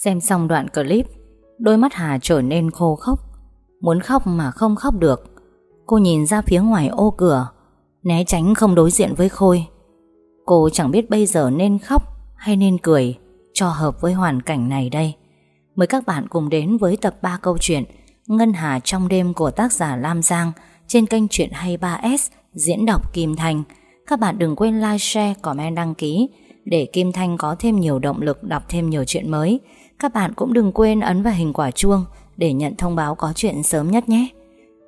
Xem xong đoạn clip Đôi mắt Hà trở nên khô khốc. Muốn khóc mà không khóc được. Cô nhìn ra phía ngoài ô cửa Né tránh không đối diện với Khôi. Cô chẳng biết bây giờ nên khóc Hay nên cười Cho hợp với hoàn cảnh này đây. Mời các bạn cùng đến với tập 3 câu chuyện Ngân Hà trong đêm của tác giả Lam Giang Trên kênh Chuyện 23S Diễn đọc Kim Thành Các bạn đừng quên like, share, comment, đăng ký Để Kim Thanh có thêm nhiều động lực Đọc thêm nhiều chuyện mới. Các bạn cũng đừng quên ấn vào hình quả chuông Để nhận thông báo có chuyện sớm nhất nhé.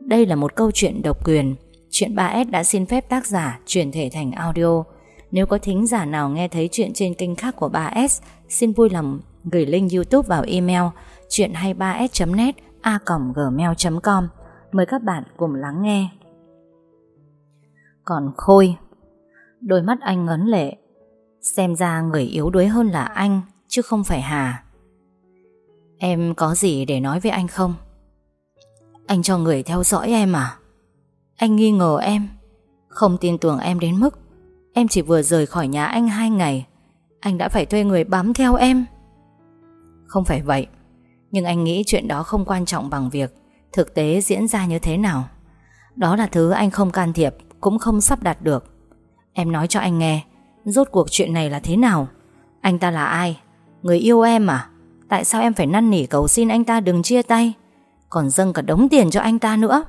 Đây là một câu chuyện độc quyền. Chuyện 3S đã xin phép tác giả Chuyển thể thành audio. Nếu có thính giả nào nghe thấy chuyện trên kênh khác của 3S Xin vui lòng gửi link youtube vào email chuyện23s.net a gmail.com Mời các bạn cùng lắng nghe. Còn Khôi, Đôi mắt anh ngấn lệ. Xem ra người yếu đuối hơn là anh, Chứ không phải Hà. Em có gì để nói với anh không? Anh cho người theo dõi em à? Anh nghi ngờ em, Không tin tưởng em đến mức Em chỉ vừa rời khỏi nhà anh hai ngày, Anh đã phải thuê người bám theo em. Không phải vậy, Nhưng anh nghĩ chuyện đó không quan trọng bằng việc Thực tế diễn ra như thế nào. Đó là thứ anh không can thiệp, Cũng không sắp đặt được. Em nói cho anh nghe, Rốt cuộc chuyện này là thế nào? Anh ta là ai? Người yêu em à? Tại sao em phải năn nỉ cầu xin anh ta đừng chia tay? Còn dâng cả đống tiền cho anh ta nữa.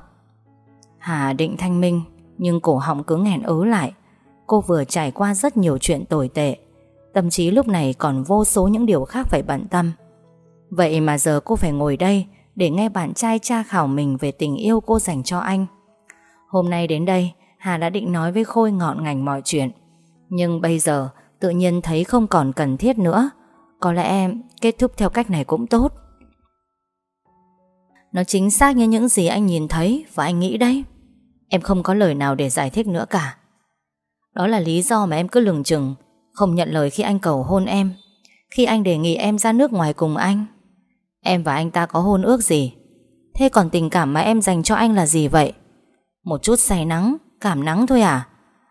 Hà định thanh minh, Nhưng cổ họng cứ nghẹn ứ lại. Cô vừa trải qua rất nhiều chuyện tồi tệ. Tâm trí lúc này còn vô số những điều khác phải bận tâm. Vậy mà giờ cô phải ngồi đây Để nghe bạn trai tra khảo mình Về tình yêu cô dành cho anh. Hôm nay đến đây, Hà đã định nói với Khôi ngọn ngành mọi chuyện. Nhưng bây giờ, tự nhiên thấy không còn cần thiết nữa. Có lẽ em kết thúc theo cách này cũng tốt. Nó chính xác như những gì anh nhìn thấy Và anh nghĩ đấy. Em không có lời nào để giải thích nữa cả. Đó là lý do mà em cứ lừng chừng, Không nhận lời khi anh cầu hôn em. Khi anh đề nghị em ra nước ngoài cùng anh, Em và anh ta có hôn ước gì? Thế còn tình cảm mà em dành cho anh là gì vậy? Một chút say nắng, Cảm nắng thôi à?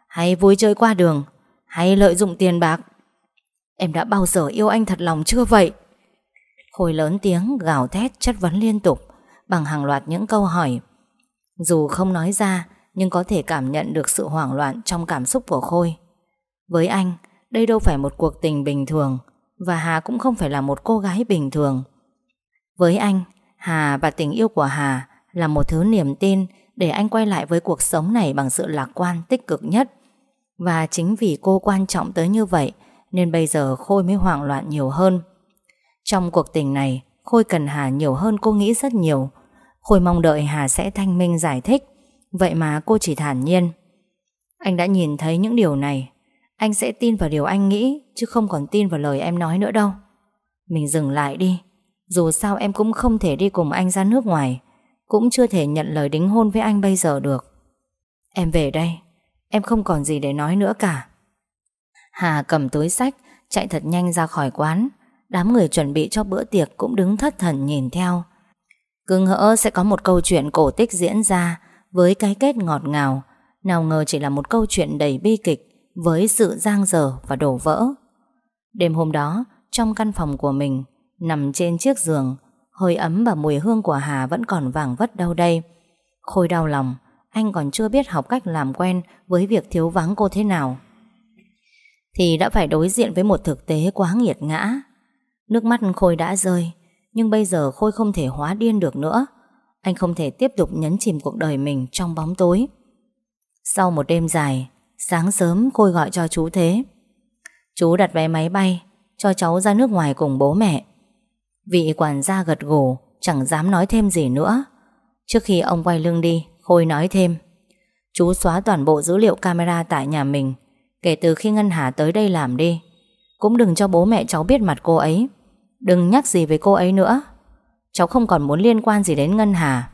Hay vui chơi qua đường? Hay lợi dụng tiền bạc? Em đã bao giờ yêu anh thật lòng chưa vậy? Khôi lớn tiếng, gào thét, chất vấn liên tục, Bằng hàng loạt những câu hỏi. Dù không nói ra, Nhưng có thể cảm nhận được sự hoảng loạn Trong cảm xúc của Khôi. Với anh, Đây đâu phải một cuộc tình bình thường, Và Hà cũng không phải là một cô gái bình thường. Với anh, Hà và tình yêu của Hà Là một thứ niềm tin Để anh quay lại với cuộc sống này Bằng sự lạc quan tích cực nhất. Và chính vì cô quan trọng tới như vậy nên bây giờ Khôi mới hoảng loạn nhiều hơn. Trong cuộc tình này, Khôi cần Hà nhiều hơn cô nghĩ rất nhiều. Khôi mong đợi Hà sẽ thanh minh giải thích. Vậy mà cô chỉ thản nhiên. Anh đã nhìn thấy những điều này. Anh sẽ tin vào điều anh nghĩ, Chứ không còn tin vào lời em nói nữa đâu. Mình dừng lại đi. Dù sao em cũng không thể đi cùng anh ra nước ngoài. Cũng chưa thể nhận lời đính hôn với anh bây giờ được. Em về đây. Em không còn gì để nói nữa cả. Hà cầm túi sách Chạy thật nhanh ra khỏi quán Đám người chuẩn bị cho bữa tiệc Cũng đứng thất thần nhìn theo cứ ngỡ sẽ có một câu chuyện cổ tích diễn ra với cái kết ngọt ngào, nào ngờ chỉ là một câu chuyện đầy bi kịch với sự giang dở và đổ vỡ. Đêm hôm đó, trong căn phòng của mình, nằm trên chiếc giường, hơi ấm và mùi hương của Hà vẫn còn vàng vất đâu đây. Khôi đau lòng, anh còn chưa biết học cách làm quen với việc thiếu vắng cô thế nào. Thì đã phải đối diện với một thực tế quá nghiệt ngã. Nước mắt Khôi đã rơi, nhưng bây giờ Khôi không thể hóa điên được nữa. Anh không thể tiếp tục nhấn chìm cuộc đời mình trong bóng tối. Sau một đêm dài Sáng sớm Khôi gọi cho chú Thế. Chú đặt vé máy bay Cho cháu ra nước ngoài cùng bố mẹ. Vị quản gia gật gù Chẳng dám nói thêm gì nữa. Trước khi ông quay lưng đi Khôi nói thêm. Chú xóa toàn bộ dữ liệu camera tại nhà mình Kể từ khi Ngân Hà tới đây làm đi Cũng đừng cho bố mẹ cháu biết mặt cô ấy. Đừng nhắc gì về cô ấy nữa. Cháu không còn muốn liên quan gì đến Ngân Hà.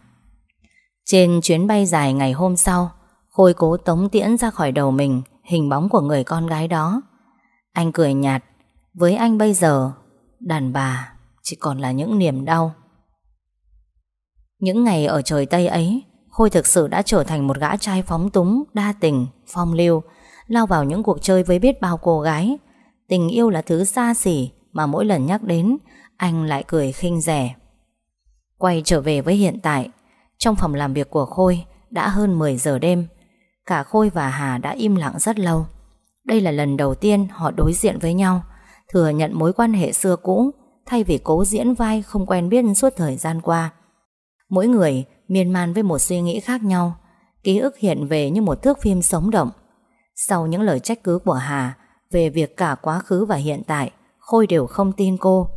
Trên chuyến bay dài ngày hôm sau Khôi cố tống tiễn ra khỏi đầu mình Hình bóng của người con gái đó. Anh cười nhạt Với anh bây giờ Đàn bà chỉ còn là những niềm đau. Những ngày ở trời Tây ấy Khôi thực sự đã trở thành một gã trai phóng túng Đa tình, phong lưu Lao vào những cuộc chơi với biết bao cô gái Tình yêu là thứ xa xỉ mà mỗi lần nhắc đến anh lại cười khinh rẻ. Quay trở về với hiện tại, trong phòng làm việc của Khôi đã hơn 10 giờ đêm. Cả Khôi và Hà đã im lặng rất lâu. Đây là lần đầu tiên họ đối diện với nhau, thừa nhận mối quan hệ xưa cũ thay vì cố diễn vai không quen biết suốt thời gian qua. Mỗi người miên man với một suy nghĩ khác nhau, ký ức hiện về như một thước phim sống động. Sau những lời trách cứ của Hà về việc cả quá khứ và hiện tại, Khôi đều không tin cô.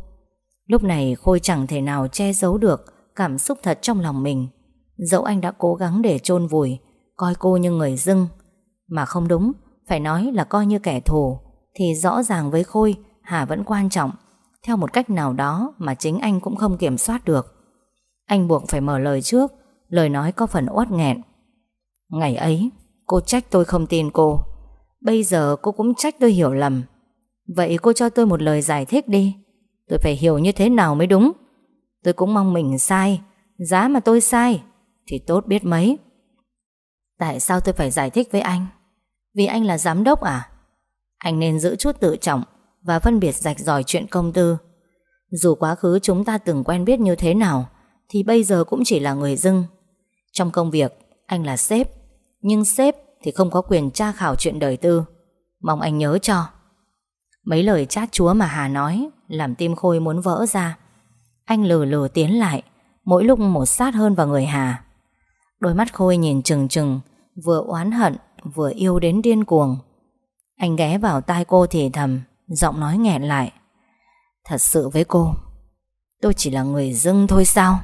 Lúc này Khôi chẳng thể nào che giấu được cảm xúc thật trong lòng mình. Dẫu anh đã cố gắng để chôn vùi, coi cô như người dưng. Mà không đúng, phải nói là coi như kẻ thù, thì rõ ràng với Khôi, Hà vẫn quan trọng, theo một cách nào đó mà chính anh cũng không kiểm soát được. Anh buộc phải mở lời trước, lời nói có phần uất nghẹn. Ngày ấy, cô trách tôi không tin cô. Bây giờ cô cũng trách tôi hiểu lầm. Vậy cô cho tôi một lời giải thích đi. Tôi phải hiểu như thế nào mới đúng. Tôi cũng mong mình sai, giá mà tôi sai thì tốt biết mấy. Tại sao tôi phải giải thích với anh? Vì anh là giám đốc à? Anh nên giữ chút tự trọng và phân biệt rạch ròi chuyện công tư. Dù quá khứ chúng ta từng quen biết như thế nào, thì bây giờ cũng chỉ là người dưng. Trong công việc, anh là sếp, nhưng sếp thì không có quyền tra khảo chuyện đời tư. Mong anh nhớ cho. Mấy lời chát chúa mà Hà nói làm tim Khôi muốn vỡ ra. Anh lừ lừ tiến lại, mỗi lúc một sát hơn vào người Hà. Đôi mắt Khôi nhìn chừng chừng, vừa oán hận, vừa yêu đến điên cuồng. Anh ghé vào tai cô thì thầm, giọng nói nghẹn lại. Thật sự với cô, tôi chỉ là người dưng thôi sao?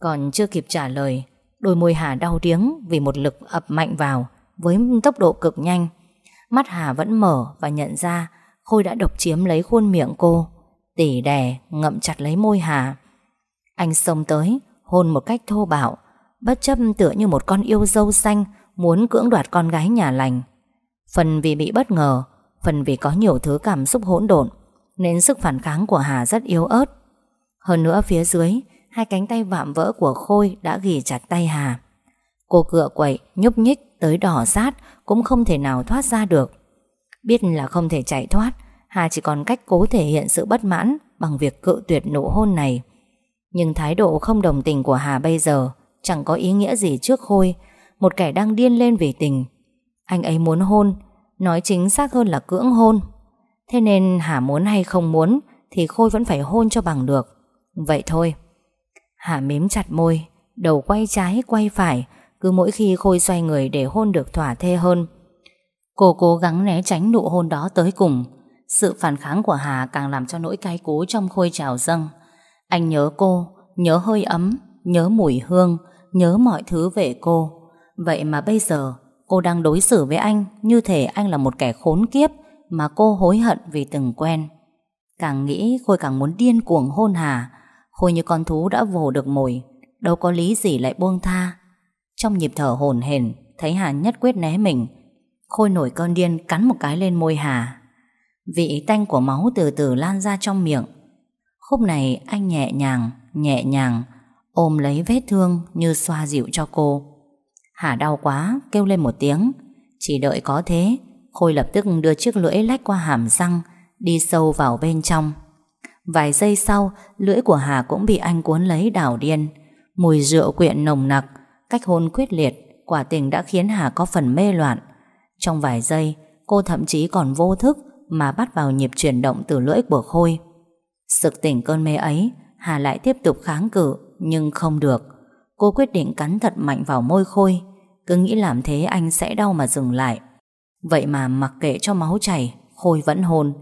Còn chưa kịp trả lời, đôi môi Hà đau điếng vì một lực ập mạnh vào với tốc độ cực nhanh. Mắt Hà vẫn mở và nhận ra Khôi đã độc chiếm lấy khuôn miệng cô, tỉ đè ngậm chặt lấy môi Hà. Anh xông tới, hôn một cách thô bạo, bất chấp tựa như một con yêu dâu xanh muốn cưỡng đoạt con gái nhà lành. Phần vì bị bất ngờ, phần vì có nhiều thứ cảm xúc hỗn độn, nên sức phản kháng của Hà rất yếu ớt. Hơn nữa phía dưới, hai cánh tay vạm vỡ của Khôi đã ghì chặt tay Hà. Cô cựa quậy, nhúc nhích tới đỏ sát cũng không thể nào thoát ra được. Biết là không thể chạy thoát, Hà chỉ còn cách cố thể hiện sự bất mãn bằng việc cự tuyệt nụ hôn này. Nhưng thái độ không đồng tình của Hà bây giờ chẳng có ý nghĩa gì trước Khôi, một kẻ đang điên lên vì tình. Anh ấy muốn hôn, nói chính xác hơn là cưỡng hôn. Thế nên Hà muốn hay không muốn thì Khôi vẫn phải hôn cho bằng được. Vậy thôi. Hà mím chặt môi, đầu quay trái quay phải, cứ mỗi khi Khôi xoay người để hôn được thỏa thê hơn. Cô cố gắng né tránh nụ hôn đó tới cùng. Sự phản kháng của Hà càng làm cho nỗi cay cú trong Khôi trào dâng. Anh nhớ cô, nhớ hơi ấm, nhớ mùi hương, nhớ mọi thứ về cô. Vậy mà bây giờ cô đang đối xử với anh như thể anh là một kẻ khốn kiếp mà cô hối hận vì từng quen. Càng nghĩ Khôi càng muốn điên cuồng hôn Hà. Khôi như con thú đã vồ được mồi, đâu có lý gì lại buông tha. Trong nhịp thở hồn hển, thấy Hà nhất quyết né mình. Khôi nổi cơn điên cắn một cái lên môi Hà. Vị tanh của máu từ từ lan ra trong miệng. Khúc này anh nhẹ nhàng, nhẹ nhàng, ôm lấy vết thương như xoa dịu cho cô. Hà đau quá, kêu lên một tiếng. Chỉ đợi có thế, Khôi lập tức đưa chiếc lưỡi lách qua hàm răng, đi sâu vào bên trong. Vài giây sau, lưỡi của Hà cũng bị anh cuốn lấy đảo điên. Mùi rượu quyện nồng nặc, cách hôn quyết liệt, quả tình đã khiến Hà có phần mê loạn. Trong vài giây, cô thậm chí còn vô thức mà bắt vào nhịp chuyển động từ lưỡi của Khôi. Sực tỉnh cơn mê ấy, Hà lại tiếp tục kháng cự, nhưng không được. Cô quyết định cắn thật mạnh vào môi Khôi, cứ nghĩ làm thế anh sẽ đau mà dừng lại. Vậy mà mặc kệ cho máu chảy, Khôi vẫn hôn.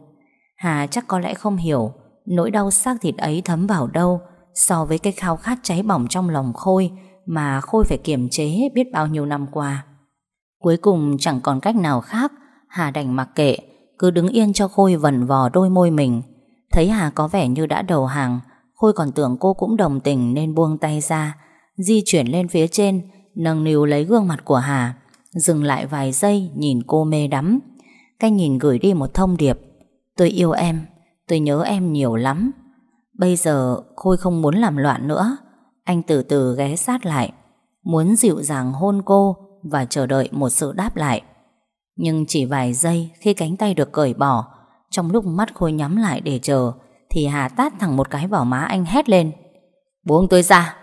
Hà chắc có lẽ không hiểu nỗi đau xác thịt ấy thấm vào đâu so với cái khao khát cháy bỏng trong lòng Khôi mà Khôi phải kiềm chế biết bao nhiêu năm qua. Cuối cùng chẳng còn cách nào khác, Hà đành mặc kệ, cứ đứng yên cho Khôi vần vò đôi môi mình. Thấy Hà có vẻ như đã đầu hàng, Khôi còn tưởng cô cũng đồng tình nên buông tay ra, di chuyển lên phía trên, nâng niu lấy gương mặt của Hà, dừng lại vài giây nhìn cô mê đắm. Cái nhìn gửi đi một thông điệp, tôi yêu em, tôi nhớ em nhiều lắm. Bây giờ Khôi không muốn làm loạn nữa, anh từ từ ghé sát lại, muốn dịu dàng hôn cô và chờ đợi một sự đáp lại. Nhưng chỉ vài giây khi cánh tay được cởi bỏ, Trong lúc mắt Khôi nhắm lại để chờ Thì Hà tát thẳng một cái vào má anh hét lên. Buông tôi ra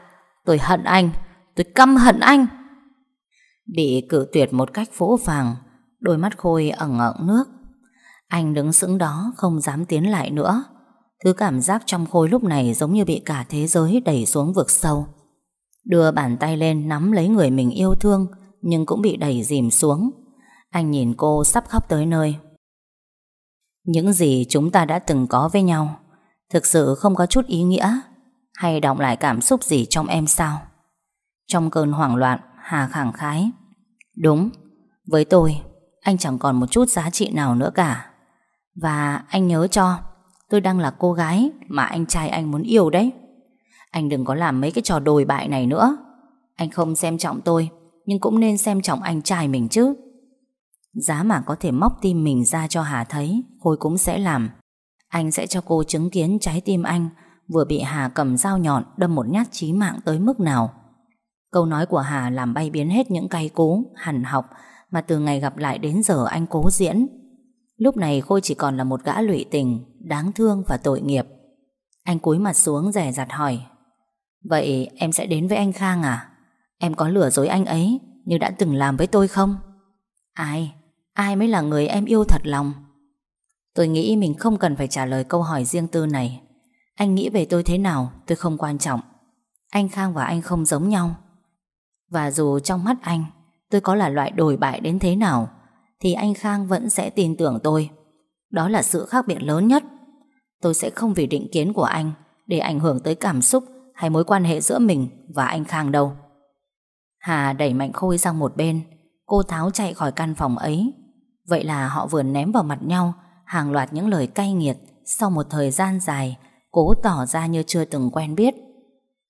Tôi hận anh Tôi căm hận anh. Bị cự tuyệt một cách phỗ phàng Đôi mắt Khôi ẩn ẩn nước. Anh đứng sững đó không dám tiến lại nữa. Thứ cảm giác trong Khôi lúc này Giống như bị cả thế giới đẩy xuống vực sâu. Đưa bàn tay lên nắm lấy người mình yêu thương, Nhưng cũng bị đẩy dìm xuống. Anh nhìn cô sắp khóc tới nơi. Những gì chúng ta đã từng có với nhau, Thực sự không có chút ý nghĩa, Hay động lại cảm xúc gì trong em sao? Trong cơn hoảng loạn, Hà khẳng khái. Đúng, Với tôi, Anh chẳng còn một chút giá trị nào nữa cả. Và anh nhớ cho Tôi đang là cô gái Mà anh trai anh muốn yêu đấy. Anh đừng có làm mấy cái trò đồi bại này nữa. Anh không xem trọng tôi Nhưng cũng nên xem trọng anh trai mình chứ. Giá mà có thể móc tim mình ra cho Hà thấy Khôi cũng sẽ làm. Anh sẽ cho cô chứng kiến trái tim anh Vừa bị Hà cầm dao nhọn Đâm một nhát chí mạng tới mức nào. Câu nói của Hà làm bay biến hết những cay cú, hằn học mà từ ngày gặp lại đến giờ anh cố diễn. Lúc này Khôi chỉ còn là một gã lụy tình, đáng thương và tội nghiệp. Anh cúi mặt xuống rẻ rặt hỏi Vậy em sẽ đến với anh Khang à? Em có lừa dối anh ấy như đã từng làm với tôi không? Ai? Ai mới là người em yêu thật lòng? Tôi nghĩ mình không cần phải trả lời câu hỏi riêng tư này. Anh nghĩ về tôi thế nào tôi không quan trọng. Anh Khang và anh không giống nhau. Và dù trong mắt anh Tôi có là loại đồi bại đến thế nào thì anh Khang vẫn sẽ tin tưởng tôi. Đó là sự khác biệt lớn nhất. Tôi sẽ không vì định kiến của anh Để ảnh hưởng tới cảm xúc Hay mối quan hệ giữa mình và anh Khang đâu. Hà đẩy mạnh Khôi sang một bên, Cô tháo chạy khỏi căn phòng ấy. Vậy là họ vừa ném vào mặt nhau Hàng loạt những lời cay nghiệt Sau một thời gian dài Cố tỏ ra như chưa từng quen biết.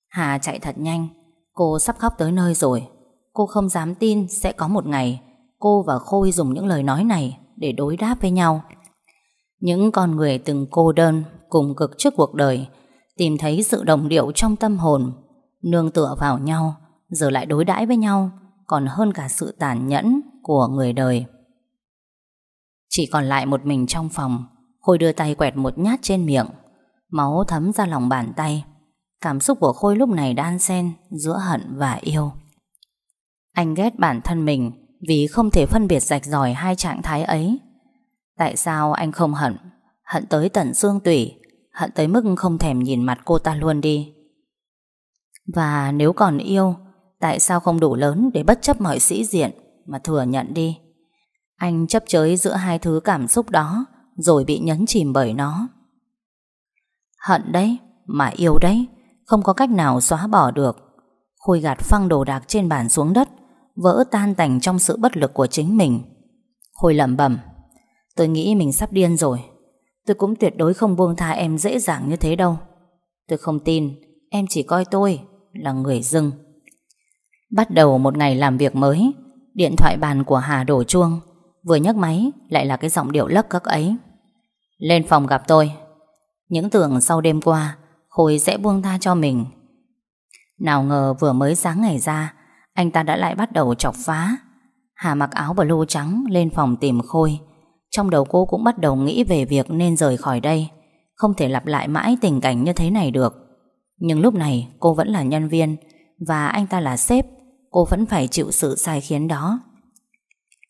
Hà chạy thật nhanh, Cô sắp khóc tới nơi rồi. Cô không dám tin sẽ có một ngày Cô và Khôi dùng những lời nói này Để đối đáp với nhau. Những con người từng cô đơn Cùng cực trước cuộc đời, Tìm thấy sự đồng điệu trong tâm hồn, Nương tựa vào nhau, Giờ lại đối đãi với nhau, Còn hơn cả sự tàn nhẫn Của người đời. Chỉ còn lại một mình trong phòng, Khôi đưa tay quẹt một nhát trên miệng, Máu thấm ra lòng bàn tay. Cảm xúc của Khôi lúc này đan xen giữa hận và yêu. Anh ghét bản thân mình vì không thể phân biệt rạch ròi hai trạng thái ấy. Tại sao anh không hận? Hận tới tận xương tủy, hận tới mức không thèm nhìn mặt cô ta luôn đi. Và nếu còn yêu, tại sao không đủ lớn để bất chấp mọi sĩ diện mà thừa nhận đi? Anh chấp chới giữa hai thứ cảm xúc đó rồi bị nhấn chìm bởi nó. Hận đấy, mà yêu đấy, không có cách nào xóa bỏ được Khôi gạt phăng đồ đạc trên bàn xuống đất Vỡ tan tành trong sự bất lực của chính mình. Hồi lẩm bẩm, Tôi nghĩ mình sắp điên rồi. Tôi cũng tuyệt đối không buông tha em dễ dàng như thế đâu. Tôi không tin Em chỉ coi tôi là người dưng. Bắt đầu một ngày làm việc mới, Điện thoại bàn của Hà đổ chuông, Vừa nhấc máy Lại là cái giọng điệu lấc cấc ấy. Lên phòng gặp tôi. Những tưởng sau đêm qua, Khôi sẽ buông tha cho mình. Nào ngờ vừa mới sáng ngày ra anh ta đã lại bắt đầu chọc phá. Hà mặc áo blue trắng Lên phòng tìm Khôi. Trong đầu cô cũng bắt đầu nghĩ về việc Nên rời khỏi đây. Không thể lặp lại mãi tình cảnh như thế này được. Nhưng lúc này cô vẫn là nhân viên. Và anh ta là sếp. Cô vẫn phải chịu sự sai khiến đó.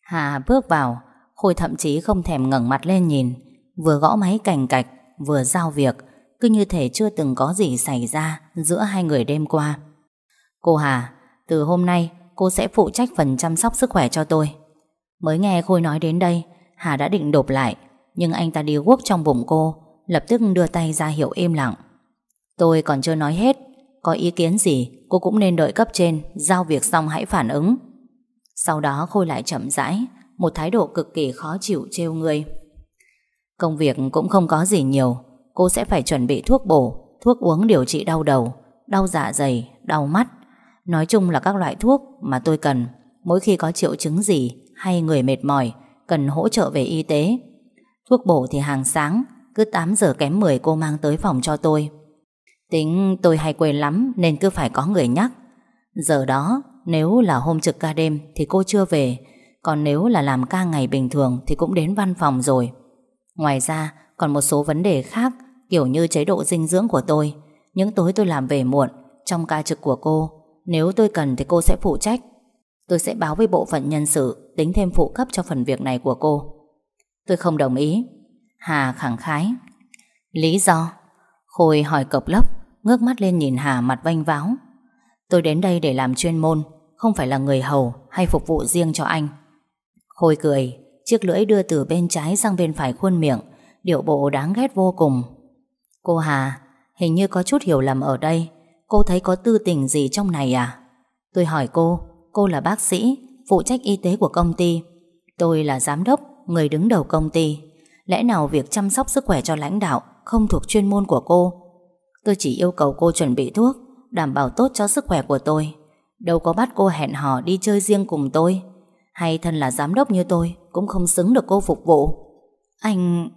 Hà bước vào. Khôi thậm chí không thèm ngẩng mặt lên nhìn. Vừa gõ máy cành cạch Vừa giao việc. Cứ như thể chưa từng có gì xảy ra giữa hai người đêm qua. Cô Hà, từ hôm nay cô sẽ phụ trách phần chăm sóc sức khỏe cho tôi. Mới nghe Khôi nói đến đây, Hà đã định đột lại, nhưng anh ta đi guốc trong bụng cô, lập tức đưa tay ra hiệu im lặng. Tôi còn chưa nói hết, có ý kiến gì cô cũng nên đợi cấp trên, giao việc xong hãy phản ứng. Sau đó Khôi lại chậm rãi, một thái độ cực kỳ khó chịu trêu người. Công việc cũng không có gì nhiều, cô sẽ phải chuẩn bị thuốc bổ, thuốc uống điều trị đau đầu, đau dạ dày, đau mắt. Nói chung là các loại thuốc mà tôi cần mỗi khi có triệu chứng gì hay người mệt mỏi cần hỗ trợ về y tế. Thuốc bổ thì hàng sáng, cứ 8 giờ kém 10 cô mang tới phòng cho tôi. Tính tôi hay quên lắm nên cứ phải có người nhắc. Giờ đó, nếu là hôm trực ca đêm thì cô chưa về, còn nếu là làm ca ngày bình thường thì cũng đến văn phòng rồi. Ngoài ra còn một số vấn đề khác Kiểu như chế độ dinh dưỡng của tôi Những tối tôi làm về muộn Trong ca trực của cô nếu tôi cần thì cô sẽ phụ trách. Tôi sẽ báo với bộ phận nhân sự, Tính thêm phụ cấp cho phần việc này của cô. Tôi không đồng ý. Hà khẳng khái. Lý do? Khôi hỏi cộc lốc, Ngước mắt lên nhìn Hà mặt vanh váo. Tôi đến đây để làm chuyên môn, Không phải là người hầu hay phục vụ riêng cho anh. Khôi cười, Chiếc lưỡi đưa từ bên trái sang bên phải khuôn miệng, Điệu bộ đáng ghét vô cùng. Cô Hà, Hình như có chút hiểu lầm ở đây. Cô thấy có tư tình gì trong này à? Tôi hỏi cô Cô là bác sĩ, Phụ trách y tế của công ty. Tôi là giám đốc, Người đứng đầu công ty. Lẽ nào việc chăm sóc sức khỏe cho lãnh đạo Không thuộc chuyên môn của cô? Tôi chỉ yêu cầu cô chuẩn bị thuốc, Đảm bảo tốt cho sức khỏe của tôi. Đâu có bắt cô hẹn hò đi chơi riêng cùng tôi. Hay thân là giám đốc như tôi, Cũng không xứng được cô phục vụ. Anh...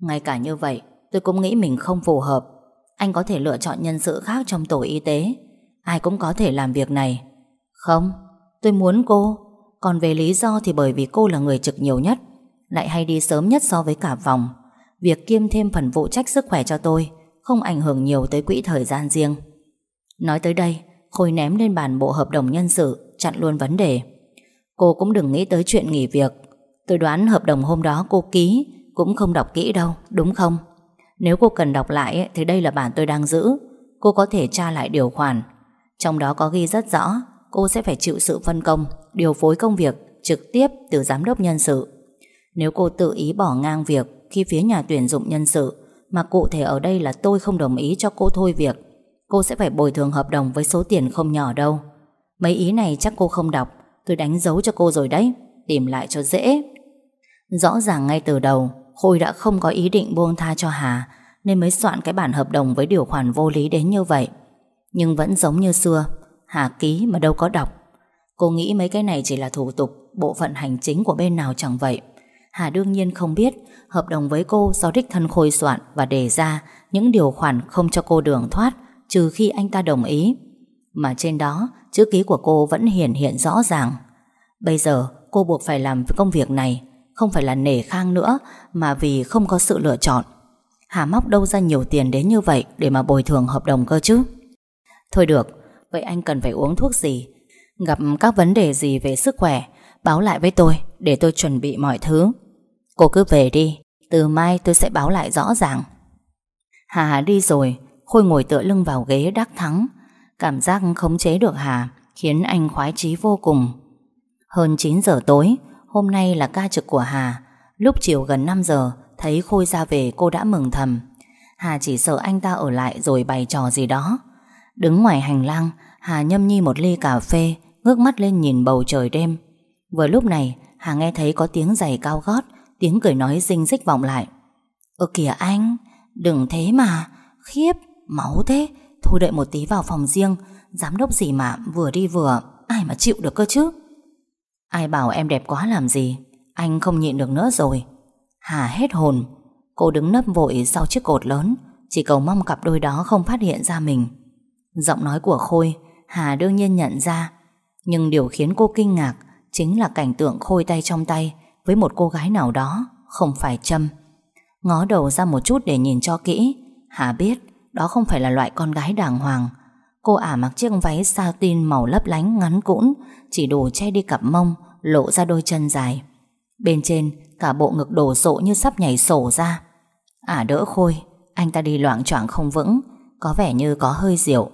Ngay cả như vậy, Tôi cũng nghĩ mình không phù hợp. Anh có thể lựa chọn nhân sự khác trong tổ y tế. Ai cũng có thể làm việc này. Không Tôi muốn cô. Còn về lý do thì bởi vì cô là người trực nhiều nhất. Lại hay đi sớm nhất so với cả vòng Việc kiêm thêm phần phụ trách sức khỏe cho tôi Không ảnh hưởng nhiều tới quỹ thời gian riêng. Nói tới đây Khôi ném lên bàn bộ hợp đồng nhân sự Chặn luôn vấn đề. Cô cũng đừng nghĩ tới chuyện nghỉ việc. Tôi đoán hợp đồng hôm đó cô ký Cũng không đọc kỹ đâu, đúng không? Nếu cô cần đọc lại Thì đây là bản tôi đang giữ. Cô có thể tra lại điều khoản. Trong đó có ghi rất rõ, Cô sẽ phải chịu sự phân công, Điều phối công việc trực tiếp từ giám đốc nhân sự. Nếu cô tự ý bỏ ngang việc Khi phía nhà tuyển dụng nhân sự, Mà cụ thể ở đây là tôi không đồng ý cho cô thôi việc, Cô sẽ phải bồi thường hợp đồng Với số tiền không nhỏ đâu. Mấy ý này chắc cô không đọc, Tôi đánh dấu cho cô rồi đấy, Tìm lại cho dễ. Rõ ràng ngay từ đầu Khôi đã không có ý định buông tha cho Hà, Nên mới soạn cái bản hợp đồng với điều khoản vô lý đến như vậy. Nhưng vẫn giống như xưa, Hà ký mà đâu có đọc. Cô nghĩ mấy cái này chỉ là thủ tục, Bộ phận hành chính của bên nào chẳng vậy. Hà đương nhiên không biết, Hợp đồng với cô do đích thân Khôi soạn Và đề ra những điều khoản không cho cô đường thoát, Trừ khi anh ta đồng ý. Mà trên đó, chữ ký của cô vẫn hiển hiện rõ ràng. Bây giờ, cô buộc phải làm công việc này không phải là nể khang nữa, Mà vì không có sự lựa chọn. Hà móc đâu ra nhiều tiền đến như vậy Để mà bồi thường hợp đồng cơ chứ? Thôi được, Vậy anh cần phải uống thuốc gì? Gặp các vấn đề gì về sức khỏe, Báo lại với tôi để tôi chuẩn bị mọi thứ. Cô cứ về đi, Từ mai tôi sẽ báo lại rõ ràng. Hà đi rồi, Khôi ngồi tựa lưng vào ghế đắc thắng. Cảm giác khống chế được Hà Khiến anh khoái chí vô cùng. Hơn 9 giờ tối Hôm nay là ca trực của Hà. Lúc chiều gần 5 giờ, Thấy Khôi ra về, cô đã mừng thầm. Hà chỉ sợ anh ta ở lại rồi bày trò gì đó. Đứng ngoài hành lang, Hà nhâm nhi một ly cà phê, Ngước mắt lên nhìn bầu trời đêm. Vừa lúc này, Hà nghe thấy có tiếng giày cao gót, Tiếng cười nói rinh rích vọng lại. Ơ kìa anh, Đừng thế mà, Khiếp, Máu thế. Thôi đợi một tí vào phòng riêng, Giám đốc gì mà vừa đi vừa, Ai mà chịu được cơ chứ? Ai bảo em đẹp quá làm gì? Anh không nhịn được nữa rồi. Hà hết hồn. Cô đứng nấp vội sau chiếc cột lớn. Chỉ cầu mong cặp đôi đó không phát hiện ra mình. Giọng nói của Khôi, Hà đương nhiên nhận ra. Nhưng điều khiến cô kinh ngạc Chính là cảnh tượng Khôi tay trong tay Với một cô gái nào đó Không phải Trâm. Ngó đầu ra một chút để nhìn cho kỹ. Hà biết đó không phải là loại con gái đàng hoàng Cô ả mặc chiếc váy satin màu lấp lánh ngắn cũn, Chỉ đủ che đi cặp mông, Lộ ra đôi chân dài. Bên trên, cả bộ ngực đổ sộ như sắp nhảy sổ ra. Ả đỡ Khôi, Anh ta đi loạn choạng không vững, Có vẻ như có hơi rượu.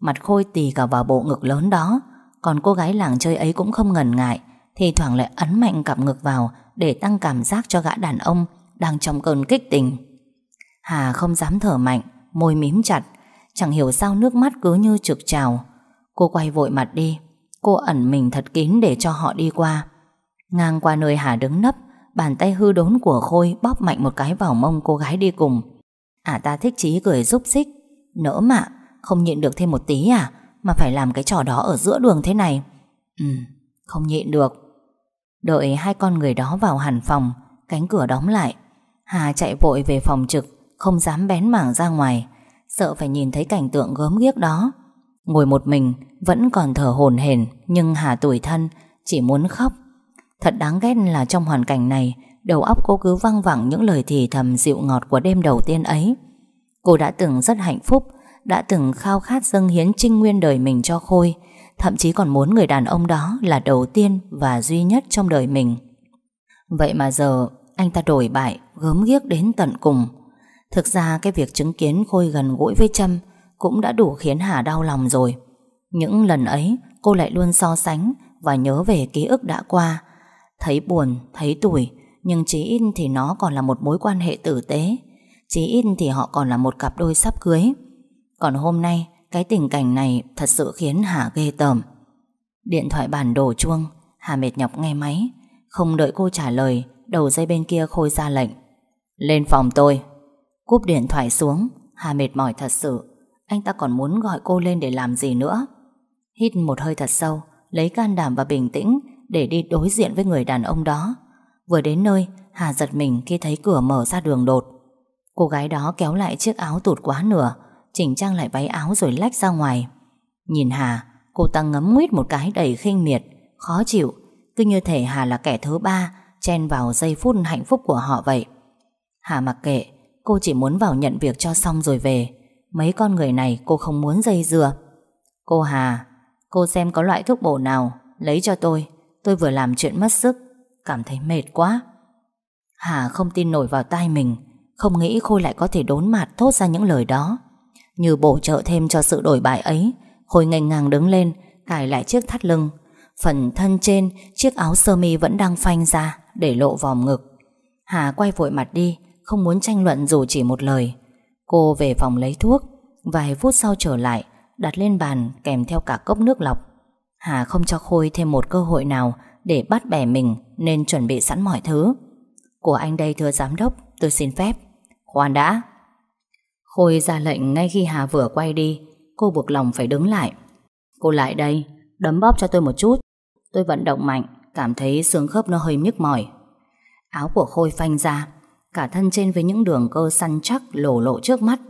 Mặt Khôi tì cả vào bộ ngực lớn đó, Còn cô gái làng chơi ấy cũng không ngần ngại Thì thoảng lại ấn mạnh cặp ngực vào Để tăng cảm giác cho gã đàn ông Đang trong cơn kích tình. Hà không dám thở mạnh, Môi mím chặt Chẳng hiểu sao nước mắt cứ như trực trào. Cô quay vội mặt đi. Cô ẩn mình thật kín để cho họ đi qua. Ngang qua nơi Hà đứng nấp, Bàn tay hư đốn của Khôi Bóp mạnh một cái vào mông cô gái đi cùng. À ta thích chí cười giúp xích. Nỡ mạ Không nhịn được thêm một tí à? Mà phải làm cái trò đó ở giữa đường thế này. Ừ không nhịn được. Đợi hai con người đó vào hẳn phòng, Cánh cửa đóng lại. Hà chạy vội về phòng trực, Không dám bén mảng ra ngoài. Sợ phải nhìn thấy cảnh tượng gớm ghiếc đó. Ngồi một mình Vẫn còn thở hổn hển Nhưng Hà tuổi thân Chỉ muốn khóc. Thật đáng ghét là trong hoàn cảnh này Đầu óc cô cứ văng vẳng những lời thì thầm dịu ngọt của đêm đầu tiên ấy. Cô đã từng rất hạnh phúc Đã từng khao khát dâng hiến trinh nguyên đời mình cho Khôi Thậm chí còn muốn người đàn ông đó là đầu tiên và duy nhất trong đời mình. Vậy mà giờ anh ta đổi bại, gớm ghiếc đến tận cùng. Thực ra cái việc chứng kiến Khôi gần gũi với Trâm Cũng đã đủ khiến Hà đau lòng rồi. Những lần ấy cô lại luôn so sánh Và nhớ về ký ức đã qua. Thấy buồn, thấy tủi Nhưng chí ít thì nó còn là một mối quan hệ tử tế. Chí ít thì họ còn là một cặp đôi sắp cưới. Còn hôm nay Cái tình cảnh này thật sự khiến Hà ghê tởm. Điện thoại bản đổ chuông Hà mệt nhọc nghe máy. Không đợi cô trả lời Đầu dây bên kia Khôi ra lệnh. Lên phòng tôi. Cúp điện thoại xuống. Hà mệt mỏi thật sự. Anh ta còn muốn gọi cô lên để làm gì nữa? Hít một hơi thật sâu, Lấy can đảm và bình tĩnh Để đi đối diện với người đàn ông đó. Vừa đến nơi, Hà giật mình khi thấy cửa mở ra đường đột. Cô gái đó kéo lại chiếc áo tụt quá nửa, Chỉnh trang lại váy áo rồi lách ra ngoài. Nhìn Hà, Cô ta ngấm nguyết một cái đầy khinh miệt, Khó chịu. Cứ như thể Hà là kẻ thứ ba Chen vào giây phút hạnh phúc của họ vậy. Hà mặc kệ Cô chỉ muốn vào nhận việc cho xong rồi về. Mấy con người này cô không muốn dây dưa. Cô Hà, Cô xem có loại thuốc bổ nào, Lấy cho tôi. Tôi vừa làm chuyện mất sức, Cảm thấy mệt quá. Hà không tin nổi vào tai mình, Không nghĩ Khôi lại có thể đốn mặt thốt ra những lời đó. Như bổ trợ thêm cho sự đổi bại ấy, Khôi ngành ngang đứng lên, Cài lại chiếc thắt lưng. Phần thân trên, Chiếc áo sơ mi vẫn đang phanh ra, Để lộ vòng ngực. Hà quay vội mặt đi không muốn tranh luận dù chỉ một lời. Cô về phòng lấy thuốc, Vài phút sau trở lại, Đặt lên bàn kèm theo cả cốc nước lọc. Hà không cho Khôi thêm một cơ hội nào Để bắt bẻ mình Nên chuẩn bị sẵn mọi thứ. Của anh đây, thưa giám đốc, Tôi xin phép. Khoan đã. Khôi ra lệnh ngay khi Hà vừa quay đi, Cô buộc lòng phải đứng lại. Cô lại đây, Đấm bóp cho tôi một chút. Tôi vận động mạnh, Cảm thấy xương khớp nó hơi nhức mỏi. Áo của Khôi phanh ra Cả thân trên với những đường cơ săn chắc Lổ lộ trước mắt.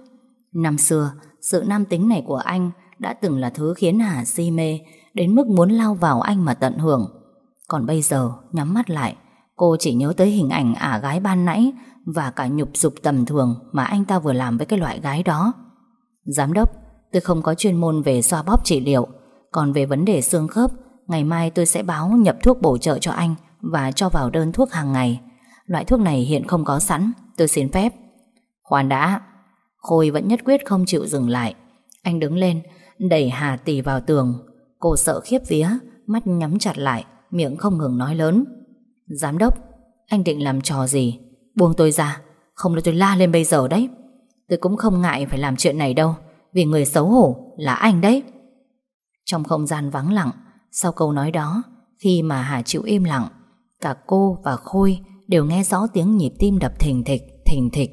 Năm xưa, Sự nam tính này của anh Đã từng là thứ khiến Hà si mê, Đến mức muốn lao vào anh mà tận hưởng. Còn bây giờ, nhắm mắt lại, Cô chỉ nhớ tới hình ảnh ả gái ban nãy Và cả nhục dục tầm thường Mà anh ta vừa làm với cái loại gái đó. Giám đốc, Tôi không có chuyên môn về xoa bóp trị liệu. Còn về vấn đề xương khớp, Ngày mai tôi sẽ báo nhập thuốc bổ trợ cho anh Và cho vào đơn thuốc hàng ngày. Loại thuốc này hiện không có sẵn, Tôi xin phép. Khoan đã, Khôi vẫn nhất quyết không chịu dừng lại. Anh đứng lên, Đẩy Hà Tỷ vào tường. Cô sợ khiếp vía, Mắt nhắm chặt lại, Miệng không ngừng nói lớn. Giám đốc, Anh định làm trò gì? Buông tôi ra, Không là tôi la lên bây giờ đấy. Tôi cũng không ngại phải làm chuyện này đâu, Vì người xấu hổ là anh đấy. Trong không gian vắng lặng, Sau câu nói đó, Khi mà Hà chịu im lặng, Cả cô và Khôi đều nghe rõ tiếng nhịp tim đập thình thịch, thình thịch.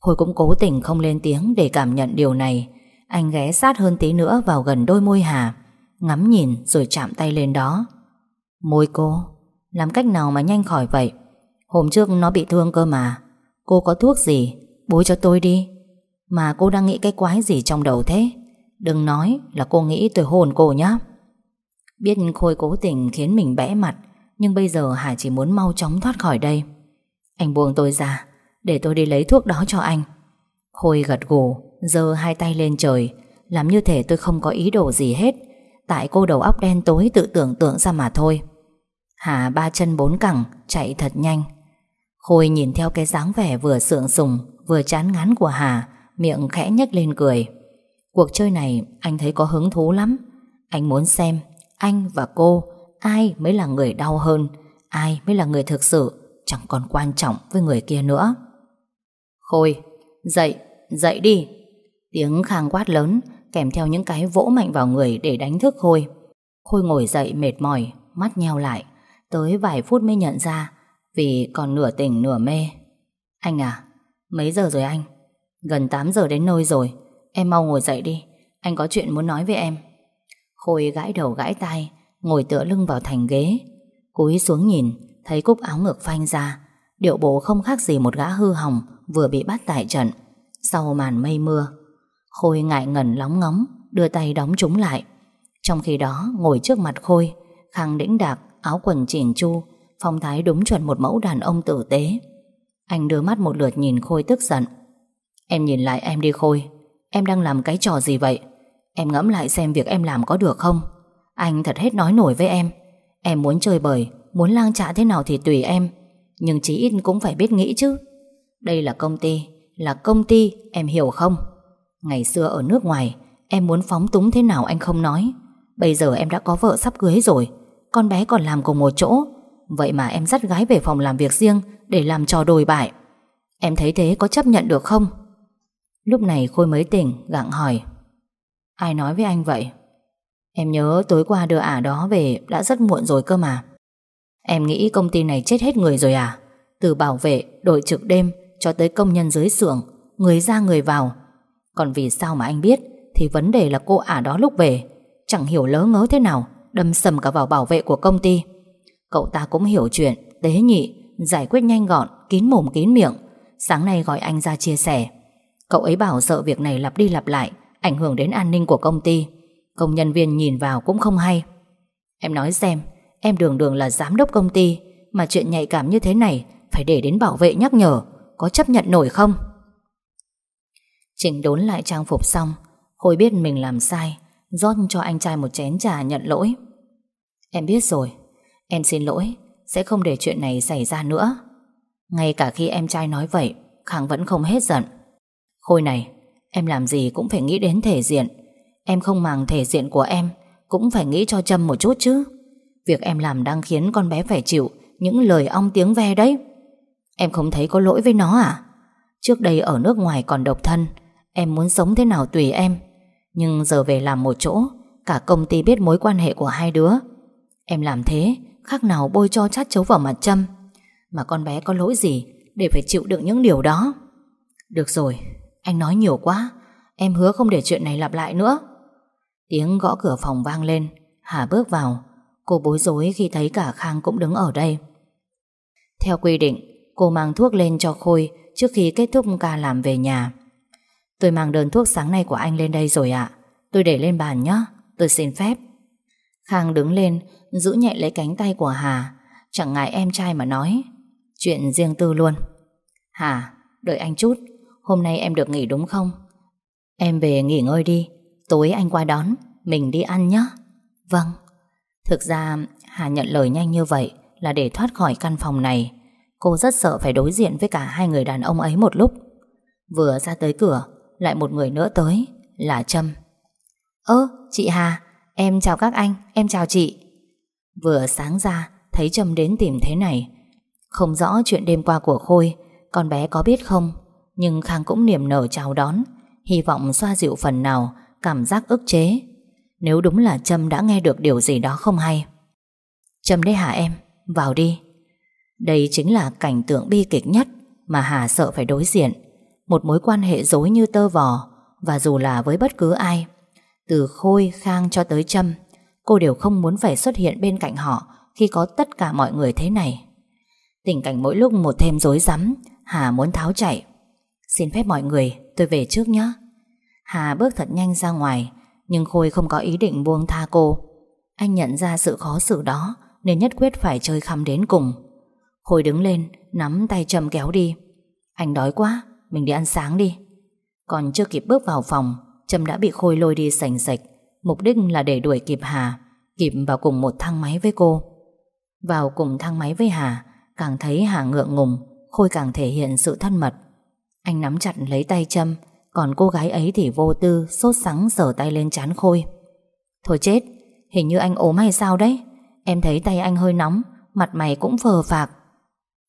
Khôi cũng cố tình không lên tiếng để cảm nhận điều này. Anh ghé sát hơn tí nữa vào gần đôi môi Hà, ngắm nhìn rồi chạm tay lên đó. Môi cô, làm cách nào mà nhanh khỏi vậy? Hôm trước nó bị thương cơ mà. Cô có thuốc gì? Bôi cho tôi đi. Mà cô đang nghĩ cái quái gì trong đầu thế? Đừng nói là cô nghĩ tôi hồn cô nhá. Biết Khôi cố tình khiến mình bẽ mặt nhưng bây giờ Hà chỉ muốn mau chóng thoát khỏi đây. Anh buông tôi ra, Để tôi đi lấy thuốc đó cho anh. Khôi gật gù, giơ hai tay lên trời. Làm như thể tôi không có ý đồ gì hết. Tại cô đầu óc đen tối tự tưởng tượng ra mà thôi. Hà ba chân bốn cẳng, Chạy thật nhanh. Khôi nhìn theo cái dáng vẻ vừa sượng sùng, Vừa chán ngán của Hà, Miệng khẽ nhếch lên cười. Cuộc chơi này anh thấy có hứng thú lắm. Anh muốn xem, Anh và cô ai mới là người đau hơn, ai mới là người thực sự chẳng còn quan trọng với người kia nữa. Khôi, dậy, dậy đi. Tiếng khang quát lớn kèm theo những cái vỗ mạnh vào người để đánh thức Khôi. Khôi ngồi dậy mệt mỏi, mắt nheo lại, tới vài phút mới nhận ra vì còn nửa tỉnh nửa mê. Anh à, mấy giờ rồi anh? Gần 8 giờ đến nơi rồi, em mau ngồi dậy đi, anh có chuyện muốn nói với em. Khôi gãi đầu gãi tai, Ngồi tựa lưng vào thành ghế. Cúi xuống nhìn, Thấy cúc áo ngực phanh ra. Điệu bộ không khác gì một gã hư hỏng Vừa bị bắt tại trận, Sau màn mây mưa. Khôi ngại ngẩn lóng ngóng, Đưa tay đóng chúng lại. Trong khi đó, ngồi trước mặt Khôi, Khang đĩnh đạc, áo quần chỉn chu, Phong thái đúng chuẩn một mẫu đàn ông tử tế. Anh đưa mắt một lượt nhìn Khôi tức giận. Em nhìn lại em đi Khôi, Em đang làm cái trò gì vậy? Em ngẫm lại xem việc em làm có được không? Anh thật hết nói nổi với em. Em muốn chơi bời, Muốn lang trạ thế nào thì tùy em. Nhưng chí ít cũng phải biết nghĩ chứ. Đây là công ty, Là công ty, em hiểu không? Ngày xưa ở nước ngoài, Em muốn phóng túng thế nào anh không nói. Bây giờ em đã có vợ sắp cưới rồi, Con bé còn làm cùng một chỗ. Vậy mà em dắt gái về phòng làm việc riêng Để làm trò đồi bại. Em thấy thế có chấp nhận được không? Lúc này Khôi mới tỉnh, gặng hỏi. Ai nói với anh vậy? Em nhớ tối qua đưa ả đó về Đã rất muộn rồi cơ mà. Em nghĩ công ty này chết hết người rồi à? Từ bảo vệ, đội trực đêm Cho tới công nhân dưới xưởng Người ra người vào. Còn vì sao mà anh biết Thì vấn đề là cô ả đó lúc về. Chẳng hiểu lỡ ngớ thế nào Đâm sầm cả vào bảo vệ của công ty. Cậu ta cũng hiểu chuyện Tế nhị, giải quyết nhanh gọn Kín mồm kín miệng. Sáng nay gọi anh ra chia sẻ. Cậu ấy bảo sợ việc này lặp đi lặp lại Ảnh hưởng đến an ninh của công ty. Công nhân viên nhìn vào cũng không hay. Em nói xem, Em đường đường là giám đốc công ty, Mà chuyện nhạy cảm như thế này Phải để đến bảo vệ nhắc nhở, Có chấp nhận nổi không? Chỉnh đốn lại trang phục xong, Khôi biết mình làm sai, rót cho anh trai một chén trà nhận lỗi. Em biết rồi, Em xin lỗi, Sẽ không để chuyện này xảy ra nữa. Ngay cả khi em trai nói vậy, Khang vẫn không hết giận. Khôi này, Em làm gì cũng phải nghĩ đến thể diện Em không màng thể diện của em, Cũng phải nghĩ cho Trâm một chút chứ. Việc em làm đang khiến con bé phải chịu Những lời ong tiếng ve đấy. Em không thấy có lỗi với nó à? Trước đây ở nước ngoài còn độc thân, Em muốn sống thế nào tùy em. Nhưng giờ về làm một chỗ, Cả công ty biết mối quan hệ của hai đứa. Em làm thế, Khác nào bôi cho chát chấu vào mặt Trâm Mà con bé có lỗi gì Để phải chịu đựng những điều đó? Được rồi, Anh nói nhiều quá. Em hứa không để chuyện này lặp lại nữa. Tiếng gõ cửa phòng vang lên. Hà bước vào. Cô bối rối khi thấy cả Khang cũng đứng ở đây. Theo quy định Cô mang thuốc lên cho Khôi Trước khi kết thúc ca làm về nhà. Tôi mang đơn thuốc sáng nay của anh lên đây rồi ạ. Tôi để lên bàn nhé Tôi xin phép. Khang đứng lên Giữ nhẹ lấy cánh tay của Hà. Chẳng ngại em trai mà nói. Chuyện riêng tư luôn. Hà, đợi anh chút. Hôm nay em được nghỉ đúng không? Em về nghỉ ngơi đi. Tối anh qua đón, Mình đi ăn nhé Vâng. Thực ra, Hà nhận lời nhanh như vậy Là để thoát khỏi căn phòng này. Cô rất sợ phải đối diện với cả hai người đàn ông ấy một lúc. Vừa ra tới cửa, Lại một người nữa tới, Là Trâm. Ơ, chị Hà, Em chào các anh, Em chào chị. Vừa sáng ra, Thấy Trâm đến tìm thế này. Không rõ chuyện đêm qua của Khôi, Con bé có biết không? Nhưng Khang cũng niềm nở chào đón, Hy vọng xoa dịu phần nào Cảm giác ức chế. Nếu đúng là Trâm đã nghe được điều gì đó không hay. Trâm đấy hả em? Vào đi. Đây chính là cảnh tượng bi kịch nhất Mà Hà sợ phải đối diện. Một mối quan hệ dối như tơ vò Và dù là với bất cứ ai Từ Khôi, Khang cho tới Trâm Cô đều không muốn phải xuất hiện bên cạnh họ Khi có tất cả mọi người thế này. Tình cảnh mỗi lúc một thêm rối rắm Hà muốn tháo chạy. Xin phép mọi người tôi về trước nhé Hà bước thật nhanh ra ngoài, Nhưng Khôi không có ý định buông tha cô. Anh nhận ra sự khó xử đó, Nên nhất quyết phải chơi khăm đến cùng. Khôi đứng lên, Nắm tay Trâm kéo đi. Anh đói quá, Mình đi ăn sáng đi. Còn chưa kịp bước vào phòng, Trâm đã bị Khôi lôi đi sành sạch. Mục đích là để đuổi kịp Hà, Kịp vào cùng một thang máy với cô. Vào cùng thang máy với Hà, Càng thấy Hà ngượng ngùng, Khôi càng thể hiện sự thân mật. Anh nắm chặt lấy tay Trâm còn cô gái ấy thì vô tư, Sốt sắng sờ tay lên chán Khôi. Thôi chết, Hình như anh ốm hay sao đấy. Em thấy tay anh hơi nóng, Mặt mày cũng phờ phạc.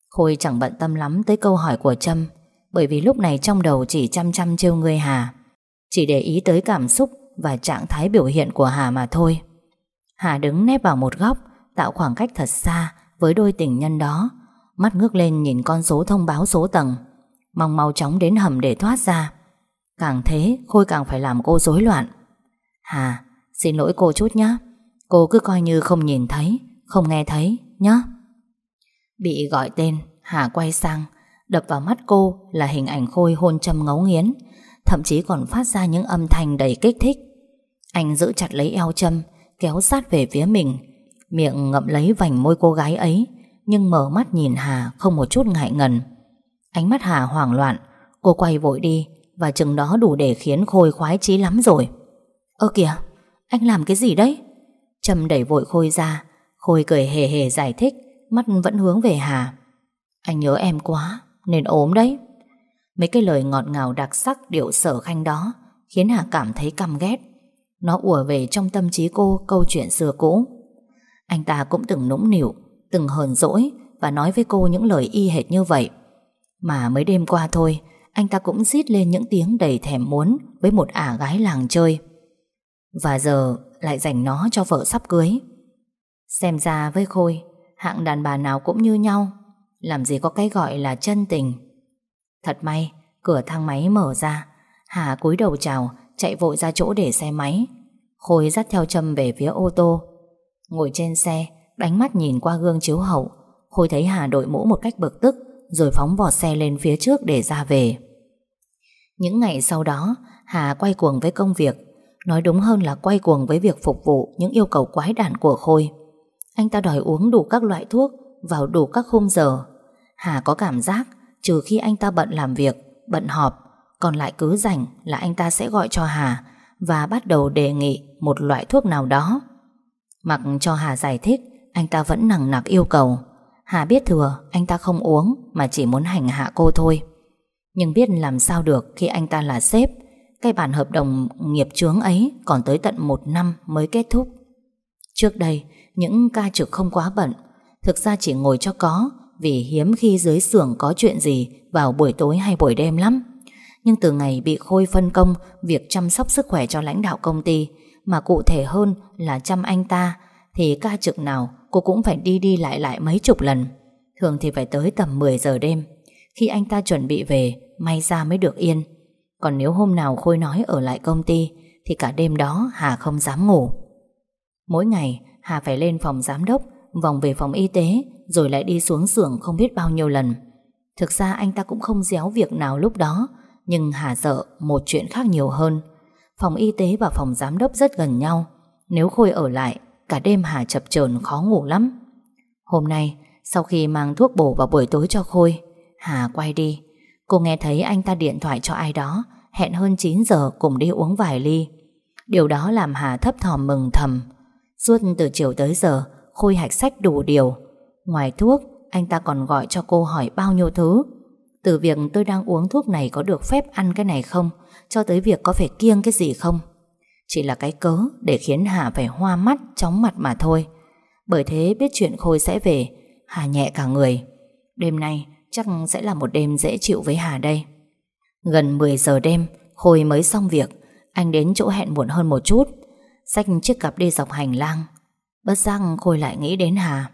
Khôi chẳng bận tâm lắm tới câu hỏi của Trâm, Bởi vì lúc này trong đầu chỉ chăm chăm trêu người Hà. Chỉ để ý tới cảm xúc Và trạng thái biểu hiện của Hà mà thôi. Hà đứng nép vào một góc, Tạo khoảng cách thật xa Với đôi tình nhân đó. Mắt ngước lên nhìn con số thông báo số tầng. Mong mau chóng đến hầm để thoát ra. Càng thế, Khôi càng phải làm cô rối loạn. Hà, xin lỗi cô chút nhé Cô cứ coi như không nhìn thấy, Không nghe thấy nhé Bị gọi tên, Hà quay sang. Đập vào mắt cô là hình ảnh Khôi hôn châm ngấu nghiến, Thậm chí còn phát ra những âm thanh đầy kích thích. Anh giữ chặt lấy eo châm, Kéo sát về phía mình. Miệng ngậm lấy vành môi cô gái ấy, Nhưng mở mắt nhìn Hà không một chút ngại ngần. Ánh mắt Hà hoảng loạn, Cô quay vội đi và chừng đó đủ để khiến Khôi khoái chí lắm rồi. Ơ kìa, Anh làm cái gì đấy? Trâm đẩy vội Khôi ra. Khôi cười hề hề giải thích, Mắt vẫn hướng về Hà. Anh nhớ em quá, Nên ốm đấy. Mấy cái lời ngọt ngào đặc sắc điệu sở khanh đó Khiến Hà cảm thấy căm ghét. Nó ùa về trong tâm trí cô Câu chuyện xưa cũ. Anh ta cũng từng nũng nịu, Từng hờn dỗi Và nói với cô những lời y hệt như vậy. Mà mấy đêm qua thôi anh ta cũng rít lên những tiếng đầy thèm muốn Với một ả gái làng chơi. Và giờ lại dành nó cho vợ sắp cưới. Xem ra với Khôi, Hạng đàn bà nào cũng như nhau, Làm gì có cái gọi là chân tình. Thật may, Cửa thang máy mở ra, Hà cúi đầu chào, Chạy vội ra chỗ để xe máy. Khôi dắt theo châm về phía ô tô. Ngồi trên xe Đánh mắt nhìn qua gương chiếu hậu, Khôi thấy Hà đội mũ một cách bực tức. Rồi phóng vọt xe lên phía trước để ra về. Những ngày sau đó, Hà quay cuồng với công việc. Nói đúng hơn là quay cuồng với việc phục vụ Những yêu cầu quái đản của Khôi. Anh ta đòi uống đủ các loại thuốc, Vào đủ các khung giờ. Hà có cảm giác, Trừ khi anh ta bận làm việc, Bận họp, Còn lại cứ rảnh là anh ta sẽ gọi cho Hà Và bắt đầu đề nghị một loại thuốc nào đó. Mặc cho Hà giải thích, Anh ta vẫn nặng nặc yêu cầu. Hà biết thừa, anh ta không uống, Mà chỉ muốn hành hạ cô thôi. Nhưng biết làm sao được khi anh ta là sếp, Cái bản hợp đồng nghiệp chướng ấy Còn tới tận một năm mới kết thúc. Trước đây, Những ca trực không quá bận, Thực ra chỉ ngồi cho có, Vì hiếm khi dưới xưởng có chuyện gì Vào buổi tối hay buổi đêm lắm. Nhưng từ ngày bị Khôi phân công, Việc chăm sóc sức khỏe cho lãnh đạo công ty, Mà cụ thể hơn là chăm anh ta, Thì ca trực nào Cô cũng phải đi đi lại lại mấy chục lần. Thường thì phải tới tầm 10 giờ đêm. Khi anh ta chuẩn bị về, May ra mới được yên. Còn nếu hôm nào Khôi nói ở lại công ty, Thì cả đêm đó Hà không dám ngủ. Mỗi ngày, Hà phải lên phòng giám đốc, Vòng về phòng y tế, Rồi lại đi xuống xưởng không biết bao nhiêu lần. Thực ra anh ta cũng không déo việc nào lúc đó, Nhưng Hà sợ một chuyện khác nhiều hơn. Phòng y tế và phòng giám đốc rất gần nhau. Nếu Khôi ở lại Cả đêm Hà chập chờn khó ngủ lắm. Hôm nay, Sau khi mang thuốc bổ vào buổi tối cho Khôi, Hà quay đi. Cô nghe thấy anh ta điện thoại cho ai đó, Hẹn hơn 9 giờ cùng đi uống vài ly. Điều đó làm Hà thấp thỏm mừng thầm. Suốt từ chiều tới giờ, Khôi hạch sách đủ điều. Ngoài thuốc, Anh ta còn gọi cho cô hỏi bao nhiêu thứ. Từ việc tôi đang uống thuốc này Có được phép ăn cái này không? Cho tới việc có phải kiêng cái gì không? Chỉ là cái cớ để khiến Hà phải hoa mắt, Chóng mặt mà thôi. Bởi thế biết chuyện Khôi sẽ về, Hà nhẹ cả người. Đêm nay chắc sẽ là một đêm dễ chịu với Hà đây. Gần 10 giờ đêm, Khôi mới xong việc. Anh đến chỗ hẹn muộn hơn một chút. Xách chiếc cặp đi dọc hành lang. Bất giác Khôi lại nghĩ đến Hà.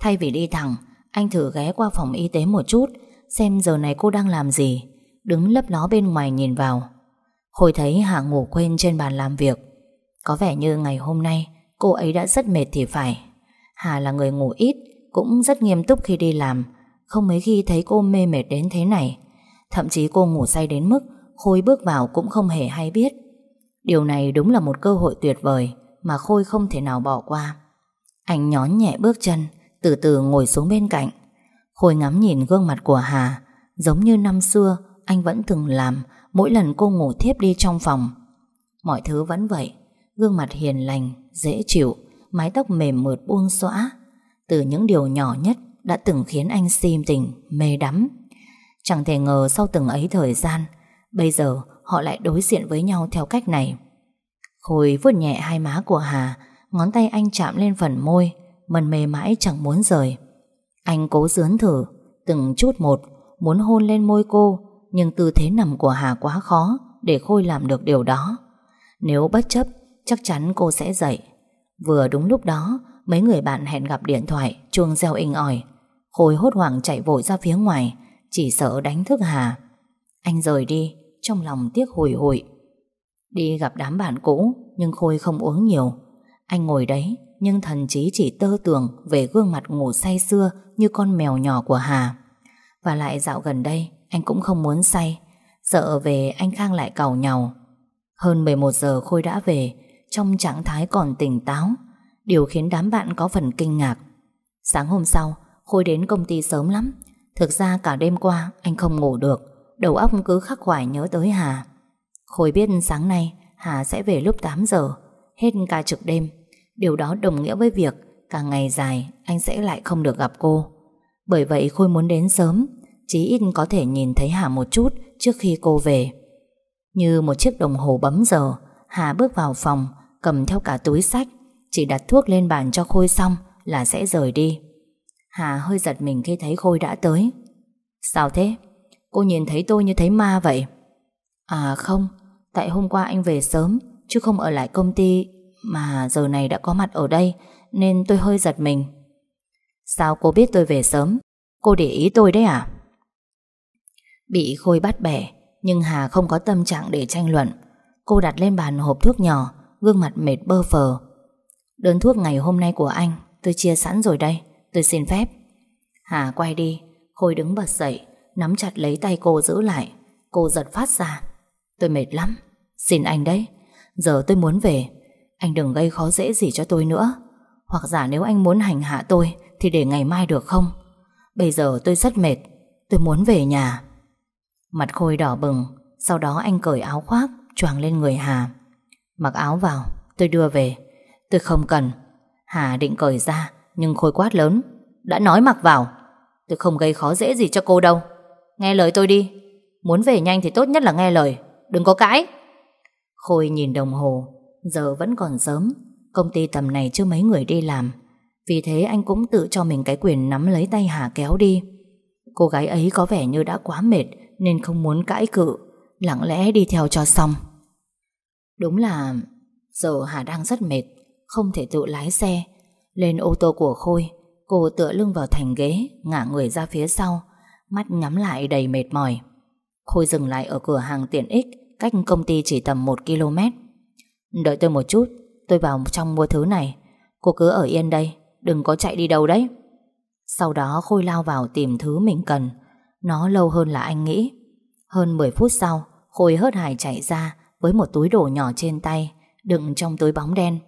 Thay vì đi thẳng, Anh thử ghé qua phòng y tế một chút, Xem giờ này cô đang làm gì. Đứng lấp ló bên ngoài nhìn vào. Khôi thấy Hà ngủ quên trên bàn làm việc. Có vẻ như ngày hôm nay, Cô ấy đã rất mệt thì phải. Hà là người ngủ ít, Cũng rất nghiêm túc khi đi làm. Không mấy khi thấy cô mê mệt đến thế này. Thậm chí cô ngủ say đến mức Khôi bước vào cũng không hề hay biết. Điều này đúng là một cơ hội tuyệt vời Mà Khôi không thể nào bỏ qua. Anh nhón nhẹ bước chân, Từ từ ngồi xuống bên cạnh. Khôi ngắm nhìn gương mặt của Hà Giống như năm xưa Anh vẫn từng làm Mỗi lần cô ngủ thiếp đi trong phòng Mọi thứ vẫn vậy. Gương mặt hiền lành, dễ chịu Mái tóc mềm mượt buông xõa. Từ những điều nhỏ nhất Đã từng khiến anh sim tình, mê đắm. Chẳng thể ngờ sau từng ấy thời gian Bây giờ họ lại đối diện với nhau theo cách này. Khôi vuốt nhẹ hai má của Hà Ngón tay anh chạm lên phần môi Mần mê mãi chẳng muốn rời. Anh cố dướn thử Từng chút một Muốn hôn lên môi cô nhưng tư thế nằm của Hà quá khó Để Khôi làm được điều đó. Nếu bất chấp, Chắc chắn cô sẽ dậy. Vừa đúng lúc đó, Mấy người bạn hẹn gặp điện thoại, Chuông reo inh ỏi. Khôi hốt hoảng chạy vội ra phía ngoài, Chỉ sợ đánh thức Hà. Anh rời đi. Trong lòng tiếc hồi hụi. Đi gặp đám bạn cũ, Nhưng Khôi không uống nhiều. Anh ngồi đấy, Nhưng thần trí chỉ tơ tưởng Về gương mặt ngủ say xưa Như con mèo nhỏ của Hà. Và lại dạo gần đây anh cũng không muốn say. Sợ về, anh Khang lại cầu nhau. Hơn 11 giờ Khôi đã về, Trong trạng thái còn tỉnh táo. Điều khiến đám bạn có phần kinh ngạc. Sáng hôm sau, Khôi đến công ty sớm lắm. Thực ra cả đêm qua, anh không ngủ được. Đầu óc cứ khắc khoải nhớ tới Hà. Khôi biết sáng nay Hà sẽ về lúc 8 giờ. Hết ca trực đêm. Điều đó đồng nghĩa với việc Càng ngày dài anh sẽ lại không được gặp cô. Bởi vậy Khôi muốn đến sớm. Chí ít có thể nhìn thấy Hà một chút Trước khi cô về. Như một chiếc đồng hồ bấm giờ, Hà bước vào phòng, Cầm theo cả túi sách, Chỉ đặt thuốc lên bàn cho Khôi xong Là sẽ rời đi. Hà hơi giật mình khi thấy Khôi đã tới. Sao thế? Cô nhìn thấy tôi như thấy ma vậy? À không, Tại hôm qua anh về sớm, Chứ không ở lại công ty Mà giờ này đã có mặt ở đây, Nên tôi hơi giật mình. Sao cô biết tôi về sớm? Cô để ý tôi đấy à? Bị Khôi bắt bẻ, Nhưng Hà không có tâm trạng để tranh luận. Cô đặt lên bàn hộp thuốc nhỏ, Gương mặt mệt bơ phờ. Đơn thuốc ngày hôm nay của anh, Tôi chia sẵn rồi đây, Tôi xin phép. Hà quay đi, Khôi đứng bật dậy, Nắm chặt lấy tay cô giữ lại. Cô giật phát ra, Tôi mệt lắm, Xin anh đấy, Giờ tôi muốn về. Anh đừng gây khó dễ gì cho tôi nữa. Hoặc giả nếu anh muốn hành hạ tôi, Thì để ngày mai được không? Bây giờ tôi rất mệt, Tôi muốn về nhà. Mặt Khôi đỏ bừng, Sau đó anh cởi áo khoác, choàng lên người Hà. Mặc áo vào, Tôi đưa về. Tôi không cần. Hà định cởi ra, Nhưng Khôi quát lớn, Đã nói mặc vào. Tôi không gây khó dễ gì cho cô đâu. Nghe lời tôi đi. Muốn về nhanh thì tốt nhất là nghe lời. Đừng có cãi. Khôi nhìn đồng hồ, Giờ vẫn còn sớm. Công ty tầm này chưa mấy người đi làm. Vì thế anh cũng tự cho mình cái quyền nắm lấy tay Hà kéo đi. Cô gái ấy có vẻ như đã quá mệt nên không muốn cãi cự, Lặng lẽ đi theo cho xong. Đúng là Giờ Hà đang rất mệt, Không thể tự lái xe, Lên ô tô của Khôi, Cô tựa lưng vào thành ghế, Ngả người ra phía sau, Mắt nhắm lại đầy mệt mỏi. Khôi dừng lại ở cửa hàng tiện ích Cách công ty chỉ tầm 1 km. Đợi tôi một chút, Tôi vào trong mua thứ này, Cô cứ ở yên đây, Đừng có chạy đi đâu đấy. Sau đó Khôi lao vào tìm thứ mình cần nó lâu hơn là anh nghĩ. Hơn 10 phút sau, Khôi hớt hải chạy ra Với một túi đồ nhỏ trên tay, Đựng trong túi bóng đen.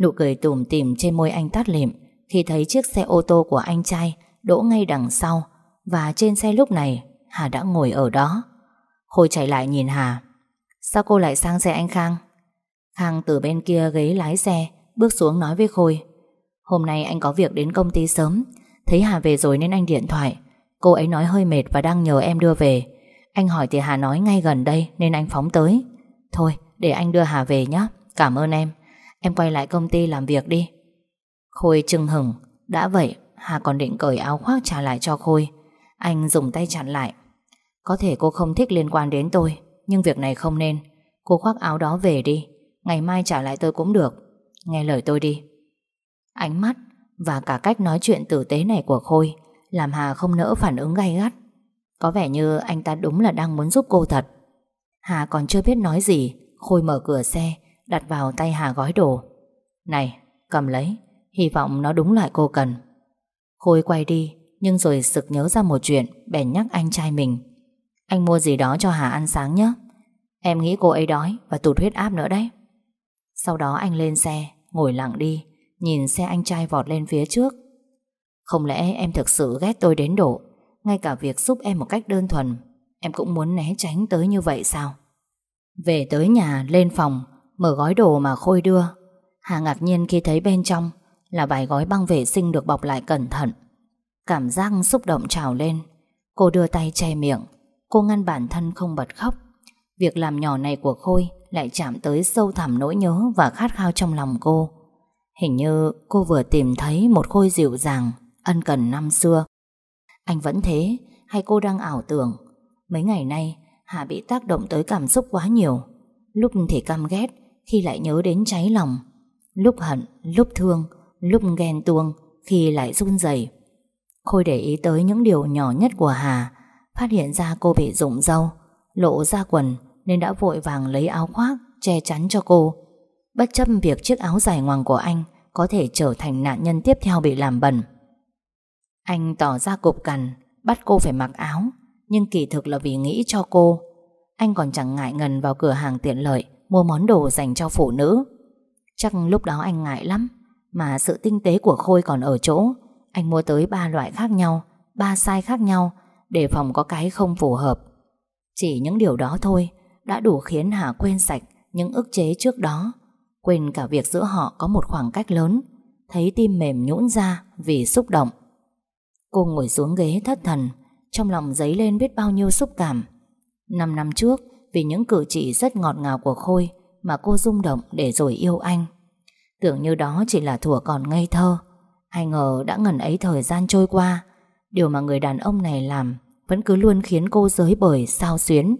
Nụ cười tủm tỉm trên môi anh tắt lịm Khi thấy chiếc xe ô tô của anh trai Đỗ ngay đằng sau Và trên xe lúc này, Hà đã ngồi ở đó. Khôi chạy lại nhìn Hà. Sao cô lại sang xe anh Khang? Khang từ bên kia ghế lái xe, Bước xuống nói với Khôi. Hôm nay anh có việc đến công ty sớm. Thấy Hà về rồi nên anh điện thoại. Cô ấy nói hơi mệt và đang nhờ em đưa về. Anh hỏi thì Hà nói ngay gần đây, Nên anh phóng tới. Thôi, để anh đưa Hà về nhé Cảm ơn em. Em quay lại công ty làm việc đi. Khôi chừng hửng. Đã vậy, Hà còn định cởi áo khoác trả lại cho Khôi. Anh dùng tay chặn lại. Có thể cô không thích liên quan đến tôi, Nhưng việc này không nên. Cô khoác áo đó về đi. Ngày mai trả lại tôi cũng được. Nghe lời tôi đi. Ánh mắt và cả cách nói chuyện tử tế này của Khôi làm Hà không nỡ phản ứng gay gắt. Có vẻ như anh ta đúng là đang muốn giúp cô thật. Hà còn chưa biết nói gì, Khôi mở cửa xe, Đặt vào tay Hà gói đồ. Này, cầm lấy, Hy vọng nó đúng loại cô cần. Khôi quay đi, Nhưng rồi sực nhớ ra một chuyện, Bèn nhắc anh trai mình. Anh mua gì đó cho Hà ăn sáng nhé. Em nghĩ cô ấy đói và tụt huyết áp nữa đấy. Sau đó anh lên xe, Ngồi lặng đi, Nhìn xe anh trai vọt lên phía trước. Không lẽ em thực sự ghét tôi đến độ? Ngay cả việc giúp em một cách đơn thuần, Em cũng muốn né tránh tới như vậy sao? Về tới nhà, lên phòng, Mở gói đồ mà Khôi đưa. Hà ngạc nhiên khi thấy bên trong Là vài gói băng vệ sinh được bọc lại cẩn thận. Cảm giác xúc động trào lên. Cô đưa tay che miệng. Cô ngăn bản thân không bật khóc. Việc làm nhỏ này của Khôi Lại chạm tới sâu thẳm nỗi nhớ Và khát khao trong lòng cô. Hình như cô vừa tìm thấy Một Khôi dịu dàng Ân cần năm xưa. Anh vẫn thế hay cô đang ảo tưởng Mấy ngày nay Hà bị tác động tới cảm xúc quá nhiều. Lúc thì căm ghét Khi lại nhớ đến cháy lòng. Lúc hận, lúc thương Lúc ghen tuông Khi lại run rẩy. Khôi để ý tới những điều nhỏ nhất của Hà Phát hiện ra cô bị rụng râu Lộ ra quần Nên đã vội vàng lấy áo khoác Che chắn cho cô. Bất chấp việc chiếc áo dài ngoằng của anh Có thể trở thành nạn nhân tiếp theo bị làm bẩn. Anh tỏ ra cục cằn, Bắt cô phải mặc áo, Nhưng kỳ thực là vì nghĩ cho cô. Anh còn chẳng ngại ngần vào cửa hàng tiện lợi, Mua món đồ dành cho phụ nữ. Chắc lúc đó anh ngại lắm, Mà sự tinh tế của Khôi còn ở chỗ. Anh mua tới ba loại khác nhau, Ba size khác nhau, Để phòng có cái không phù hợp. Chỉ những điều đó thôi, Đã đủ khiến Hà quên sạch Những ức chế trước đó. Quên cả việc giữa họ có một khoảng cách lớn. Thấy tim mềm nhũn ra Vì xúc động Cô ngồi xuống ghế thất thần, Trong lòng dấy lên biết bao nhiêu xúc cảm. Năm năm trước, Vì những cử chỉ rất ngọt ngào của Khôi Mà cô rung động để rồi yêu anh. Tưởng như đó chỉ là thủa còn ngây thơ, Ai ngờ đã ngần ấy thời gian trôi qua. Điều mà người đàn ông này làm Vẫn cứ luôn khiến cô giới bời, sao xuyến.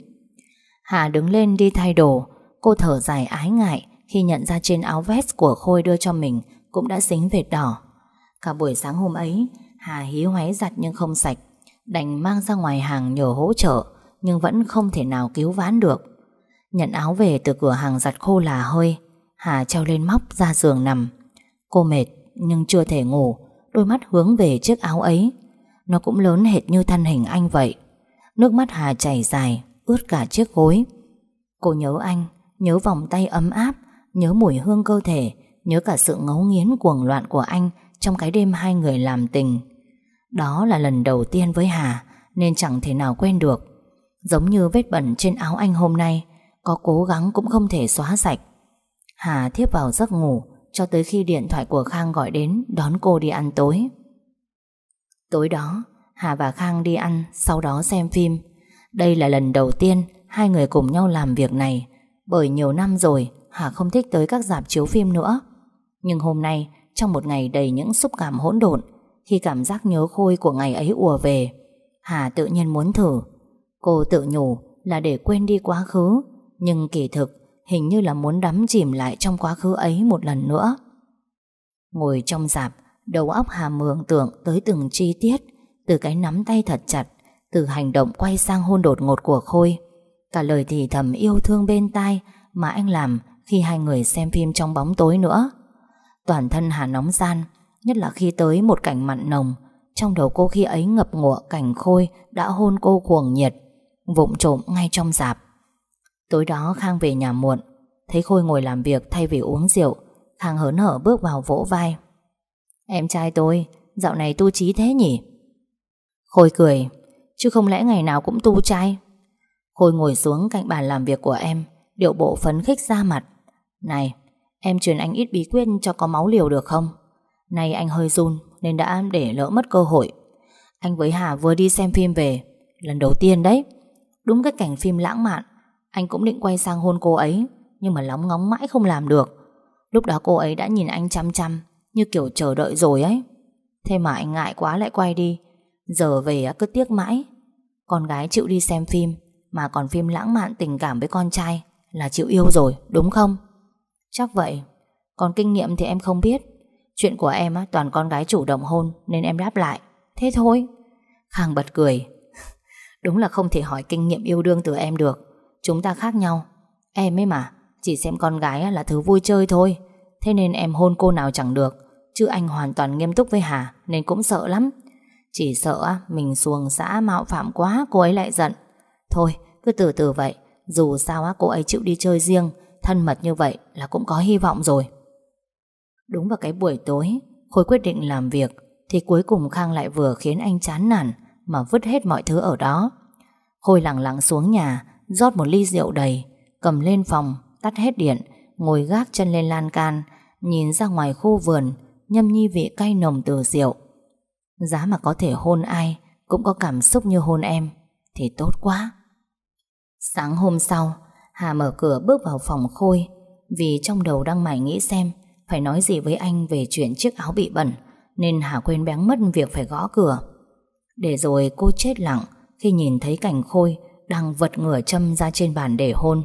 Hà đứng lên đi thay đồ, Cô thở dài ái ngại Khi nhận ra trên áo vest của Khôi đưa cho mình Cũng đã dính vệt đỏ. Cả buổi sáng hôm ấy Hà hí hoáy giặt nhưng không sạch, Đành mang ra ngoài hàng nhờ hỗ trợ, Nhưng vẫn không thể nào cứu vãn được. Nhận áo về từ cửa hàng giặt khô là hơi, Hà treo lên móc ra giường nằm. Cô mệt, nhưng chưa thể ngủ, Đôi mắt hướng về chiếc áo ấy. Nó cũng lớn hệt như thân hình anh vậy. Nước mắt Hà chảy dài, Ướt cả chiếc gối. Cô nhớ anh, Nhớ vòng tay ấm áp, Nhớ mùi hương cơ thể, Nhớ cả sự ngấu nghiến cuồng loạn của anh Trong cái đêm hai người làm tình. Đó là lần đầu tiên với Hà Nên chẳng thể nào quên được Giống như vết bẩn trên áo anh hôm nay Có cố gắng cũng không thể xóa sạch Hà thiếp vào giấc ngủ cho tới khi điện thoại của Khang gọi đến đón cô đi ăn tối. Tối đó, Hà và Khang đi ăn, sau đó xem phim. Đây là lần đầu tiên hai người cùng nhau làm việc này, bởi nhiều năm rồi Hà không thích tới các dạp chiếu phim nữa. Nhưng hôm nay, trong một ngày đầy những xúc cảm hỗn độn, khi cảm giác nhớ khôi của ngày ấy ùa về, Hà tự nhiên muốn thử. Cô tự nhủ là để quên đi quá khứ, nhưng kỳ thực Hình như là muốn đắm chìm lại trong quá khứ ấy một lần nữa. Ngồi trong dạp Đầu óc Hà mường tượng tới từng chi tiết Từ cái nắm tay thật chặt Từ hành động quay sang hôn đột ngột của Khôi. Cả lời thì thầm yêu thương bên tai Mà anh làm khi hai người xem phim trong bóng tối nữa. Toàn thân Hà nóng gian Nhất là khi tới một cảnh mặn nồng, Trong đầu cô khi ấy ngập ngụa cảnh Khôi Đã hôn cô cuồng nhiệt, Vụng trộm ngay trong dạp. Tối đó Khang về nhà muộn, Thấy Khôi ngồi làm việc thay vì uống rượu, Khang hớn hở bước vào vỗ vai. Em trai tôi, Dạo này tu trí thế nhỉ? Khôi cười, Chứ không lẽ ngày nào cũng tu trai? Khôi ngồi xuống cạnh bàn làm việc của em, Điệu bộ phấn khích ra mặt. Này, Em truyền anh ít bí quyết cho có máu liều được không? Nay anh hơi run Nên đã để lỡ mất cơ hội. Anh với Hà vừa đi xem phim về, Lần đầu tiên đấy. Đúng cái cảnh phim lãng mạn, anh cũng định quay sang hôn cô ấy, Nhưng mà lóng ngóng mãi không làm được. Lúc đó cô ấy đã nhìn anh chăm chăm, Như kiểu chờ đợi rồi ấy. Thế mà anh ngại quá lại quay đi, Giờ về cứ tiếc mãi. Con gái chịu đi xem phim, Mà còn phim lãng mạn tình cảm với con trai Là chịu yêu rồi, đúng không? Chắc vậy, Còn kinh nghiệm thì em không biết. Chuyện của em á, toàn con gái chủ động hôn Nên em đáp lại. Thế thôi. Khang bật cười. Đúng là không thể hỏi kinh nghiệm yêu đương từ em được. Chúng ta khác nhau. Em ấy mà Chỉ xem con gái là thứ vui chơi thôi. Thế nên em hôn cô nào chẳng được. Chứ anh hoàn toàn nghiêm túc với Hà Nên cũng sợ lắm. Chỉ sợ mình xuồng xã mạo phạm quá Cô ấy lại giận. Thôi cứ từ từ vậy. Dù sao cô ấy chịu đi chơi riêng Thân mật như vậy là cũng có hy vọng rồi. Đúng vào cái buổi tối Khôi quyết định làm việc Thì cuối cùng Khang lại vừa khiến anh chán nản Mà vứt hết mọi thứ ở đó Khôi lặng lặng xuống nhà rót một ly rượu đầy, cầm lên phòng, tắt hết điện, ngồi gác chân lên lan can, nhìn ra ngoài khu vườn, nhâm nhi vị cay nồng từ rượu. Giá mà có thể hôn ai, cũng có cảm xúc như hôn em, thì tốt quá. Sáng hôm sau, Hà mở cửa bước vào phòng Khôi, vì trong đầu đang mải nghĩ xem phải nói gì với anh về chuyện chiếc áo bị bẩn, nên Hà quên bén mất việc phải gõ cửa. Để rồi cô chết lặng khi nhìn thấy cảnh Khôi đang vật ngửa châm ra trên bàn để hôn.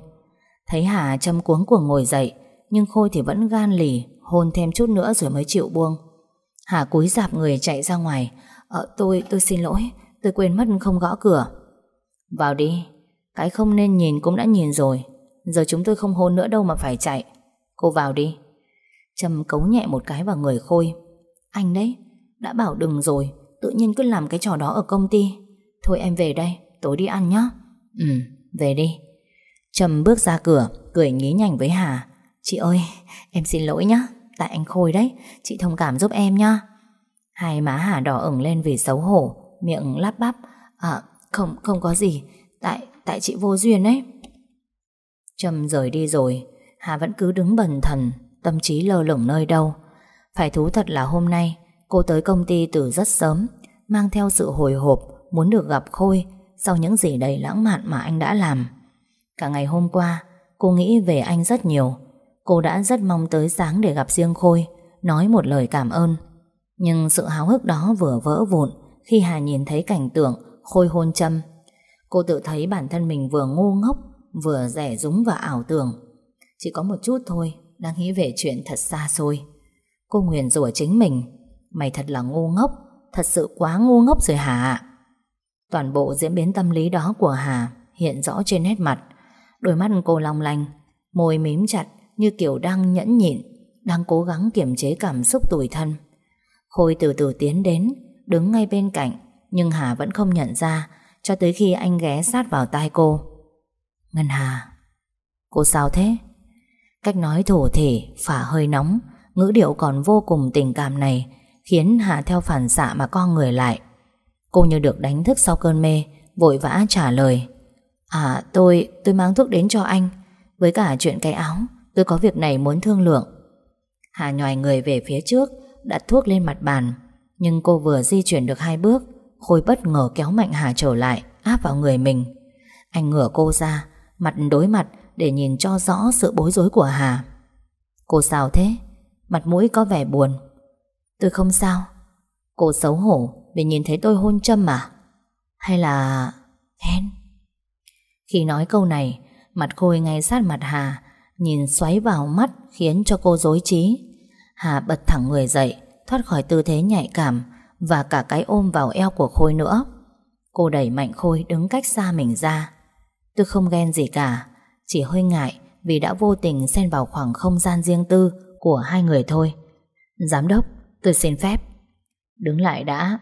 Thấy Hà châm cuống cuồng ngồi dậy, nhưng Khôi thì vẫn gan lì, hôn thêm chút nữa rồi mới chịu buông. Hà cúi dạp người chạy ra ngoài. Ờ, tôi, tôi xin lỗi, tôi quên mất không gõ cửa. Vào đi, cái không nên nhìn cũng đã nhìn rồi. Giờ chúng tôi không hôn nữa đâu mà phải chạy. Cô vào đi. Trâm cấu nhẹ một cái vào người Khôi. Anh đấy, đã bảo đừng rồi, tự nhiên cứ làm cái trò đó ở công ty. Thôi em về đây, tối đi ăn nhá Ừ, về đi. Trâm bước ra cửa, cười nhí nhảnh với Hà. Chị ơi, em xin lỗi nhá, tại anh Khôi đấy, chị thông cảm giúp em nhá. Hai má Hà đỏ ửng lên vì xấu hổ Miệng lắp bắp À không không có gì Tại tại chị vô duyên ấy Trâm rời đi rồi Hà vẫn cứ đứng bần thần Tâm trí lơ lửng nơi đâu. Phải thú thật là hôm nay, Cô tới công ty từ rất sớm, Mang theo sự hồi hộp, Muốn được gặp Khôi Sau những gì đầy lãng mạn mà anh đã làm. Cả ngày hôm qua, Cô nghĩ về anh rất nhiều. Cô đã rất mong tới sáng để gặp riêng Khôi, Nói một lời cảm ơn. Nhưng sự háo hức đó vừa vỡ vụn Khi Hà nhìn thấy cảnh tượng Khôi hôn châm. Cô tự thấy bản thân mình vừa ngu ngốc, Vừa rẻ rúng và ảo tưởng. Chỉ có một chút thôi đang nghĩ về chuyện thật xa xôi. Cô nguyền rủa chính mình, Mày thật là ngu ngốc, Thật sự quá ngu ngốc rồi Hà Toàn bộ diễn biến tâm lý đó của Hà Hiện rõ trên nét mặt. Đôi mắt cô long lanh, Môi mím chặt như kiểu đang nhẫn nhịn, Đang cố gắng kiềm chế cảm xúc tủi thân. Khôi từ từ tiến đến, Đứng ngay bên cạnh, Nhưng Hà vẫn không nhận ra Cho tới khi anh ghé sát vào tai cô. Ngân Hà, Cô sao thế? Cách nói thổ thể phả hơi nóng Ngữ điệu còn vô cùng tình cảm này Khiến Hà theo phản xạ mà co người lại. Cô như được đánh thức sau cơn mê Vội vã trả lời. À tôi, tôi mang thuốc đến cho anh. Với cả chuyện cái áo Tôi có việc này muốn thương lượng. Hà nhòi người về phía trước Đặt thuốc lên mặt bàn. Nhưng cô vừa di chuyển được hai bước Khôi bất ngờ kéo mạnh Hà trở lại Áp vào người mình. Anh ngửa cô ra Mặt đối mặt để nhìn cho rõ sự bối rối của Hà. Cô sao thế? Mặt mũi có vẻ buồn. Tôi không sao. Cô xấu hổ vì nhìn thấy tôi hôn châm mà Hay là Ghen Khi nói câu này, Mặt Khôi ngay sát mặt Hà, Nhìn xoáy vào mắt Khiến cho cô dối trí. Hà bật thẳng người dậy, Thoát khỏi tư thế nhạy cảm Và cả cái ôm vào eo của Khôi nữa. Cô đẩy mạnh Khôi đứng cách xa mình ra. Tôi không ghen gì cả chỉ hơi ngại Vì đã vô tình xen vào khoảng không gian riêng tư Của hai người thôi. Giám đốc, tôi xin phép. Đứng lại đã.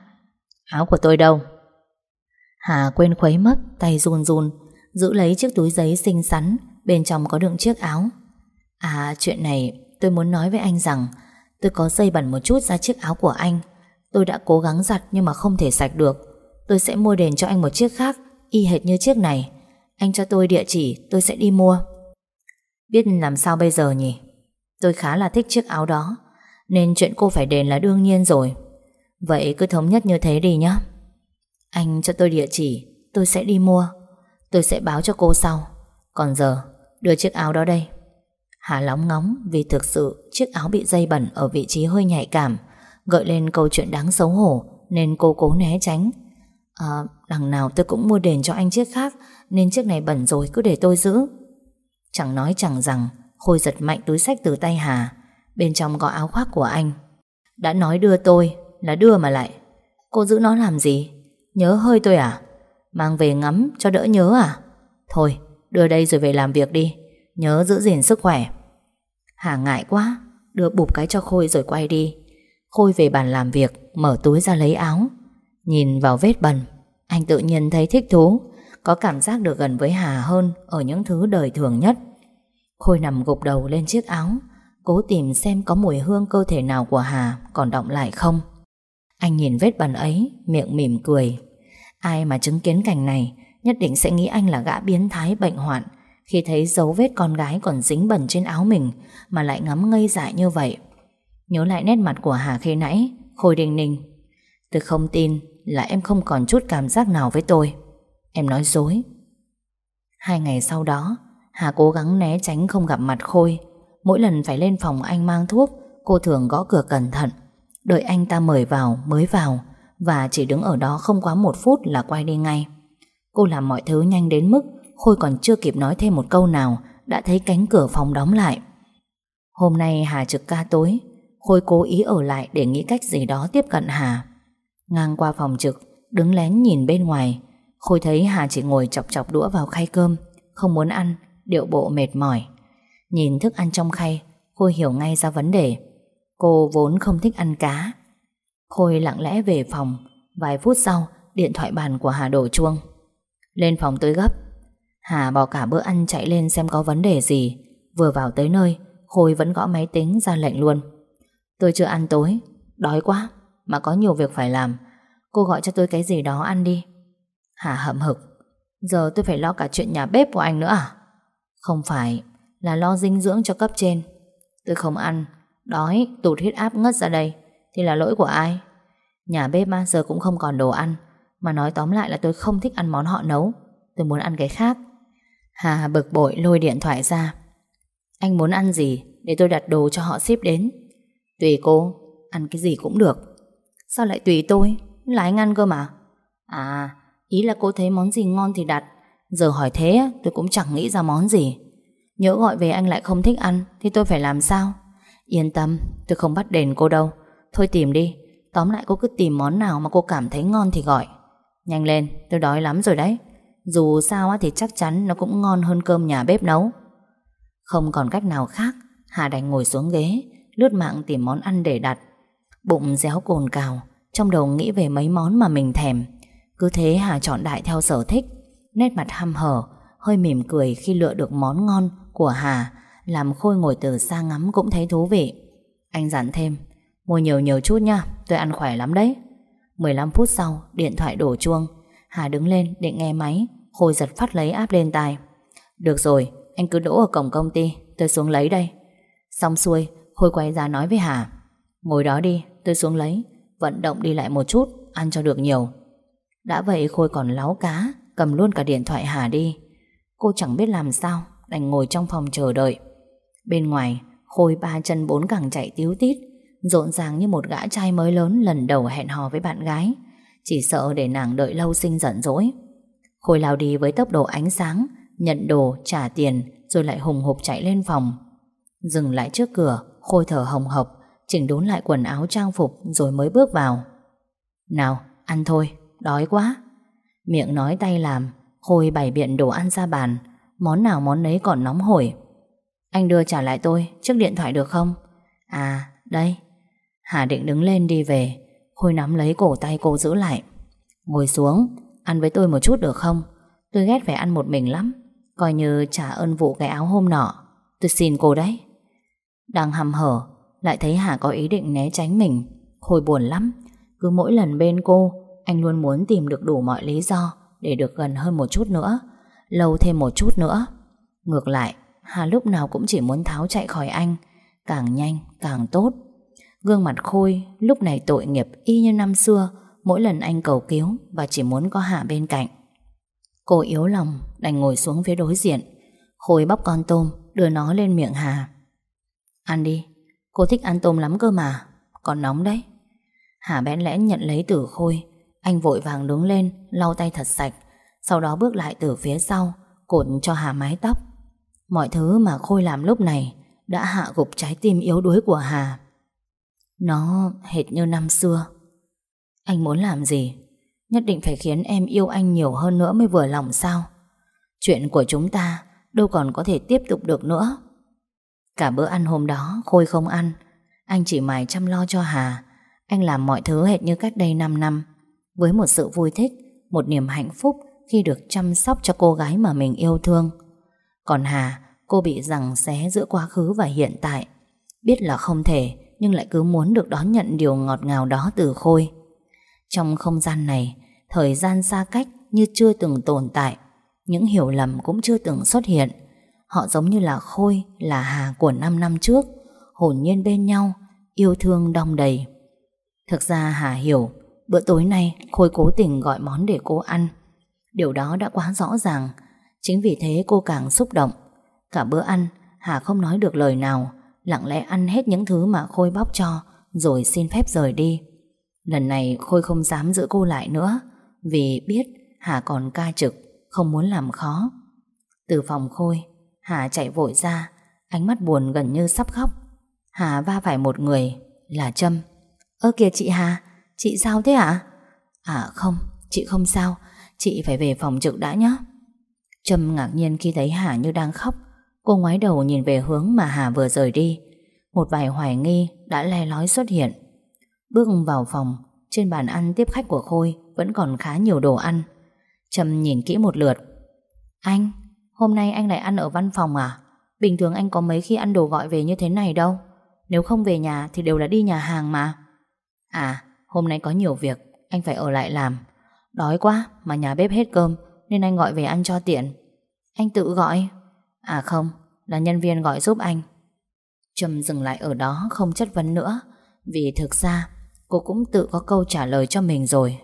Áo của tôi đâu? Hà quên khuấy mất, Tay run run, Giữ lấy chiếc túi giấy xinh xắn, Bên trong có đựng chiếc áo. À chuyện này, tôi muốn nói với anh rằng, Tôi có dây bẩn một chút ra chiếc áo của anh. Tôi đã cố gắng giặt nhưng mà không thể sạch được. Tôi sẽ mua đền cho anh một chiếc khác, Y hệt như chiếc này. Anh cho tôi địa chỉ, tôi sẽ đi mua. Biết làm sao bây giờ nhỉ? Tôi khá là thích chiếc áo đó, Nên chuyện cô phải đền là đương nhiên rồi. Vậy cứ thống nhất như thế đi nhé Anh cho tôi địa chỉ, Tôi sẽ đi mua. Tôi sẽ báo cho cô sau. Còn giờ, đưa chiếc áo đó đây. Hà lóng ngóng vì thực sự chiếc áo bị dây bẩn ở vị trí hơi nhạy cảm, Gợi lên câu chuyện đáng xấu hổ Nên cô cố né tránh. À đằng nào tôi cũng mua đền cho anh chiếc khác, Nên chiếc này bẩn rồi, cứ để tôi giữ. Chẳng nói chẳng rằng, Khôi giật mạnh túi sách từ tay Hà, Bên trong có áo khoác của anh. Đã nói đưa tôi, là đưa mà lại. Cô giữ nó làm gì? Nhớ hơi tôi à? Mang về ngắm cho đỡ nhớ à? Thôi, đưa đây rồi về làm việc đi. Nhớ giữ gìn sức khỏe. Hà ngại quá, Đưa bụp cái cho Khôi rồi quay đi. Khôi về bàn làm việc, Mở túi ra lấy áo. Nhìn vào vết bẩn. Anh tự nhiên thấy thích thú, Có cảm giác được gần với Hà hơn Ở những thứ đời thường nhất. Khôi nằm gục đầu lên chiếc áo, Cố tìm xem có mùi hương cơ thể nào của Hà Còn động lại không. Anh nhìn vết bẩn ấy, Miệng mỉm cười. Ai mà chứng kiến cảnh này, Nhất định sẽ nghĩ anh là gã biến thái bệnh hoạn, Khi thấy dấu vết con gái còn dính bẩn trên áo mình Mà lại ngắm ngây dại như vậy. Nhớ lại nét mặt của Hà khi nãy, Khôi đình ninh. Tôi không tin là em không còn chút cảm giác nào với tôi. Em nói dối. Hai ngày sau đó, Hà cố gắng né tránh không gặp mặt Khôi. Mỗi lần phải lên phòng anh mang thuốc, Cô thường gõ cửa cẩn thận. Đợi anh ta mời vào, mới vào, Và chỉ đứng ở đó không quá một phút là quay đi ngay. Cô làm mọi thứ nhanh đến mức Khôi còn chưa kịp nói thêm một câu nào, Đã thấy cánh cửa phòng đóng lại. Hôm nay Hà trực ca tối, Khôi cố ý ở lại để nghĩ cách gì đó tiếp cận Hà. Ngang qua phòng trực, Đứng lén nhìn bên ngoài. Khôi thấy Hà chỉ ngồi chọc chọc đũa vào khay cơm, Không muốn ăn, Điệu bộ mệt mỏi. Nhìn thức ăn trong khay, Khôi hiểu ngay ra vấn đề. Cô vốn không thích ăn cá. Khôi lặng lẽ về phòng. Vài phút sau, Điện thoại bàn của Hà đổ chuông. Lên phòng tới gấp. Hà bỏ cả bữa ăn chạy lên xem có vấn đề gì. Vừa vào tới nơi, Khôi vẫn gõ máy tính ra lệnh luôn. Tôi chưa ăn tối, Đói quá. Mà có nhiều việc phải làm. Cô gọi cho tôi cái gì đó ăn đi. Hà hậm hực. Giờ tôi phải lo cả chuyện nhà bếp của anh nữa à? Không phải Là lo dinh dưỡng cho cấp trên. Tôi không ăn Đói, tụt huyết áp ngất ra đây. Thì là lỗi của ai? Nhà bếp mà giờ cũng không còn đồ ăn Mà nói tóm lại là tôi không thích ăn món họ nấu. Tôi muốn ăn cái khác. Hà bực bội lôi điện thoại ra. Anh muốn ăn gì Để tôi đặt đồ cho họ ship đến? Tùy cô Ăn cái gì cũng được. Sao lại tùy tôi? Là anh ăn cơ mà À ý là cô thấy món gì ngon thì đặt. Giờ hỏi thế, tôi cũng chẳng nghĩ ra món gì. Nhớ gọi về anh lại không thích ăn, Thì tôi phải làm sao? Yên tâm, tôi không bắt đền cô đâu. Thôi tìm đi. Tóm lại cô cứ tìm món nào mà cô cảm thấy ngon thì gọi. Nhanh lên, tôi đói lắm rồi đấy. Dù sao thì chắc chắn nó cũng ngon hơn cơm nhà bếp nấu. Không còn cách nào khác, Hà đành ngồi xuống ghế, Lướt mạng tìm món ăn để đặt. Bụng réo cồn cào, Trong đầu nghĩ về mấy món mà mình thèm. Cứ thế Hà chọn đại theo sở thích, Nét mặt hăm hở, Hơi mỉm cười khi lựa được món ngon của Hà, Làm Khôi ngồi từ xa ngắm cũng thấy thú vị. Anh dặn thêm, Mua nhiều nhiều chút nha, Tôi ăn khỏe lắm đấy. 15 phút sau, điện thoại đổ chuông. Hà đứng lên định nghe máy, Khôi giật phát lấy áp lên tai. Được rồi, anh cứ đỗ ở cổng công ty, Tôi xuống lấy đây. Xong xuôi, Khôi quay ra nói với Hà, Ngồi đó đi tôi xuống lấy Vận động đi lại một chút Ăn cho được nhiều. Đã vậy Khôi còn láo cá Cầm luôn cả điện thoại Hà đi. Cô chẳng biết làm sao Đành ngồi trong phòng chờ đợi. Bên ngoài Khôi ba chân bốn cẳng chạy tíu tít Rộn ràng như một gã trai mới lớn Lần đầu hẹn hò với bạn gái. Chỉ sợ để nàng đợi lâu sinh giận dỗi. Khôi lao đi với tốc độ ánh sáng Nhận đồ, trả tiền Rồi lại hùng hục chạy lên phòng. Dừng lại trước cửa Khôi thở hồng hộc Chỉnh đốn lại quần áo trang phục Rồi mới bước vào. Nào, ăn thôi, đói quá. Miệng nói tay làm, Khôi bày biện đồ ăn ra bàn. Món nào món nấy còn nóng hổi. Anh đưa trả lại tôi, chiếc điện thoại được không? À đây. Hà định đứng lên đi về, Khôi nắm lấy cổ tay cô giữ lại. Ngồi xuống, Ăn với tôi một chút được không? Tôi ghét phải ăn một mình lắm. Coi như trả ơn vụ cái áo hôm nọ. Tôi xin cô đấy. Đang hầm hở lại thấy Hà có ý định né tránh mình. Khôi buồn lắm. Cứ mỗi lần bên cô, Anh luôn muốn tìm được đủ mọi lý do Để được gần hơn một chút nữa, Lâu thêm một chút nữa. Ngược lại, Hà lúc nào cũng chỉ muốn tháo chạy khỏi anh. Càng nhanh, càng tốt. Gương mặt Khôi, lúc này tội nghiệp y như năm xưa, Mỗi lần anh cầu cứu Và chỉ muốn có Hà bên cạnh. Cô yếu lòng, đành ngồi xuống phía đối diện. Khôi bóc con tôm, Đưa nó lên miệng Hà. Ăn đi Cô thích ăn tôm lắm cơ mà, Còn nóng đấy. Hà bẽn lẽn nhận lấy từ Khôi. Anh vội vàng đứng lên, lau tay thật sạch, Sau đó bước lại từ phía sau, Cột cho Hà mái tóc. Mọi thứ mà Khôi làm lúc này Đã hạ gục trái tim yếu đuối của Hà. Nó hệt như năm xưa. Anh muốn làm gì? Nhất định phải khiến em yêu anh nhiều hơn nữa mới vừa lòng sao? Chuyện của chúng ta Đâu còn có thể tiếp tục được nữa. Cả bữa ăn hôm đó Khôi không ăn. Anh chỉ mải chăm lo cho Hà. Anh làm mọi thứ hệt như cách đây 5 năm. Với một sự vui thích, Một niềm hạnh phúc Khi được chăm sóc cho cô gái mà mình yêu thương. Còn Hà, Cô bị rằng xé giữa quá khứ và hiện tại. Biết là không thể, Nhưng lại cứ muốn được đón nhận điều ngọt ngào đó từ Khôi. Trong không gian này, Thời gian xa cách như chưa từng tồn tại. Những hiểu lầm cũng chưa từng xuất hiện. Họ giống như là Khôi, Là Hà của 5 năm trước, Hồn nhiên bên nhau, Yêu thương đong đầy. Thực ra Hà hiểu, Bữa tối nay Khôi cố tình gọi món để cô ăn. Điều đó đã quá rõ ràng, Chính vì thế cô càng xúc động. Cả bữa ăn, Hà không nói được lời nào, Lặng lẽ ăn hết những thứ mà Khôi bóc cho, Rồi xin phép rời đi. Lần này Khôi không dám giữ cô lại nữa, Vì biết Hà còn ca trực, Không muốn làm khó. Từ phòng Khôi Hà chạy vội ra Ánh mắt buồn gần như sắp khóc. Hà va phải một người Là Trâm. Ơ kìa chị Hà Chị sao thế ạ? À không Chị không sao Chị phải về phòng trực đã nhé Trâm ngạc nhiên khi thấy Hà như đang khóc. Cô ngoái đầu nhìn về hướng mà Hà vừa rời đi. Một vài hoài nghi đã le lói xuất hiện. Bước vào phòng Trên bàn ăn tiếp khách của Khôi Vẫn còn khá nhiều đồ ăn. Trâm nhìn kỹ một lượt. Anh, hôm nay anh lại ăn ở văn phòng à? Bình thường anh có mấy khi ăn đồ gọi về như thế này đâu. Nếu không về nhà thì đều là đi nhà hàng mà. À, Hôm nay có nhiều việc Anh phải ở lại làm. Đói quá mà nhà bếp hết cơm Nên anh gọi về ăn cho tiện. Anh tự gọi. À không là nhân viên gọi giúp anh. Trâm dừng lại ở đó không chất vấn nữa. Vì thực ra Cô cũng tự có câu trả lời cho mình rồi.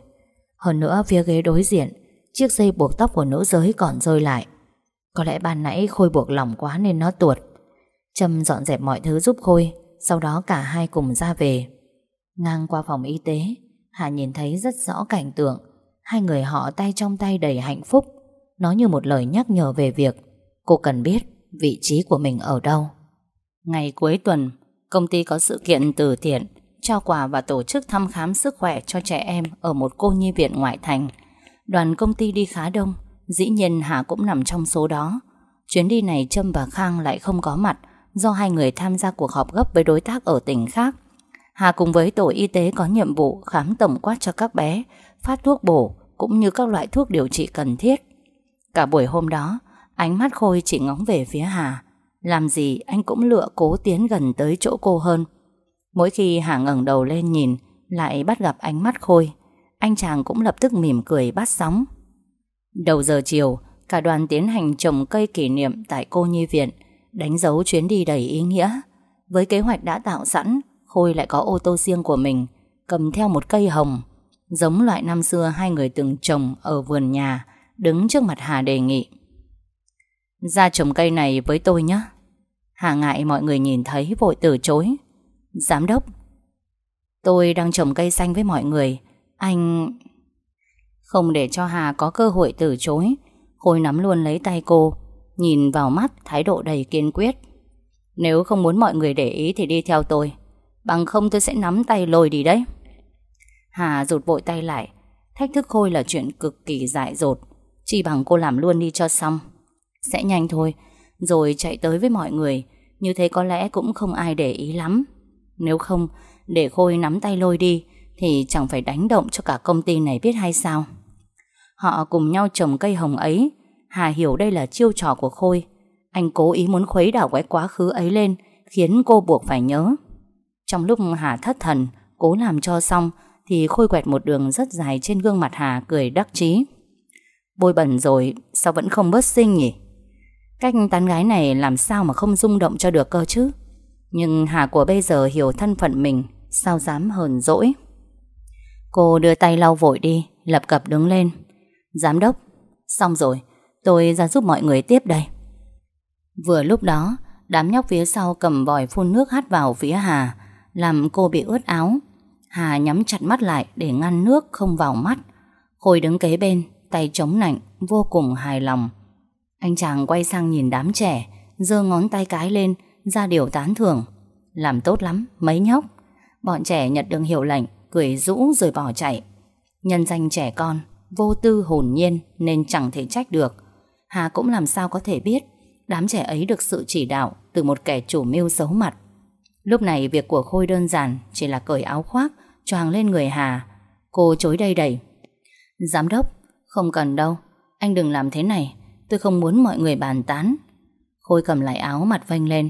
Hơn nữa phía ghế đối diện Chiếc dây buộc tóc của nữ giới còn rơi lại. Có lẽ ban nãy Khôi buộc lỏng quá nên nó tuột. Trâm dọn dẹp mọi thứ giúp Khôi, Sau đó cả hai cùng ra về. Ngang qua phòng y tế, Hà nhìn thấy rất rõ cảnh tượng. Hai người họ tay trong tay đầy hạnh phúc. Nó như một lời nhắc nhở về việc Cô cần biết vị trí của mình ở đâu. Ngày cuối tuần, Công ty có sự kiện từ thiện, Trao quà và tổ chức thăm khám sức khỏe cho trẻ em Ở một cô nhi viện ngoại thành. Đoàn công ty đi khá đông Dĩ nhiên Hà cũng nằm trong số đó Chuyến đi này Trâm và Khang lại không có mặt Do hai người tham gia cuộc họp gấp với đối tác ở tỉnh khác Hà cùng với tổ y tế có nhiệm vụ khám tổng quát cho các bé, phát thuốc bổ cũng như các loại thuốc điều trị cần thiết. Cả buổi hôm đó, ánh mắt Khôi chỉ ngóng về phía Hà. Làm gì anh cũng lựa cố tiến gần tới chỗ cô hơn. Mỗi khi Hà ngẩng đầu lên nhìn, lại bắt gặp ánh mắt Khôi. Anh chàng cũng lập tức mỉm cười bắt sóng. Đầu giờ chiều, cả đoàn tiến hành trồng cây kỷ niệm tại cô nhi viện, đánh dấu chuyến đi đầy ý nghĩa. Với kế hoạch đã tạo sẵn, Khôi lại có ô tô riêng của mình Cầm theo một cây hồng Giống loại năm xưa hai người từng trồng Ở vườn nhà Đứng trước mặt Hà đề nghị. Ra trồng cây này với tôi nhé. Hà ngại mọi người nhìn thấy vội từ chối. Giám đốc Tôi đang trồng cây xanh với mọi người. Anh... Không để cho Hà có cơ hội từ chối. Khôi nắm luôn lấy tay cô, Nhìn vào mắt thái độ đầy kiên quyết. Nếu không muốn mọi người để ý thì đi theo tôi, Bằng không tôi sẽ nắm tay lôi đi đấy. Hà rụt vội tay lại, Thách thức Khôi là chuyện cực kỳ dại dột. Chỉ bằng cô làm luôn đi cho xong. Sẽ nhanh thôi, Rồi chạy tới với mọi người, Như thế có lẽ cũng không ai để ý lắm. Nếu không, Để Khôi nắm tay lôi đi Thì chẳng phải đánh động cho cả công ty này biết hay sao? Họ cùng nhau trồng cây hồng ấy. Hà hiểu đây là chiêu trò của Khôi. Anh cố ý muốn khuấy đảo cái quá khứ ấy lên, Khiến cô buộc phải nhớ. Trong lúc Hà thất thần, Cố làm cho xong, Thì Khôi quẹt một đường rất dài trên gương mặt Hà, Cười đắc chí. Bôi bẩn rồi, Sao vẫn không bớt xinh nhỉ? Cách tán gái này làm sao mà không rung động cho được cơ chứ? Nhưng Hà của bây giờ hiểu thân phận mình, Sao dám hờn dỗi. Cô đưa tay lau vội đi, Lập cập đứng lên. Giám đốc Xong rồi Tôi ra giúp mọi người tiếp đây Vừa lúc đó Đám nhóc phía sau cầm vòi phun nước hắt vào phía Hà làm cô bị ướt áo. Hà nhắm chặt mắt lại để ngăn nước không vào mắt. Khôi đứng kế bên, tay chống nạnh, vô cùng hài lòng. Anh chàng quay sang nhìn đám trẻ, giơ ngón tay cái lên, ra điều tán thưởng. Làm tốt lắm, mấy nhóc. Bọn trẻ nhận được hiệu lệnh, cười rũ rồi bỏ chạy. Nhân danh trẻ con, vô tư hồn nhiên nên chẳng thể trách được. Hà cũng làm sao có thể biết đám trẻ ấy được sự chỉ đạo từ một kẻ chủ mưu xấu mặt. Lúc này việc của Khôi đơn giản, Chỉ là cởi áo khoác, Choàng lên người Hà. Cô chối đây đầy Giám đốc, Không cần đâu, Anh đừng làm thế này, Tôi không muốn mọi người bàn tán. Khôi cầm lại áo mặt vênh lên.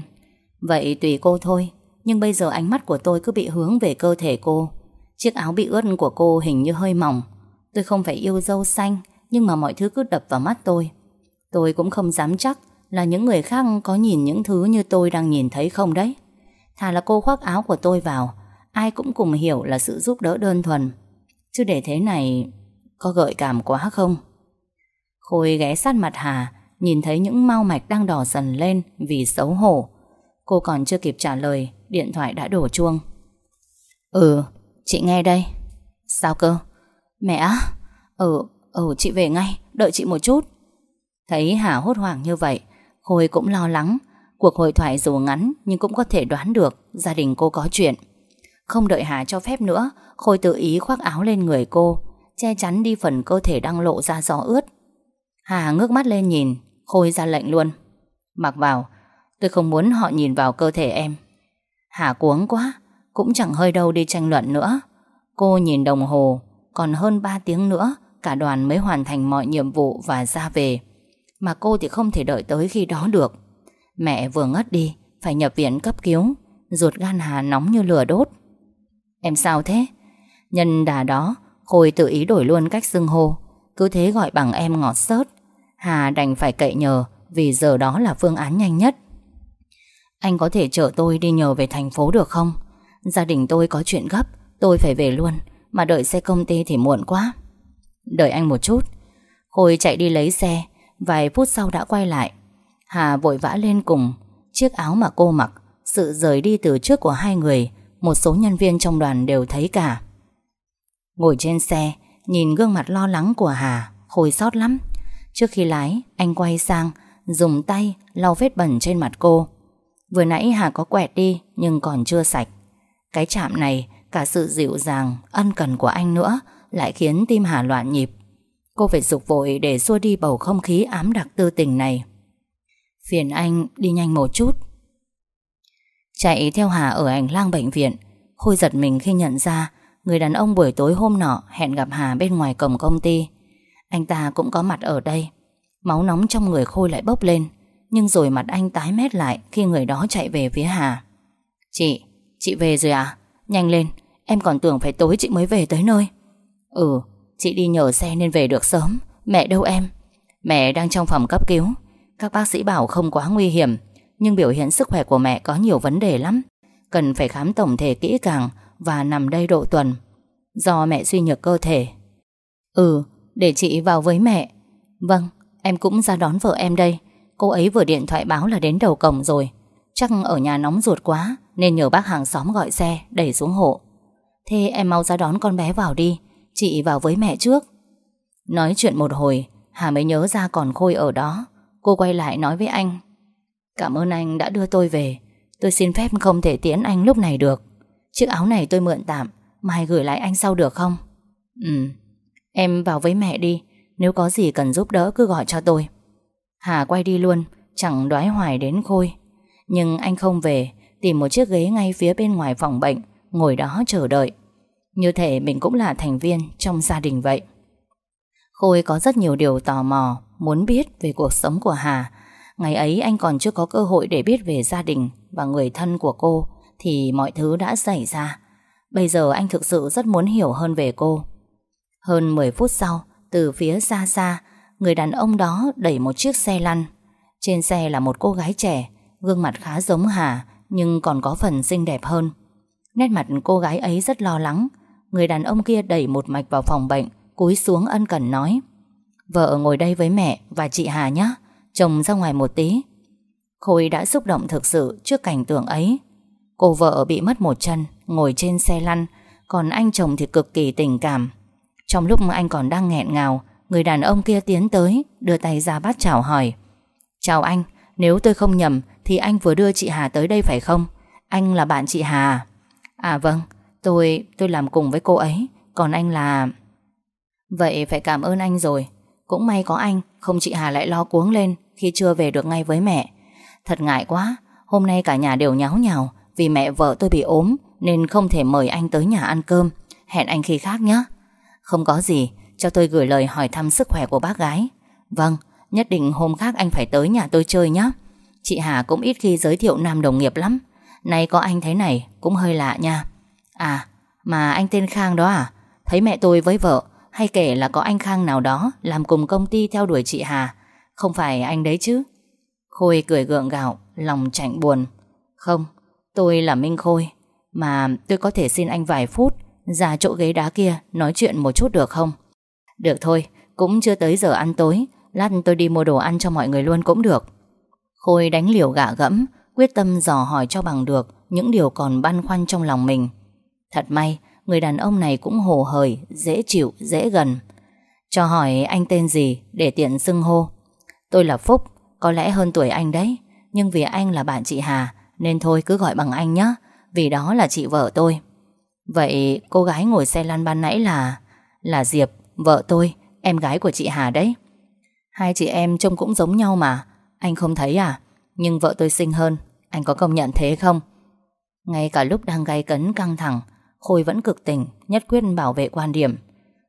Vậy tùy cô thôi, Nhưng bây giờ ánh mắt của tôi cứ bị hướng về cơ thể cô. Chiếc áo bị ướt của cô hình như hơi mỏng Tôi không phải yêu dâu xanh Nhưng mà mọi thứ cứ đập vào mắt tôi. Tôi cũng không dám chắc Là những người khác có nhìn những thứ như tôi đang nhìn thấy không đấy. Thà là cô khoác áo của tôi vào Ai cũng cùng hiểu là sự giúp đỡ đơn thuần. Chứ để thế này Có gợi cảm quá không? Khôi ghé sát mặt Hà Nhìn thấy những mau mạch đang đỏ dần lên Vì xấu hổ. Cô còn chưa kịp trả lời Điện thoại đã đổ chuông. Ừ, chị nghe đây. Sao cơ? Mẹ á Ừ, ừ chị về ngay Đợi chị một chút Thấy Hà hốt hoảng như vậy Khôi cũng lo lắng Cuộc hội thoại dù ngắn nhưng cũng có thể đoán được gia đình cô có chuyện. Không đợi Hà cho phép nữa, Khôi tự ý khoác áo lên người cô, che chắn đi phần cơ thể đang lộ ra gió ướt. Hà ngước mắt lên nhìn, Khôi ra lệnh luôn. Mặc vào, tôi không muốn họ nhìn vào cơ thể em. Hà cuống quá, cũng chẳng hơi đâu đi tranh luận nữa. Cô nhìn đồng hồ, còn hơn 3 tiếng nữa, cả đoàn mới hoàn thành mọi nhiệm vụ và ra về. Mà cô thì không thể đợi tới khi đó được. Mẹ vừa ngất đi Phải nhập viện cấp cứu Ruột gan Hà nóng như lửa đốt. Em sao thế? Nhân đà đó Khôi tự ý đổi luôn cách xưng hô. Cứ thế gọi bằng em ngọt sớt Hà đành phải cậy nhờ Vì giờ đó là phương án nhanh nhất. Anh có thể chở tôi đi nhờ về thành phố được không? Gia đình tôi có chuyện gấp Tôi phải về luôn. Mà đợi xe công ty thì muộn quá. Đợi anh một chút. Khôi chạy đi lấy xe. Vài phút sau đã quay lại. Hà vội vã lên cùng. Chiếc áo mà cô mặc, Sự rời đi từ trước của hai người, Một số nhân viên trong đoàn đều thấy cả. Ngồi trên xe, Nhìn gương mặt lo lắng của Hà, Khôi sót lắm. Trước khi lái, anh quay sang, Dùng tay lau vết bẩn trên mặt cô. Vừa nãy Hà có quẹt đi, Nhưng còn chưa sạch. Cái chạm này Cả sự dịu dàng, ân cần của anh nữa Lại khiến tim Hà loạn nhịp. Cô phải dục vội để xua đi bầu không khí ám đặc tư tình này. Phiền anh đi nhanh một chút. Chạy theo Hà ở hành lang bệnh viện Khôi giật mình khi nhận ra Người đàn ông buổi tối hôm nọ Hẹn gặp Hà bên ngoài cổng công ty. Anh ta cũng có mặt ở đây. Máu nóng trong người Khôi lại bốc lên Nhưng rồi mặt anh tái mét lại Khi người đó chạy về phía Hà. Chị, chị về rồi à Nhanh lên, em còn tưởng phải tối chị mới về tới nơi. Ừ, chị đi nhờ xe nên về được sớm. Mẹ đâu em? Mẹ đang trong phòng cấp cứu. Các bác sĩ bảo không quá nguy hiểm Nhưng biểu hiện sức khỏe của mẹ có nhiều vấn đề lắm. Cần phải khám tổng thể kỹ càng Và nằm đây độ tuần. Do mẹ suy nhược cơ thể. Ừ, để chị vào với mẹ. Vâng, em cũng ra đón vợ em đây. Cô ấy vừa điện thoại báo là đến đầu cổng rồi. Chắc ở nhà nóng ruột quá Nên nhờ bác hàng xóm gọi xe Đẩy xuống hộ. Thế em mau ra đón con bé vào đi. Chị vào với mẹ trước. Nói chuyện một hồi, Hà mới nhớ ra còn Khôi ở đó. Cô quay lại nói với anh, Cảm ơn anh đã đưa tôi về. Tôi xin phép không thể tiễn anh lúc này được. Chiếc áo này tôi mượn tạm, Mai gửi lại anh sau được không? Ừ Em vào với mẹ đi. Nếu có gì cần giúp đỡ cứ gọi cho tôi. Hà quay đi luôn, Chẳng đoái hoài đến Khôi. Nhưng anh không về, Tìm một chiếc ghế ngay phía bên ngoài phòng bệnh. Ngồi đó chờ đợi. Như thể mình cũng là thành viên trong gia đình vậy. Khôi có rất nhiều điều tò mò, Muốn biết về cuộc sống của Hà. Ngày ấy anh còn chưa có cơ hội để biết về gia đình Và người thân của cô, Thì mọi thứ đã xảy ra. Bây giờ anh thực sự rất muốn hiểu hơn về cô. Hơn 10 phút sau, Từ phía xa xa, Người đàn ông đó đẩy một chiếc xe lăn. Trên xe là một cô gái trẻ, Gương mặt khá giống Hà, Nhưng còn có phần xinh đẹp hơn. Nét mặt cô gái ấy rất lo lắng. Người đàn ông kia đẩy một mạch vào phòng bệnh Cúi xuống ân cần nói Vợ ngồi đây với mẹ và chị Hà nhé Chồng ra ngoài một tí. Khôi đã xúc động thực sự trước cảnh tượng ấy. Cô vợ bị mất một chân Ngồi trên xe lăn Còn anh chồng thì cực kỳ tình cảm. Trong lúc anh còn đang nghẹn ngào Người đàn ông kia tiến tới Đưa tay ra bắt chào hỏi Chào anh, nếu tôi không nhầm Thì anh vừa đưa chị Hà tới đây phải không? Anh là bạn chị Hà À? À vâng, tôi tôi làm cùng với cô ấy. Còn anh là... Vậy phải cảm ơn anh rồi. Cũng may có anh Không chị Hà lại lo cuống lên Khi chưa về được ngay với mẹ. Thật ngại quá. Hôm nay cả nhà đều nháo nhào. Vì mẹ vợ tôi bị ốm Nên không thể mời anh tới nhà ăn cơm. Hẹn anh khi khác nhé. Không có gì. Cho tôi gửi lời hỏi thăm sức khỏe của bác gái. Vâng Nhất định hôm khác anh phải tới nhà tôi chơi nhé. Chị Hà cũng ít khi giới thiệu nam đồng nghiệp lắm. Nay có anh thế này Cũng hơi lạ nha À mà anh tên Khang đó à Thấy mẹ tôi với vợ hay kể là có anh Khang nào đó làm cùng công ty theo đuổi chị Hà. Không phải anh đấy chứ? Khôi cười gượng gạo, lòng chạnh buồn. Không, tôi là Minh Khôi. Mà tôi có thể xin anh vài phút ra chỗ ghế đá kia nói chuyện một chút được không? Được thôi, cũng chưa tới giờ ăn tối. Lát tôi đi mua đồ ăn cho mọi người luôn cũng được. Khôi đánh liều gạ gẫm, quyết tâm dò hỏi cho bằng được những điều còn băn khoăn trong lòng mình. Thật may, Người đàn ông này cũng hồ hởi Dễ chịu, dễ gần. Cho hỏi anh tên gì để tiện xưng hô. Tôi là Phúc Có lẽ hơn tuổi anh đấy Nhưng vì anh là bạn chị Hà Nên thôi cứ gọi bằng anh nhé Vì đó là chị vợ tôi. Vậy cô gái ngồi xe lăn ban nãy là Là Diệp, vợ tôi Em gái của chị Hà đấy. Hai chị em trông cũng giống nhau mà Anh không thấy à? Nhưng vợ tôi xinh hơn, Anh có công nhận thế không? Ngay cả lúc đang gay cấn căng thẳng, Khôi vẫn cực tình Nhất quyết bảo vệ quan điểm.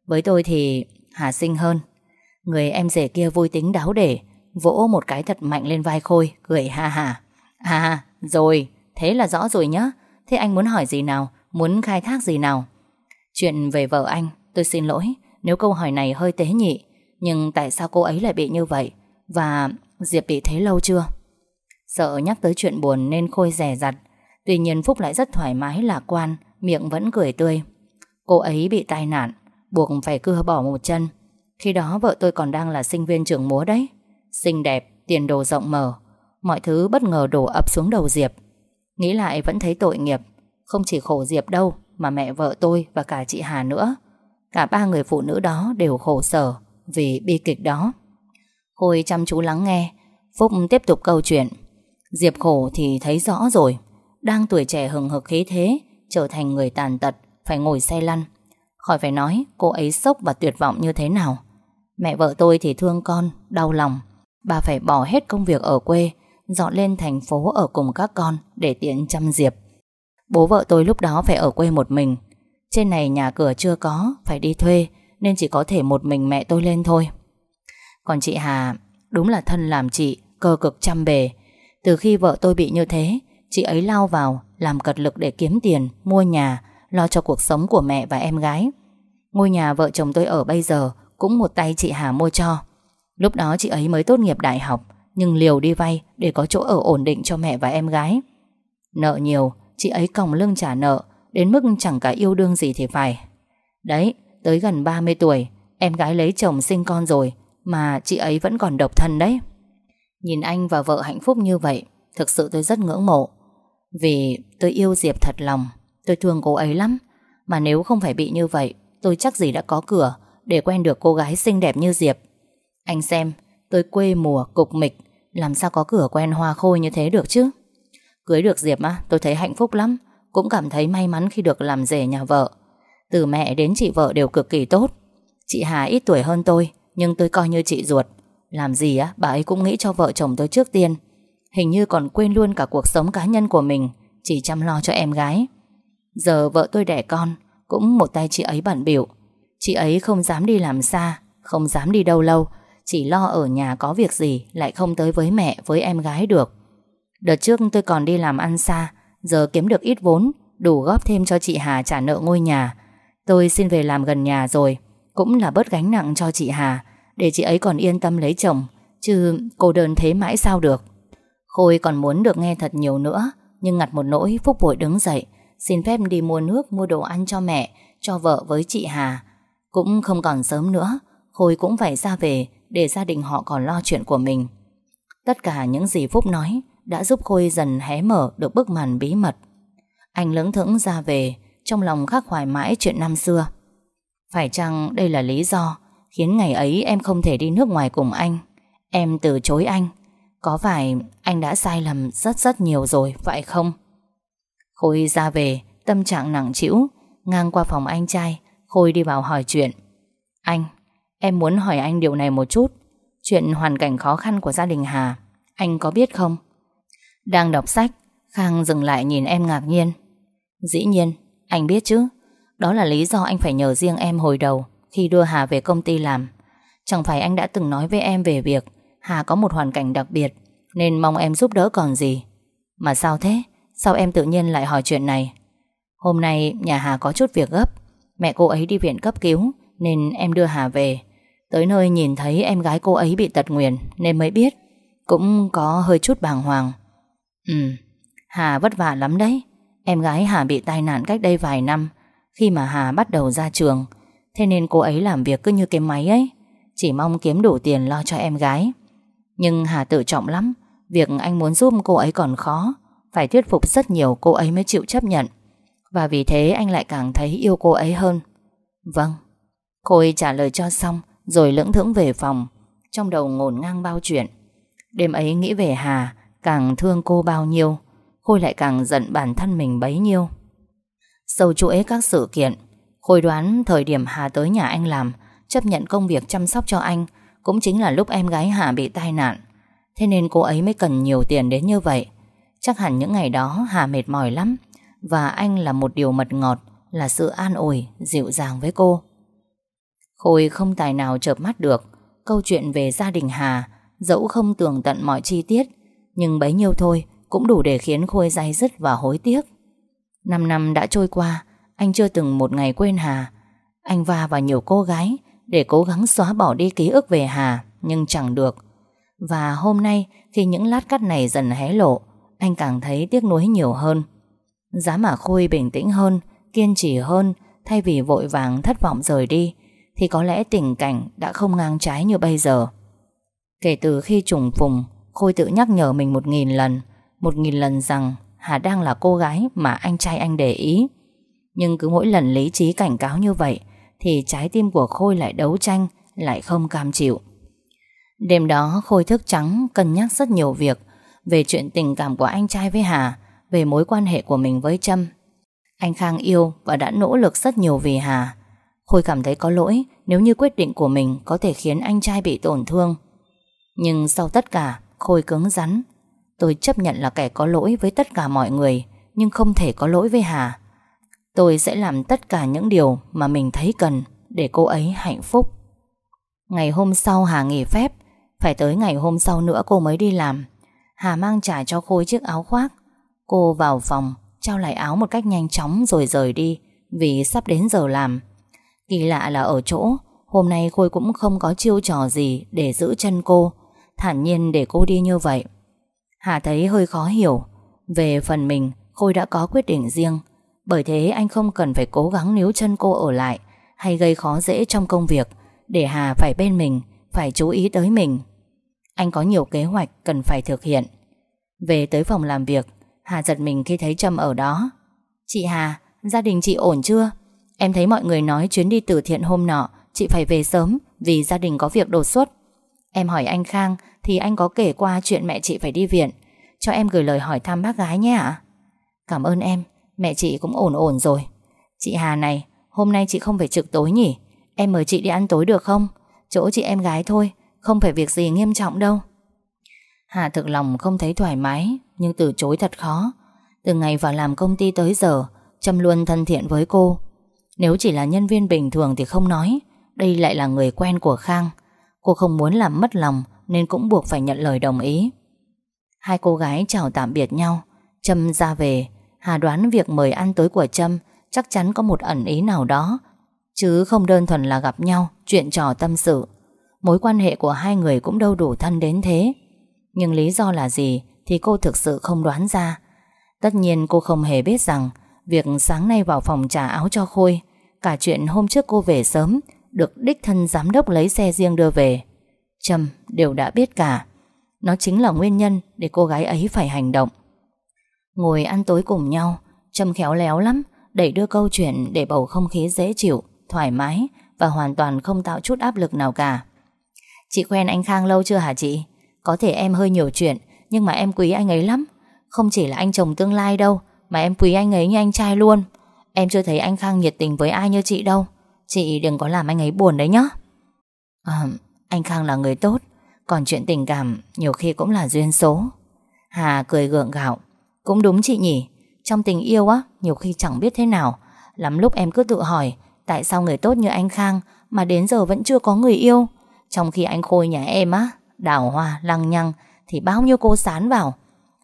Với tôi thì Hà xinh hơn. Người em rể kia vui tính đáo để, Vỗ một cái thật mạnh lên vai Khôi, Cười ha ha. À rồi, Thế là rõ rồi nhá. Thế anh muốn hỏi gì nào? Muốn khai thác gì nào? Chuyện về vợ anh, Tôi xin lỗi. Nếu câu hỏi này hơi tế nhị, Nhưng tại sao cô ấy lại bị như vậy? Và Diệp bị thế lâu chưa? Sợ nhắc tới chuyện buồn nên Khôi rẻ rặt. Tuy nhiên Phúc lại rất thoải mái lạc quan Miệng vẫn cười tươi. Cô ấy bị tai nạn Buộc phải cưa bỏ một chân. Khi đó vợ tôi còn đang là sinh viên trường múa đấy. Xinh đẹp, tiền đồ rộng mở. Mọi thứ bất ngờ đổ ập xuống đầu Diệp. Nghĩ lại vẫn thấy tội nghiệp. Không chỉ khổ Diệp đâu Mà mẹ vợ tôi và cả chị Hà nữa. Cả ba người phụ nữ đó đều khổ sở Vì bi kịch đó. Khôi chăm chú lắng nghe. Phúc tiếp tục câu chuyện. Diệp khổ thì thấy rõ rồi. Đang tuổi trẻ hừng hực khí thế, Trở thành người tàn tật, Phải ngồi xe lăn. Khỏi phải nói, cô ấy sốc và tuyệt vọng như thế nào. Mẹ vợ tôi thì thương con, Đau lòng. Bà phải bỏ hết công việc ở quê, Dọn lên thành phố ở cùng các con Để tiện chăm Diệp. Bố vợ tôi lúc đó phải ở quê một mình. Trên này nhà cửa chưa có, Phải đi thuê, Nên chỉ có thể một mình mẹ tôi lên thôi. Còn chị Hà, Đúng là thân làm chị, Cơ cực chăm bề. Từ khi vợ tôi bị như thế, Chị ấy lao vào Làm cật lực để kiếm tiền, Mua nhà, Lo cho cuộc sống của mẹ và em gái. Ngôi nhà vợ chồng tôi ở bây giờ Cũng một tay chị Hà mua cho. Lúc đó chị ấy mới tốt nghiệp đại học, Nhưng liều đi vay để có chỗ ở ổn định cho mẹ và em gái. Nợ nhiều, Chị ấy còng lưng trả nợ, Đến mức chẳng cả yêu đương gì thì phải. Đấy, tới gần 30 tuổi, Em gái lấy chồng sinh con rồi, Mà chị ấy vẫn còn độc thân đấy. Nhìn anh và vợ hạnh phúc như vậy, Thực sự tôi rất ngưỡng mộ. Vì tôi yêu Diệp thật lòng, Tôi thương cô ấy lắm. Mà nếu không phải bị như vậy, Tôi chắc gì đã có cửa Để quen được cô gái xinh đẹp như Diệp. Anh xem, Tôi quê mùa, cục mịch, Làm sao có cửa quen hoa khôi như thế được chứ? Cưới được Diệp á, Tôi thấy hạnh phúc lắm, Cũng cảm thấy may mắn khi được làm rể nhà vợ. Từ mẹ đến chị vợ đều cực kỳ tốt. Chị Hà ít tuổi hơn tôi, Nhưng tôi coi như chị ruột. Làm gì á, bà ấy cũng nghĩ cho vợ chồng tôi trước tiên. Hình như còn quên luôn cả cuộc sống cá nhân của mình, Chỉ chăm lo cho em gái. Giờ vợ tôi đẻ con, Cũng một tay chị ấy bận biểu Chị ấy không dám đi làm xa, Không dám đi đâu lâu, Chỉ lo ở nhà có việc gì, Lại không tới với mẹ, với em gái được. Đợt trước tôi còn đi làm ăn xa, Giờ kiếm được ít vốn, Đủ góp thêm cho chị Hà trả nợ ngôi nhà. Tôi xin về làm gần nhà rồi, Cũng là bớt gánh nặng cho chị Hà. Để chị ấy còn yên tâm lấy chồng, Chứ cô đơn thế mãi sao được. Khôi còn muốn được nghe thật nhiều nữa, Nhưng ngặt một nỗi Phúc vội đứng dậy, Xin phép đi mua nước, mua đồ ăn cho mẹ, Cho vợ với chị Hà. Cũng không còn sớm nữa, Khôi cũng phải ra về Để gia đình họ còn lo chuyện của mình. Tất cả những gì Phúc nói Đã giúp Khôi dần hé mở được bức màn bí mật. Anh lững thững ra về, Trong lòng khắc hoài mãi chuyện năm xưa. Phải chăng đây là lý do Khiến ngày ấy em không thể đi nước ngoài cùng anh. Em từ chối anh. Có phải anh đã sai lầm rất rất nhiều rồi Phải không? Khôi ra về Tâm trạng nặng trĩu Ngang qua phòng anh trai Khôi đi vào hỏi chuyện. Anh, em muốn hỏi anh điều này một chút. Chuyện hoàn cảnh khó khăn của gia đình Hà Anh có biết không? Đang đọc sách Khang dừng lại nhìn em ngạc nhiên. Dĩ nhiên, anh biết chứ. Đó là lý do anh phải nhờ riêng em hồi đầu. Khi đưa Hà về công ty làm. Chẳng phải anh đã từng nói với em về việc Hà có một hoàn cảnh đặc biệt, Nên mong em giúp đỡ còn gì. Mà sao thế? Sao em tự nhiên lại hỏi chuyện này? Hôm nay nhà Hà có chút việc gấp. Mẹ cô ấy đi viện cấp cứu, Nên em đưa Hà về. Tới nơi nhìn thấy em gái cô ấy bị tật nguyền, Nên mới biết. Cũng có hơi chút bàng hoàng. Ừ Hà vất vả lắm đấy. Em gái Hà bị tai nạn cách đây vài năm. Khi mà Hà bắt đầu ra trường Thế nên cô ấy làm việc cứ như cái máy ấy. Chỉ mong kiếm đủ tiền lo cho em gái. Nhưng Hà tự trọng lắm. Việc anh muốn giúp cô ấy còn khó. Phải thuyết phục rất nhiều cô ấy mới chịu chấp nhận. Và vì thế anh lại càng thấy yêu cô ấy hơn. Vâng. Khôi trả lời cho xong, Rồi lững thững về phòng. Trong đầu ngổn ngang bao chuyện. Đêm ấy nghĩ về Hà, Càng thương cô bao nhiêu. Khôi lại càng giận bản thân mình bấy nhiêu. Sâu chuỗi các sự kiện. Khôi đoán thời điểm Hà tới nhà anh làm Chấp nhận công việc chăm sóc cho anh Cũng chính là lúc em gái Hà bị tai nạn. Thế nên cô ấy mới cần nhiều tiền đến như vậy. Chắc hẳn những ngày đó Hà mệt mỏi lắm Và anh là một điều mật ngọt Là sự an ủi, dịu dàng với cô. Khôi không tài nào chợp mắt được Câu chuyện về gia đình Hà Dẫu không tường tận mọi chi tiết Nhưng bấy nhiêu thôi Cũng đủ để khiến Khôi day dứt và hối tiếc. Năm năm đã trôi qua anh chưa từng một ngày quên Hà. Anh va vào nhiều cô gái Để cố gắng xóa bỏ đi ký ức về Hà, Nhưng chẳng được. Và hôm nay, khi những lát cắt này dần hé lộ, Anh càng thấy tiếc nuối nhiều hơn. Giá mà Khôi bình tĩnh hơn, Kiên trì hơn, Thay vì vội vàng thất vọng rời đi, Thì có lẽ tình cảnh đã không ngang trái như bây giờ. Kể từ khi trùng phùng Khôi tự nhắc nhở mình một nghìn lần, Một nghìn lần rằng Hà đang là cô gái mà anh trai anh để ý. Nhưng cứ mỗi lần lý trí cảnh cáo như vậy, Thì trái tim của Khôi lại đấu tranh, Lại không cam chịu. Đêm đó, Khôi thức trắng, Cân nhắc rất nhiều việc Về chuyện tình cảm của anh trai với Hà, Về mối quan hệ của mình với Trâm. Anh Khang yêu và đã nỗ lực rất nhiều vì Hà. Khôi cảm thấy có lỗi Nếu như quyết định của mình Có thể khiến anh trai bị tổn thương. Nhưng sau tất cả, Khôi cứng rắn. Tôi chấp nhận là kẻ có lỗi với tất cả mọi người, Nhưng không thể có lỗi với Hà. Tôi sẽ làm tất cả những điều Mà mình thấy cần Để cô ấy hạnh phúc. Ngày hôm sau Hà nghỉ phép, Phải tới ngày hôm sau nữa cô mới đi làm. Hà mang trả cho Khôi chiếc áo khoác. Cô vào phòng, Trao lại áo một cách nhanh chóng rồi rời đi, Vì sắp đến giờ làm. Kỳ lạ là ở chỗ, Hôm nay Khôi cũng không có chiêu trò gì Để giữ chân cô. Thản nhiên để cô đi như vậy. Hà thấy hơi khó hiểu. Về phần mình, Khôi đã có quyết định riêng. Bởi thế anh không cần phải cố gắng níu chân cô ở lại Hay gây khó dễ trong công việc. Để Hà phải bên mình Phải chú ý tới mình. Anh có nhiều kế hoạch cần phải thực hiện. Về tới phòng làm việc Hà giật mình khi thấy Trâm ở đó. Chị Hà, gia đình chị ổn chưa? Em thấy mọi người nói chuyến đi từ thiện hôm nọ Chị phải về sớm Vì gia đình có việc đột xuất. Em hỏi anh Khang Thì anh có kể qua chuyện mẹ chị phải đi viện. Cho em gửi lời hỏi thăm bác gái nhé ạ. Cảm ơn em. Mẹ chị cũng ổn ổn rồi. Chị Hà này, Hôm nay chị không phải trực tối nhỉ? Em mời chị đi ăn tối được không? Chỗ chị em gái thôi, Không phải việc gì nghiêm trọng đâu. Hà thực lòng không thấy thoải mái, Nhưng từ chối thật khó. Từ ngày vào làm công ty tới giờ Trâm luôn thân thiện với cô. Nếu chỉ là nhân viên bình thường thì không nói, Đây lại là người quen của Khang. Cô không muốn làm mất lòng Nên cũng buộc phải nhận lời đồng ý. Hai cô gái chào tạm biệt nhau Trâm ra về Hà đoán việc mời ăn tối của Trâm Chắc chắn có một ẩn ý nào đó, Chứ không đơn thuần là gặp nhau, Chuyện trò tâm sự Mối quan hệ của hai người cũng đâu đủ thân đến thế Nhưng lý do là gì Thì cô thực sự không đoán ra Tất nhiên cô không hề biết rằng Việc sáng nay vào phòng trả áo cho Khôi, Cả chuyện hôm trước cô về sớm, được đích thân giám đốc lấy xe riêng đưa về. Trâm đều đã biết cả. Nó chính là nguyên nhân để cô gái ấy phải hành động. Ngồi ăn tối cùng nhau, Trâm khéo léo lắm, đẩy đưa câu chuyện để bầu không khí dễ chịu, thoải mái và hoàn toàn không tạo chút áp lực nào cả. Chị quen anh Khang lâu chưa hả chị? Có thể em hơi nhiều chuyện, nhưng mà em quý anh ấy lắm. Không chỉ là anh chồng tương lai đâu, mà em quý anh ấy như anh trai luôn. Em chưa thấy anh Khang nhiệt tình với ai như chị đâu. Chị đừng có làm anh ấy buồn đấy nhá à, Anh Khang là người tốt Còn chuyện tình cảm nhiều khi cũng là duyên số Hà cười gượng gạo cũng đúng chị nhỉ. Trong tình yêu á nhiều khi chẳng biết thế nào. Lắm lúc em cứ tự hỏi Tại sao người tốt như anh Khang Mà đến giờ vẫn chưa có người yêu? Trong khi anh Khôi nhà em á Đào hoa, lăng nhăng Thì bao nhiêu cô sán vào.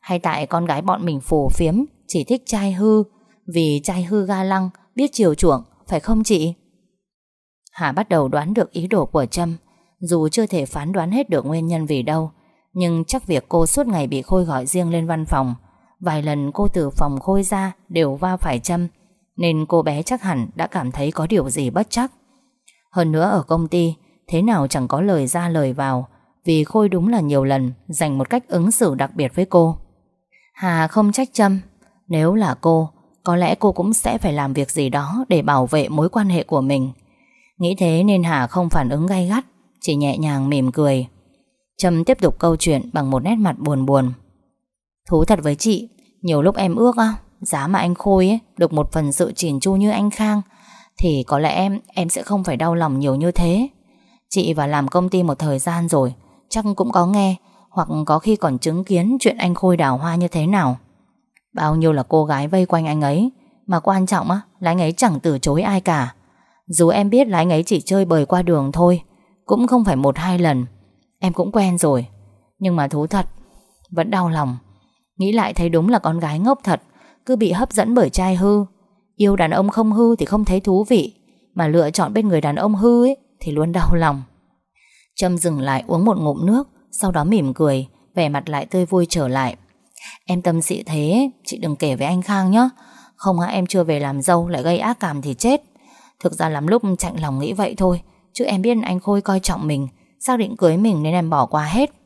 Hay tại con gái bọn mình phù phiếm Chỉ thích trai hư. Vì trai hư ga lăng Biết chiều chuộng Phải không chị? Hà bắt đầu đoán được ý đồ của Trâm. Dù chưa thể phán đoán hết được nguyên nhân vì đâu Nhưng chắc việc cô suốt ngày bị Khôi gọi riêng lên văn phòng Vài lần cô từ phòng Khôi ra Đều va phải châm, Nên cô bé chắc hẳn đã cảm thấy có điều gì bất chắc. Hơn nữa ở công ty, Thế nào chẳng có lời ra lời vào, Vì Khôi đúng là nhiều lần Dành một cách ứng xử đặc biệt với cô. Hà không trách châm, Nếu là cô, Có lẽ cô cũng sẽ phải làm việc gì đó Để bảo vệ mối quan hệ của mình. Nghĩ thế nên Hà không phản ứng gay gắt, Chỉ nhẹ nhàng mỉm cười. Trâm tiếp tục câu chuyện bằng một nét mặt buồn buồn. Thú thật với chị Nhiều lúc em ước á Giá mà anh Khôi ấy, được một phần sự chỉn chu như anh Khang Thì có lẽ em Em sẽ không phải đau lòng nhiều như thế. Chị và làm công ty một thời gian rồi Chắc cũng có nghe Hoặc có khi còn chứng kiến chuyện anh Khôi đào hoa như thế nào. Bao nhiêu là cô gái vây quanh anh ấy Mà quan trọng á là anh ấy chẳng từ chối ai cả. Dù em biết là anh ấy chỉ chơi bời qua đường thôi Cũng không phải một hai lần Em cũng quen rồi. Nhưng mà thú thật Vẫn đau lòng. Nghĩ lại thấy đúng là con gái ngốc thật, Cứ bị hấp dẫn bởi trai hư. Yêu đàn ông không hư thì không thấy thú vị, Mà lựa chọn bên người đàn ông hư ấy Thì luôn đau lòng. Trâm dừng lại uống một ngụm nước, Sau đó mỉm cười, Vẻ mặt lại tươi vui trở lại. Em tâm sự thế, Chị đừng kể với anh Khang nhé. Không hả, em chưa về làm dâu lại gây ác cảm thì chết. Thực ra lắm lúc chạnh lòng nghĩ vậy thôi, Chứ em biết anh Khôi coi trọng mình, Xác định cưới mình nên em bỏ qua hết.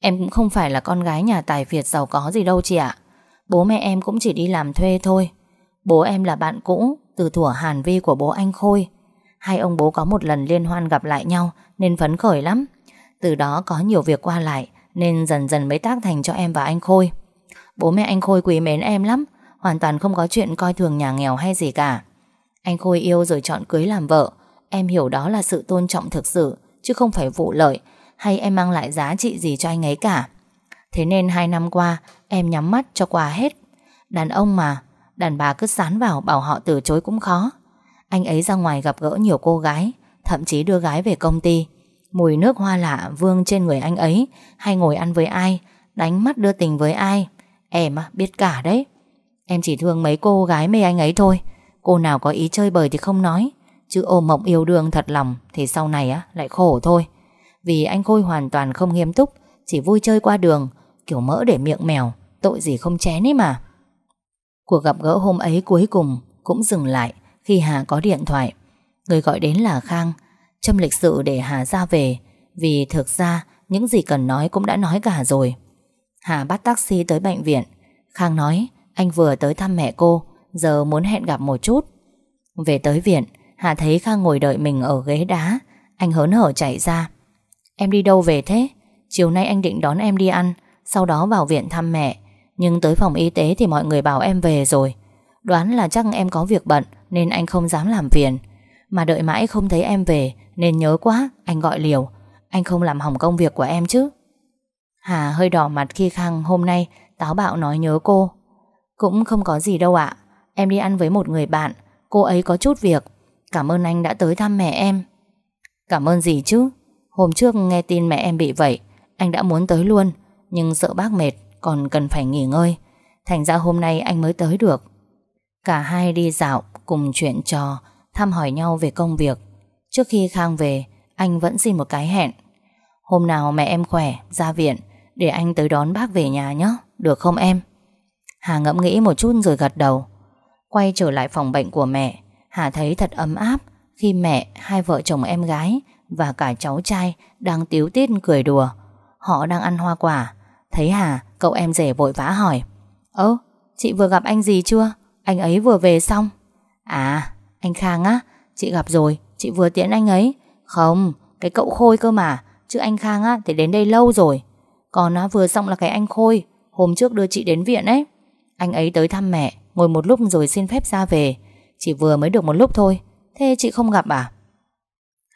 Em cũng không phải là con gái nhà tài phiệt giàu có gì đâu chị ạ. Bố mẹ em cũng chỉ đi làm thuê thôi. Bố em là bạn cũ, Từ thuở Hàn Vi của bố anh Khôi. Hai ông bố có một lần liên hoan gặp lại nhau, Nên phấn khởi lắm. Từ đó có nhiều việc qua lại, Nên dần dần mới tác thành cho em và anh Khôi. Bố mẹ anh Khôi quý mến em lắm, Hoàn toàn không có chuyện coi thường nhà nghèo hay gì cả. Anh Khôi yêu rồi chọn cưới làm vợ. Em hiểu đó là sự tôn trọng thực sự, Chứ không phải vụ lợi. Hay em mang lại giá trị gì cho anh ấy cả? Thế nên hai năm qua, Em nhắm mắt cho qua hết. Đàn ông mà, Đàn bà cứ sán vào bảo họ từ chối cũng khó. Anh ấy ra ngoài gặp gỡ nhiều cô gái, Thậm chí đưa gái về công ty. Mùi nước hoa lạ vương trên người anh ấy, Hay ngồi ăn với ai, Đánh mắt đưa tình với ai. Em biết cả đấy. Em chỉ thương mấy cô gái mê anh ấy thôi. Cô nào có ý chơi bời thì không nói. Chứ ôm mộng yêu đương thật lòng, Thì sau này á, lại khổ thôi. Vì anh Khôi hoàn toàn không nghiêm túc, Chỉ vui chơi qua đường, Kiểu mỡ để miệng mèo, Tội gì không chén ấy mà. Cuộc gặp gỡ hôm ấy cuối cùng Cũng dừng lại khi Hà có điện thoại. Người gọi đến là Khang, Châm lịch sự để Hà ra về, Vì thực ra những gì cần nói cũng đã nói cả rồi. Hà bắt taxi tới bệnh viện. Khang nói, anh vừa tới thăm mẹ cô, Giờ muốn hẹn gặp một chút. Về tới viện, Hà thấy Khang ngồi đợi mình ở ghế đá. Anh hớn hở chạy ra. Em đi đâu về thế? Chiều nay anh định đón em đi ăn, Sau đó vào viện thăm mẹ. Nhưng tới phòng y tế thì mọi người bảo em về rồi. Đoán là chắc em có việc bận, Nên anh không dám làm phiền. Mà đợi mãi không thấy em về, Nên nhớ quá, anh gọi liều. Anh không làm hỏng công việc của em chứ? Hà hơi đỏ mặt khi Khang hôm nay Táo bạo nói nhớ cô. Cũng không có gì đâu ạ. Em đi ăn với một người bạn. Cô ấy có chút việc. Cảm ơn anh đã tới thăm mẹ em. Cảm ơn gì chứ? Hôm trước nghe tin mẹ em bị vậy Anh đã muốn tới luôn Nhưng sợ bác mệt còn cần phải nghỉ ngơi. Thành ra hôm nay anh mới tới được. Cả hai đi dạo Cùng chuyện trò Thăm hỏi nhau về công việc. Trước khi Khang về Anh vẫn xin một cái hẹn. Hôm nào mẹ em khỏe ra viện Để anh tới đón bác về nhà nhé Được không em? Hà ngẫm nghĩ một chút rồi gật đầu. Quay trở lại phòng bệnh của mẹ Hà thấy thật ấm áp khi mẹ, hai vợ chồng em gái và cả cháu trai đang tiếu tít cười đùa. Họ đang ăn hoa quả. Thấy Hà, cậu em rể vội vã hỏi. Ơ, chị vừa gặp anh gì chưa? Anh ấy vừa về xong. À, anh Khang á, chị gặp rồi, chị vừa tiễn anh ấy. Không, cái cậu Khôi cơ mà, chứ anh Khang á thì đến đây lâu rồi. Còn á, vừa xong là cái anh Khôi, hôm trước đưa chị đến viện ấy. Anh ấy tới thăm mẹ, ngồi một lúc rồi xin phép ra về. Chỉ vừa mới được một lúc thôi Thế chị không gặp à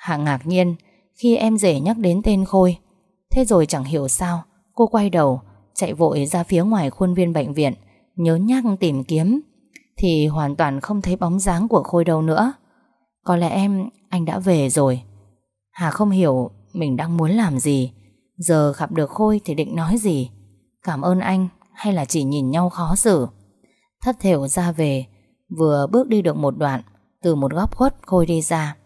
Hạ ngạc nhiên Khi em rể nhắc đến tên Khôi. Thế rồi chẳng hiểu sao, Cô quay đầu, Chạy vội ra phía ngoài khuôn viên bệnh viện, Nhớ nhắc tìm kiếm. Thì hoàn toàn không thấy bóng dáng của Khôi đâu nữa. Có lẽ em, Anh đã về rồi. Hà không hiểu mình đang muốn làm gì. Giờ gặp được Khôi thì định nói gì? Cảm ơn anh Hay là chỉ nhìn nhau khó xử? Thất thểu ra về, Vừa bước đi được một đoạn, Từ một góc khuất Khôi đi ra.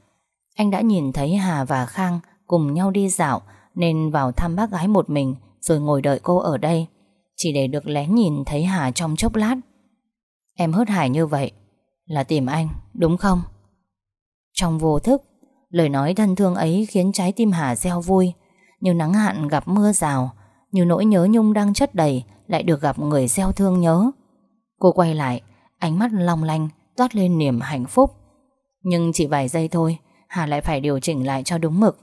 Anh đã nhìn thấy Hà và Khang Cùng nhau đi dạo, Nên vào thăm bác gái một mình, Rồi ngồi đợi cô ở đây. Chỉ để được lén nhìn thấy Hà trong chốc lát. Em hớt hải như vậy Là tìm anh, đúng không? Trong vô thức, Lời nói thân thương ấy khiến trái tim Hà reo vui. Như nắng hạn gặp mưa rào, Như nỗi nhớ nhung đang chất đầy Lại được gặp người gieo thương nhớ. Cô quay lại, Ánh mắt long lanh toát lên niềm hạnh phúc. Nhưng chỉ vài giây thôi Hà lại phải điều chỉnh lại cho đúng mực.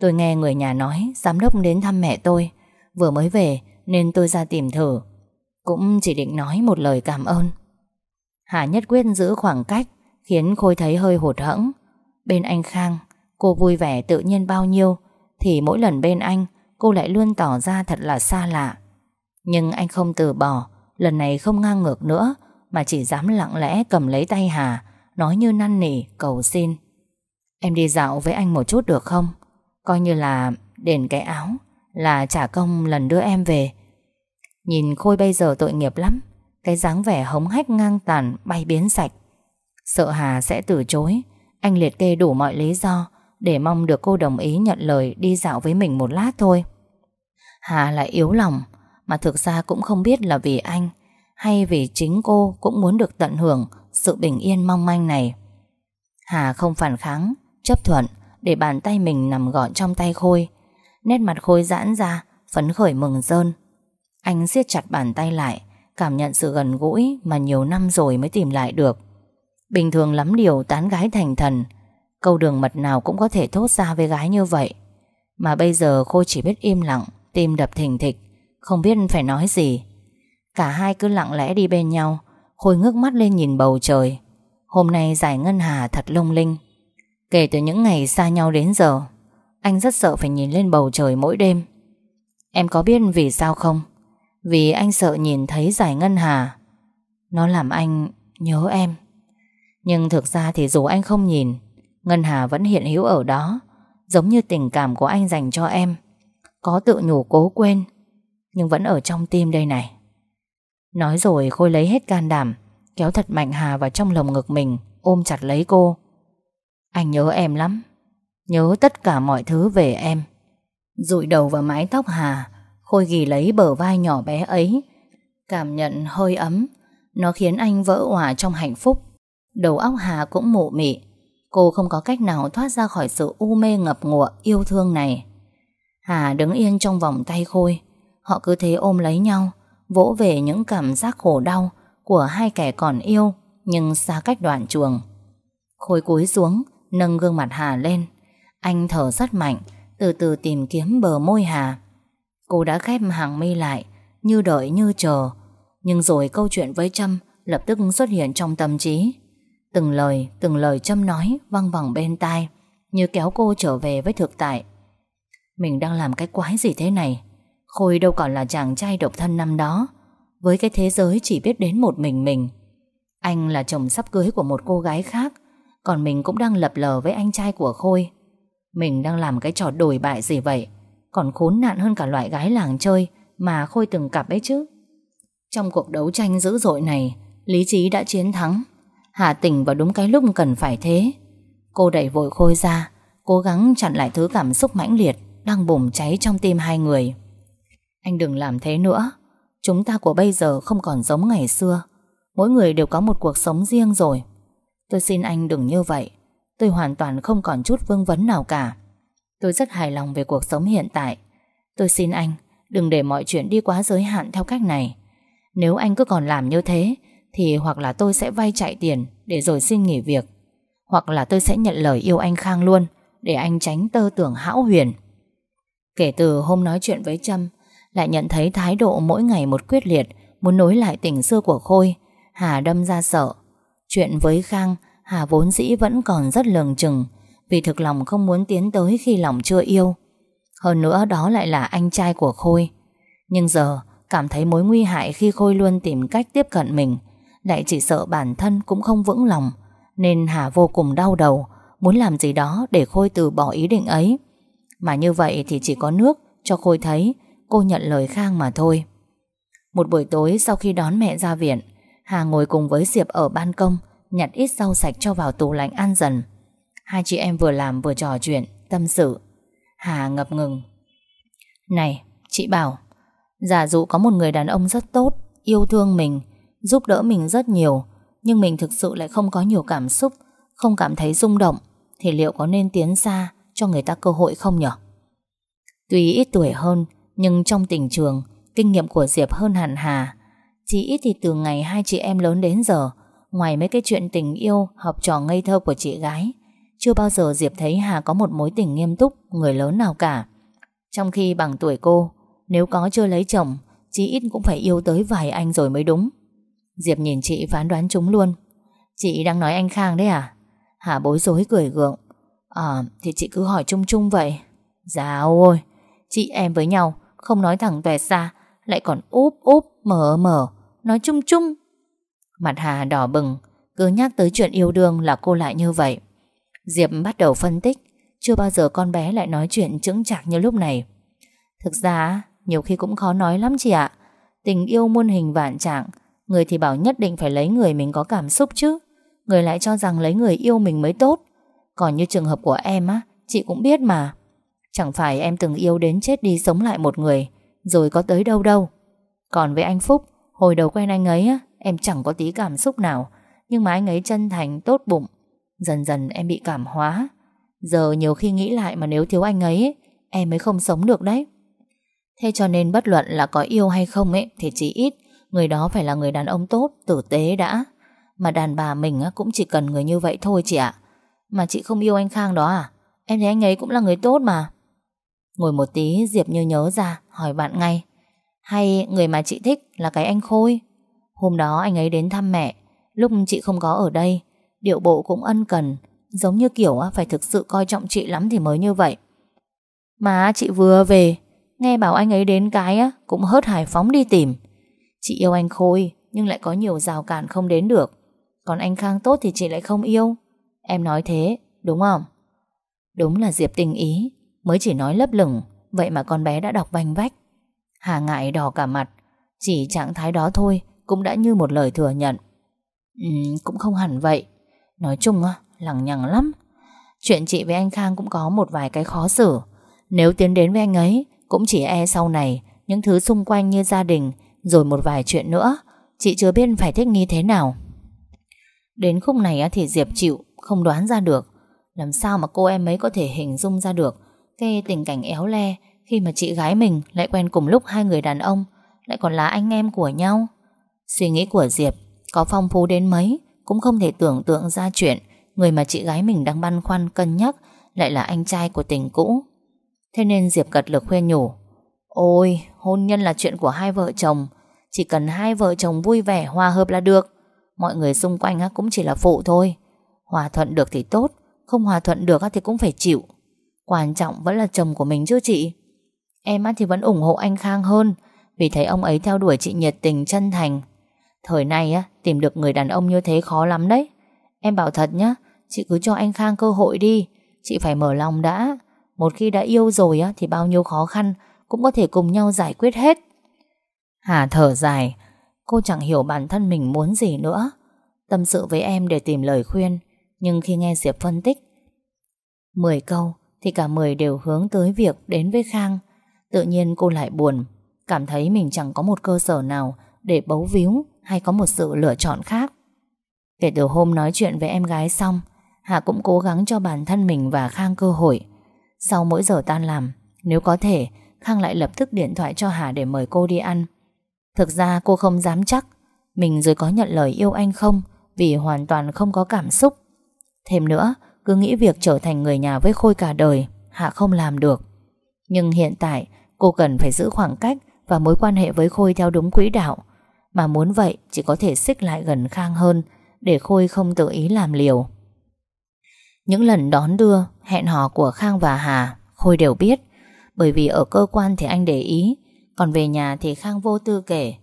Tôi nghe người nhà nói, Giám đốc đến thăm mẹ tôi. Vừa mới về, nên tôi ra tìm thử. Cũng chỉ định nói một lời cảm ơn. Hà nhất quyết giữ khoảng cách, Khiến Khôi thấy hơi hụt hẫng. Bên anh Khang, Cô vui vẻ tự nhiên bao nhiêu, Thì mỗi lần bên anh, Cô lại luôn tỏ ra thật là xa lạ. Nhưng anh không từ bỏ, Lần này không ngang ngược nữa, mà chỉ dám lặng lẽ cầm lấy tay Hà, Nói như năn nỉ, cầu xin. Em đi dạo với anh một chút được không? Coi như là đền cái áo, Là trả công lần đưa em về. Nhìn Khôi bây giờ tội nghiệp lắm, Cái dáng vẻ hống hách ngang tàn, Bay biến sạch. Sợ Hà sẽ từ chối, Anh liệt kê đủ mọi lý do Để mong được cô đồng ý nhận lời Đi dạo với mình một lát thôi. Hà lại yếu lòng, Mà thực ra cũng không biết là vì anh Hay vì chính cô cũng muốn được tận hưởng Sự bình yên mong manh này. Hà không phản kháng Chấp thuận để bàn tay mình nằm gọn trong tay Khôi. Nét mặt Khôi giãn ra, Phấn khởi mừng rơn. Anh siết chặt bàn tay lại, Cảm nhận sự gần gũi mà nhiều năm rồi mới tìm lại được. Bình thường lắm điều tán gái thành thần, Câu đường mật nào cũng có thể thốt ra với gái như vậy. Mà bây giờ Khôi chỉ biết im lặng, Tim đập thình thịch, Không biết phải nói gì. Cả hai cứ lặng lẽ đi bên nhau, Khôi ngước mắt lên nhìn bầu trời. Hôm nay giải ngân hà thật lung linh. Kể từ những ngày xa nhau đến giờ, Anh rất sợ phải nhìn lên bầu trời mỗi đêm. Em có biết vì sao không? Vì anh sợ nhìn thấy giải ngân hà. Nó làm anh nhớ em. Nhưng thực ra thì dù anh không nhìn, Ngân hà vẫn hiện hữu ở đó, Giống như tình cảm của anh dành cho em. Có tự nhủ cố quên, Nhưng vẫn ở trong tim đây này. Nói rồi Khôi lấy hết can đảm, Kéo thật mạnh Hà vào trong lồng ngực mình, Ôm chặt lấy cô. Anh nhớ em lắm. Nhớ tất cả mọi thứ về em. Rụi đầu vào mái tóc Hà, Khôi ghi lấy bờ vai nhỏ bé ấy. Cảm nhận hơi ấm. Nó khiến anh vỡ hòa trong hạnh phúc. Đầu óc Hà cũng mụ mị. Cô không có cách nào thoát ra khỏi sự u mê ngập ngụa yêu thương này. Hà đứng yên trong vòng tay Khôi. Họ cứ thế ôm lấy nhau, Vỗ về những cảm giác khổ đau Của hai kẻ còn yêu Nhưng xa cách đoạn chuồng. Khôi cúi xuống Nâng gương mặt Hà lên. Anh thở rất mạnh Từ từ tìm kiếm bờ môi Hà. Cô đã khép hàng mi lại Như đợi như chờ. Nhưng rồi câu chuyện với Trâm Lập tức xuất hiện trong tâm trí. Từng lời, từng lời Trâm nói Văng vẳng bên tai Như kéo cô trở về với thực tại. Mình đang làm cái quái gì thế này? Khôi đâu còn là chàng trai độc thân năm đó. Với cái thế giới chỉ biết đến một mình mình. Anh là chồng sắp cưới của một cô gái khác. Còn mình cũng đang lập lờ với anh trai của Khôi. Mình đang làm cái trò đổi bại gì vậy? Còn khốn nạn hơn cả loại gái làng chơi Mà Khôi từng cặp ấy chứ. Trong cuộc đấu tranh dữ dội này, Lý trí đã chiến thắng. Hà tỉnh vào đúng cái lúc cần phải thế. Cô đẩy vội Khôi ra, Cố gắng chặn lại thứ cảm xúc mãnh liệt Đang bùng cháy trong tim hai người. Anh đừng làm thế nữa. Chúng ta của bây giờ không còn giống ngày xưa. Mỗi người đều có một cuộc sống riêng rồi. Tôi xin anh đừng như vậy. Tôi hoàn toàn không còn chút vương vấn nào cả. Tôi rất hài lòng về cuộc sống hiện tại. Tôi xin anh, Đừng để mọi chuyện đi quá giới hạn theo cách này. Nếu anh cứ còn làm như thế, Thì hoặc là tôi sẽ vay chạy tiền Để rồi xin nghỉ việc, Hoặc là tôi sẽ nhận lời yêu anh Khang luôn, Để anh tránh tơ tưởng hão huyền. Kể từ hôm nói chuyện với Trâm, Lại nhận thấy thái độ mỗi ngày một quyết liệt, Muốn nối lại tình xưa của Khôi, Hà đâm ra sợ. Chuyện với Khang, Hà vốn dĩ vẫn còn rất lường chừng, Vì thực lòng không muốn tiến tới khi lòng chưa yêu. Hơn nữa đó lại là anh trai của Khôi. Nhưng giờ, Cảm thấy mối nguy hại khi Khôi luôn tìm cách tiếp cận mình, Lại chỉ sợ bản thân cũng không vững lòng, Nên Hà vô cùng đau đầu, Muốn làm gì đó để Khôi từ bỏ ý định ấy. Mà như vậy thì chỉ có nước Cho Khôi thấy, Cô nhận lời Khang mà thôi. Một buổi tối sau khi đón mẹ ra viện Hà ngồi cùng với Diệp ở ban công, Nhặt ít rau sạch cho vào tủ lạnh ăn dần. Hai chị em vừa làm vừa trò chuyện, Tâm sự. Hà ngập ngừng. Này, chị bảo, Giả dụ có một người đàn ông rất tốt, Yêu thương mình, Giúp đỡ mình rất nhiều, Nhưng mình thực sự lại không có nhiều cảm xúc, Không cảm thấy rung động, Thì liệu có nên tiến xa cho người ta cơ hội không nhở? Tuy ít tuổi hơn, Nhưng trong tình trường, Kinh nghiệm của Diệp hơn hẳn Hà. Chỉ ít thì từ ngày hai chị em lớn đến giờ, Ngoài mấy cái chuyện tình yêu, Học trò ngây thơ của chị gái, Chưa bao giờ Diệp thấy Hà có một mối tình nghiêm túc, Người lớn nào cả. Trong khi bằng tuổi cô, Nếu có chưa lấy chồng, Chí ít cũng phải yêu tới vài anh rồi mới đúng. Diệp nhìn chị phán đoán chúng luôn. Chị đang nói anh Khang đấy à? Hà bối rối cười gượng. À thì chị cứ hỏi chung chung vậy. Dạ ôi, Chị em với nhau, Không nói thẳng tuẹt ra Lại còn úp úp mở mở Nói chung chung. Mặt Hà đỏ bừng, Cứ nhắc tới chuyện yêu đương là cô lại như vậy. Diệp bắt đầu phân tích, Chưa bao giờ con bé lại nói chuyện chững chạc như lúc này. Thực ra, Nhiều khi cũng khó nói lắm chị ạ. Tình yêu muôn hình vạn trạng, Người thì bảo nhất định phải lấy người mình có cảm xúc chứ. Người lại cho rằng lấy người yêu mình mới tốt. Còn như trường hợp của em á, Chị cũng biết mà. Chẳng phải em từng yêu đến chết đi sống lại một người, Rồi có tới đâu đâu. Còn với anh Phúc Hồi đầu quen anh ấy á Em chẳng có tí cảm xúc nào. Nhưng mà anh ấy chân thành, tốt bụng. Dần dần em bị cảm hóa. Giờ nhiều khi nghĩ lại mà nếu thiếu anh ấy Em mới không sống được đấy. Thế cho nên bất luận là có yêu hay không ấy Thì chỉ ít Người đó phải là người đàn ông tốt, tử tế đã. Mà đàn bà mình cũng chỉ cần người như vậy thôi chị ạ. Mà chị không yêu anh Khang đó à? Em thấy anh ấy cũng là người tốt mà. Ngồi một tí Diệp như nhớ ra Hỏi bạn ngay. Hay người mà chị thích là cái anh Khôi Hôm đó anh ấy đến thăm mẹ Lúc chị không có ở đây Điệu bộ cũng ân cần Giống như kiểu à, phải thực sự coi trọng chị lắm thì mới như vậy Mà chị vừa về Nghe bảo anh ấy đến cái á, cũng hớt hải phóng đi tìm. Chị yêu anh Khôi, nhưng lại có nhiều rào cản không đến được. Còn anh Khang tốt thì chị lại không yêu. Em nói thế, đúng không? Đúng là Diệp tình ý, mới chỉ nói lấp lửng, vậy mà con bé đã đọc vanh vách. Hà ngại đỏ cả mặt, chỉ trạng thái đó thôi cũng đã như một lời thừa nhận. Ừ, cũng không hẳn vậy. Nói chung á, lằng nhằng lắm. Chuyện chị với anh Khang cũng có một vài cái khó xử. Nếu tiến đến với anh ấy cũng chỉ e sau này Những thứ xung quanh như gia đình Rồi một vài chuyện nữa Chị chưa biết phải thích nghi thế nào Đến khúc này thì Diệp chịu Không đoán ra được Làm sao mà cô em ấy có thể hình dung ra được Cái tình cảnh éo le khi mà chị gái mình lại quen cùng lúc hai người đàn ông, Lại còn là anh em của nhau. Suy nghĩ của Diệp, Có phong phú đến mấy, Cũng không thể tưởng tượng ra chuyện Người mà chị gái mình đang băn khoăn, cân nhắc Lại là anh trai của tình cũ. Thế nên Diệp gật lực khuyên nhủ, Ôi, hôn nhân là chuyện của hai vợ chồng, Chỉ cần hai vợ chồng vui vẻ, Hòa hợp là được. Mọi người xung quanh cũng chỉ là phụ thôi. Hòa thuận được thì tốt, Không hòa thuận được thì cũng phải chịu. Quan trọng vẫn là chồng của mình chứ chị. Em thì vẫn ủng hộ anh Khang hơn Vì thấy ông ấy theo đuổi chị nhiệt tình chân thành Thời này á tìm được người đàn ông như thế khó lắm đấy Em bảo thật nhá Chị cứ cho anh Khang cơ hội đi Chị phải mở lòng đã một khi đã yêu rồi á, thì bao nhiêu khó khăn cũng có thể cùng nhau giải quyết hết. Hà thở dài, cô chẳng hiểu bản thân mình muốn gì nữa. Tâm sự với em để tìm lời khuyên, nhưng khi nghe Diệp phân tích, 10 câu thì cả 10 đều hướng tới việc đến với Khang. Tự nhiên cô lại buồn, cảm thấy mình chẳng có một cơ sở nào để bấu víu hay có một sự lựa chọn khác. Kể từ hôm nói chuyện với em gái xong, Hà cũng cố gắng cho bản thân mình và Khang cơ hội. Sau mỗi giờ tan làm Nếu có thể Khang lại lập tức điện thoại cho Hà để mời cô đi ăn Thực ra cô không dám chắc Mình rồi có nhận lời yêu anh không Vì hoàn toàn không có cảm xúc Thêm nữa Cứ nghĩ việc trở thành người nhà với Khôi cả đời Hạ không làm được Nhưng hiện tại cô cần phải giữ khoảng cách Và mối quan hệ với Khôi theo đúng quỹ đạo Mà muốn vậy chỉ có thể xích lại gần Khang hơn Để Khôi không tự ý làm liều những lần đón đưa, hẹn hò của Khang và Hà, Khôi đều biết. Bởi vì ở cơ quan thì anh để ý, còn về nhà thì Khang vô tư kể.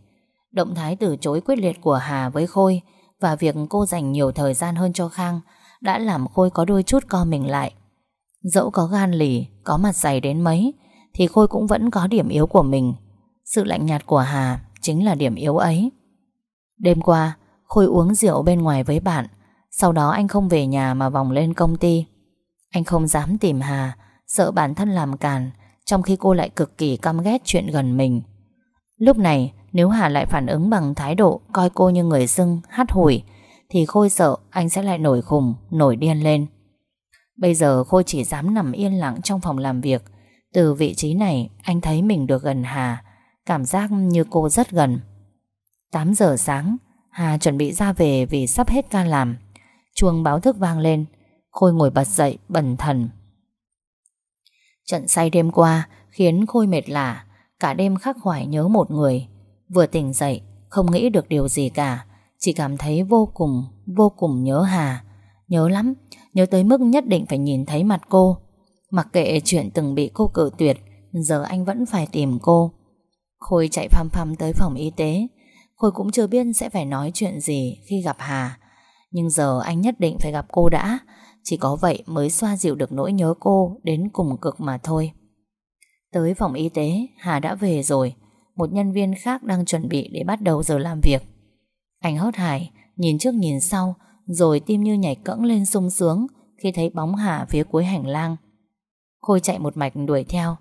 Động thái từ chối quyết liệt của Hà với Khôi và việc cô dành nhiều thời gian hơn cho Khang đã làm Khôi có đôi chút co mình lại. Dẫu có gan lì, có mặt dày đến mấy, thì Khôi cũng vẫn có điểm yếu của mình. Sự lạnh nhạt của Hà chính là điểm yếu ấy. Đêm qua, Khôi uống rượu bên ngoài với bạn, sau đó anh không về nhà mà vòng lên công ty Anh không dám tìm Hà Sợ bản thân làm càn Trong khi cô lại cực kỳ căm ghét chuyện gần mình Lúc này Nếu Hà lại phản ứng bằng thái độ Coi cô như người dưng, hát hủi Thì Khôi sợ anh sẽ lại nổi khùng Nổi điên lên Bây giờ Khôi chỉ dám nằm yên lặng trong phòng làm việc từ vị trí này, Anh thấy mình được gần Hà. Cảm giác như cô rất gần. 8 giờ sáng, Hà chuẩn bị ra về vì sắp hết ca làm. Chuông báo thức vang lên. Khôi ngồi bật dậy bẩn thần. Trận say đêm qua Khiến Khôi mệt lạ Cả đêm khắc khoải nhớ một người. Vừa tỉnh dậy, không nghĩ được điều gì cả. Chỉ cảm thấy vô cùng Vô cùng nhớ Hà. Nhớ lắm, Nhớ tới mức nhất định phải nhìn thấy mặt cô. Mặc kệ chuyện từng bị cô cử tuyệt, Giờ anh vẫn phải tìm cô. Khôi chạy phăm phăm tới phòng y tế. Khôi cũng chưa biết sẽ phải nói chuyện gì Khi gặp Hà. Nhưng giờ anh nhất định phải gặp cô đã. Chỉ có vậy mới xoa dịu được nỗi nhớ cô Đến cùng cực mà thôi. Tới phòng y tế, Hà đã về rồi. Một nhân viên khác đang chuẩn bị để bắt đầu giờ làm việc. Anh hớt hải, Nhìn trước nhìn sau, Rồi tim như nhảy cẫng lên sung sướng Khi thấy bóng Hà phía cuối hành lang. Khôi chạy một mạch đuổi theo,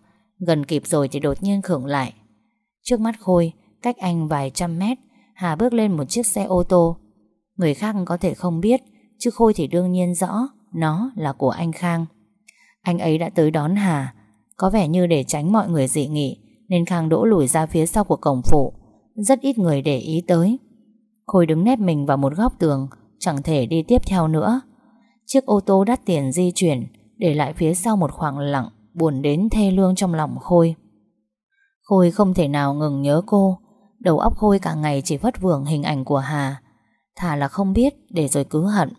Gần kịp rồi thì đột nhiên khựng lại. Trước mắt Khôi, Cách anh vài trăm mét, Hà bước lên một chiếc xe ô tô. Người khác có thể không biết, Chứ Khôi thì đương nhiên rõ, Nó là của anh Khang. Anh ấy đã tới đón Hà, Có vẻ như để tránh mọi người dị nghị, Nên Khang đỗ lùi ra phía sau của cổng phụ. Rất ít người để ý tới. Khôi đứng nép mình vào một góc tường, Chẳng thể đi tiếp theo nữa. Chiếc ô tô đắt tiền di chuyển để lại phía sau một khoảng lặng, Buồn đến thê lương trong lòng Khôi. Khôi không thể nào ngừng nhớ cô, Đầu óc Khôi cả ngày chỉ vất vưởng hình ảnh của Hà. Thà là không biết, để rồi cứ hận.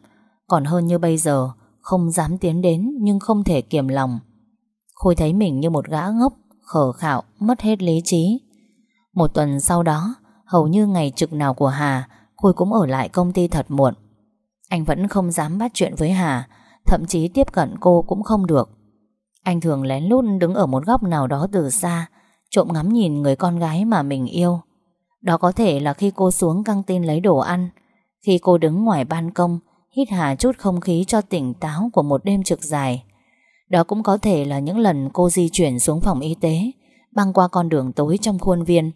Còn hơn như bây giờ, Không dám tiến đến nhưng không thể kiềm lòng. Khôi thấy mình như một gã ngốc, Khờ khạo, Mất hết lý trí. Một tuần sau đó, Hầu như ngày trực nào của Hà, Khôi cũng ở lại công ty thật muộn. Anh vẫn không dám bắt chuyện với Hà Thậm chí tiếp cận cô cũng không được. Anh thường lén lút đứng ở một góc nào đó từ xa, Trộm ngắm nhìn người con gái mà mình yêu. Đó có thể là khi cô xuống căng tin lấy đồ ăn. Khi cô đứng ngoài ban công, Hít hà chút không khí cho tỉnh táo Của một đêm trực dài. Đó cũng có thể là những lần cô di chuyển xuống phòng y tế, Băng qua con đường tối trong khuôn viên.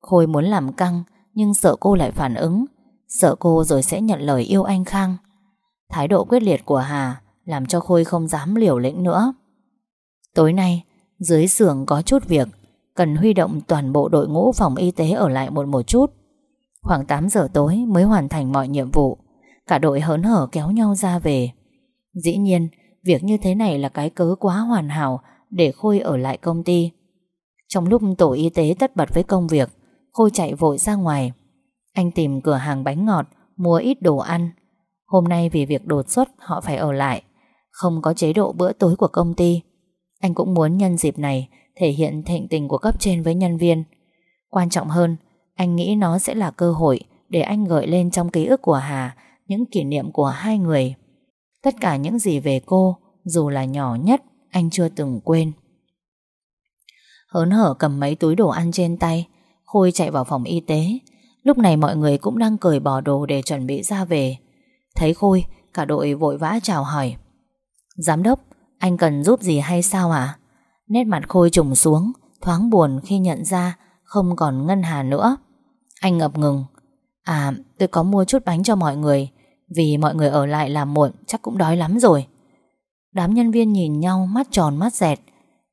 Khôi muốn làm căng, Nhưng sợ cô lại phản ứng. Sợ cô rồi sẽ nhận lời yêu anh Khang. Thái độ quyết liệt của Hà Làm cho Khôi không dám liều lĩnh nữa. Tối nay, Dưới xưởng có chút việc, Cần huy động toàn bộ đội ngũ phòng y tế Ở lại một một chút. Khoảng 8 giờ tối mới hoàn thành mọi nhiệm vụ, Cả đội hớn hở kéo nhau ra về. Dĩ nhiên, Việc như thế này là cái cớ quá hoàn hảo Để Khôi ở lại công ty. Trong lúc tổ y tế tất bật với công việc, Khôi chạy vội ra ngoài. Anh tìm cửa hàng bánh ngọt, Mua ít đồ ăn Hôm nay vì việc đột xuất, họ phải ở lại. Không có chế độ bữa tối của công ty. Anh cũng muốn nhân dịp này Thể hiện thịnh tình của cấp trên với nhân viên. Quan trọng hơn, Anh nghĩ nó sẽ là cơ hội Để anh gợi lên trong ký ức của Hà Những kỷ niệm của hai người. Tất cả những gì về cô, Dù là nhỏ nhất, Anh chưa từng quên. Hớn hở cầm mấy túi đồ ăn trên tay, Khôi chạy vào phòng y tế. Lúc này mọi người cũng đang cởi bỏ đồ Để chuẩn bị ra về. Thấy Khôi, Cả đội vội vã chào hỏi. Giám đốc, Anh cần giúp gì hay sao ạ? Nét mặt Khôi trùng xuống, Thoáng buồn khi nhận ra Không còn Ngân Hà nữa. Anh ngập ngừng. À tôi có mua chút bánh cho mọi người, Vì mọi người ở lại làm muộn, Chắc cũng đói lắm rồi. Đám nhân viên nhìn nhau mắt tròn mắt dẹt.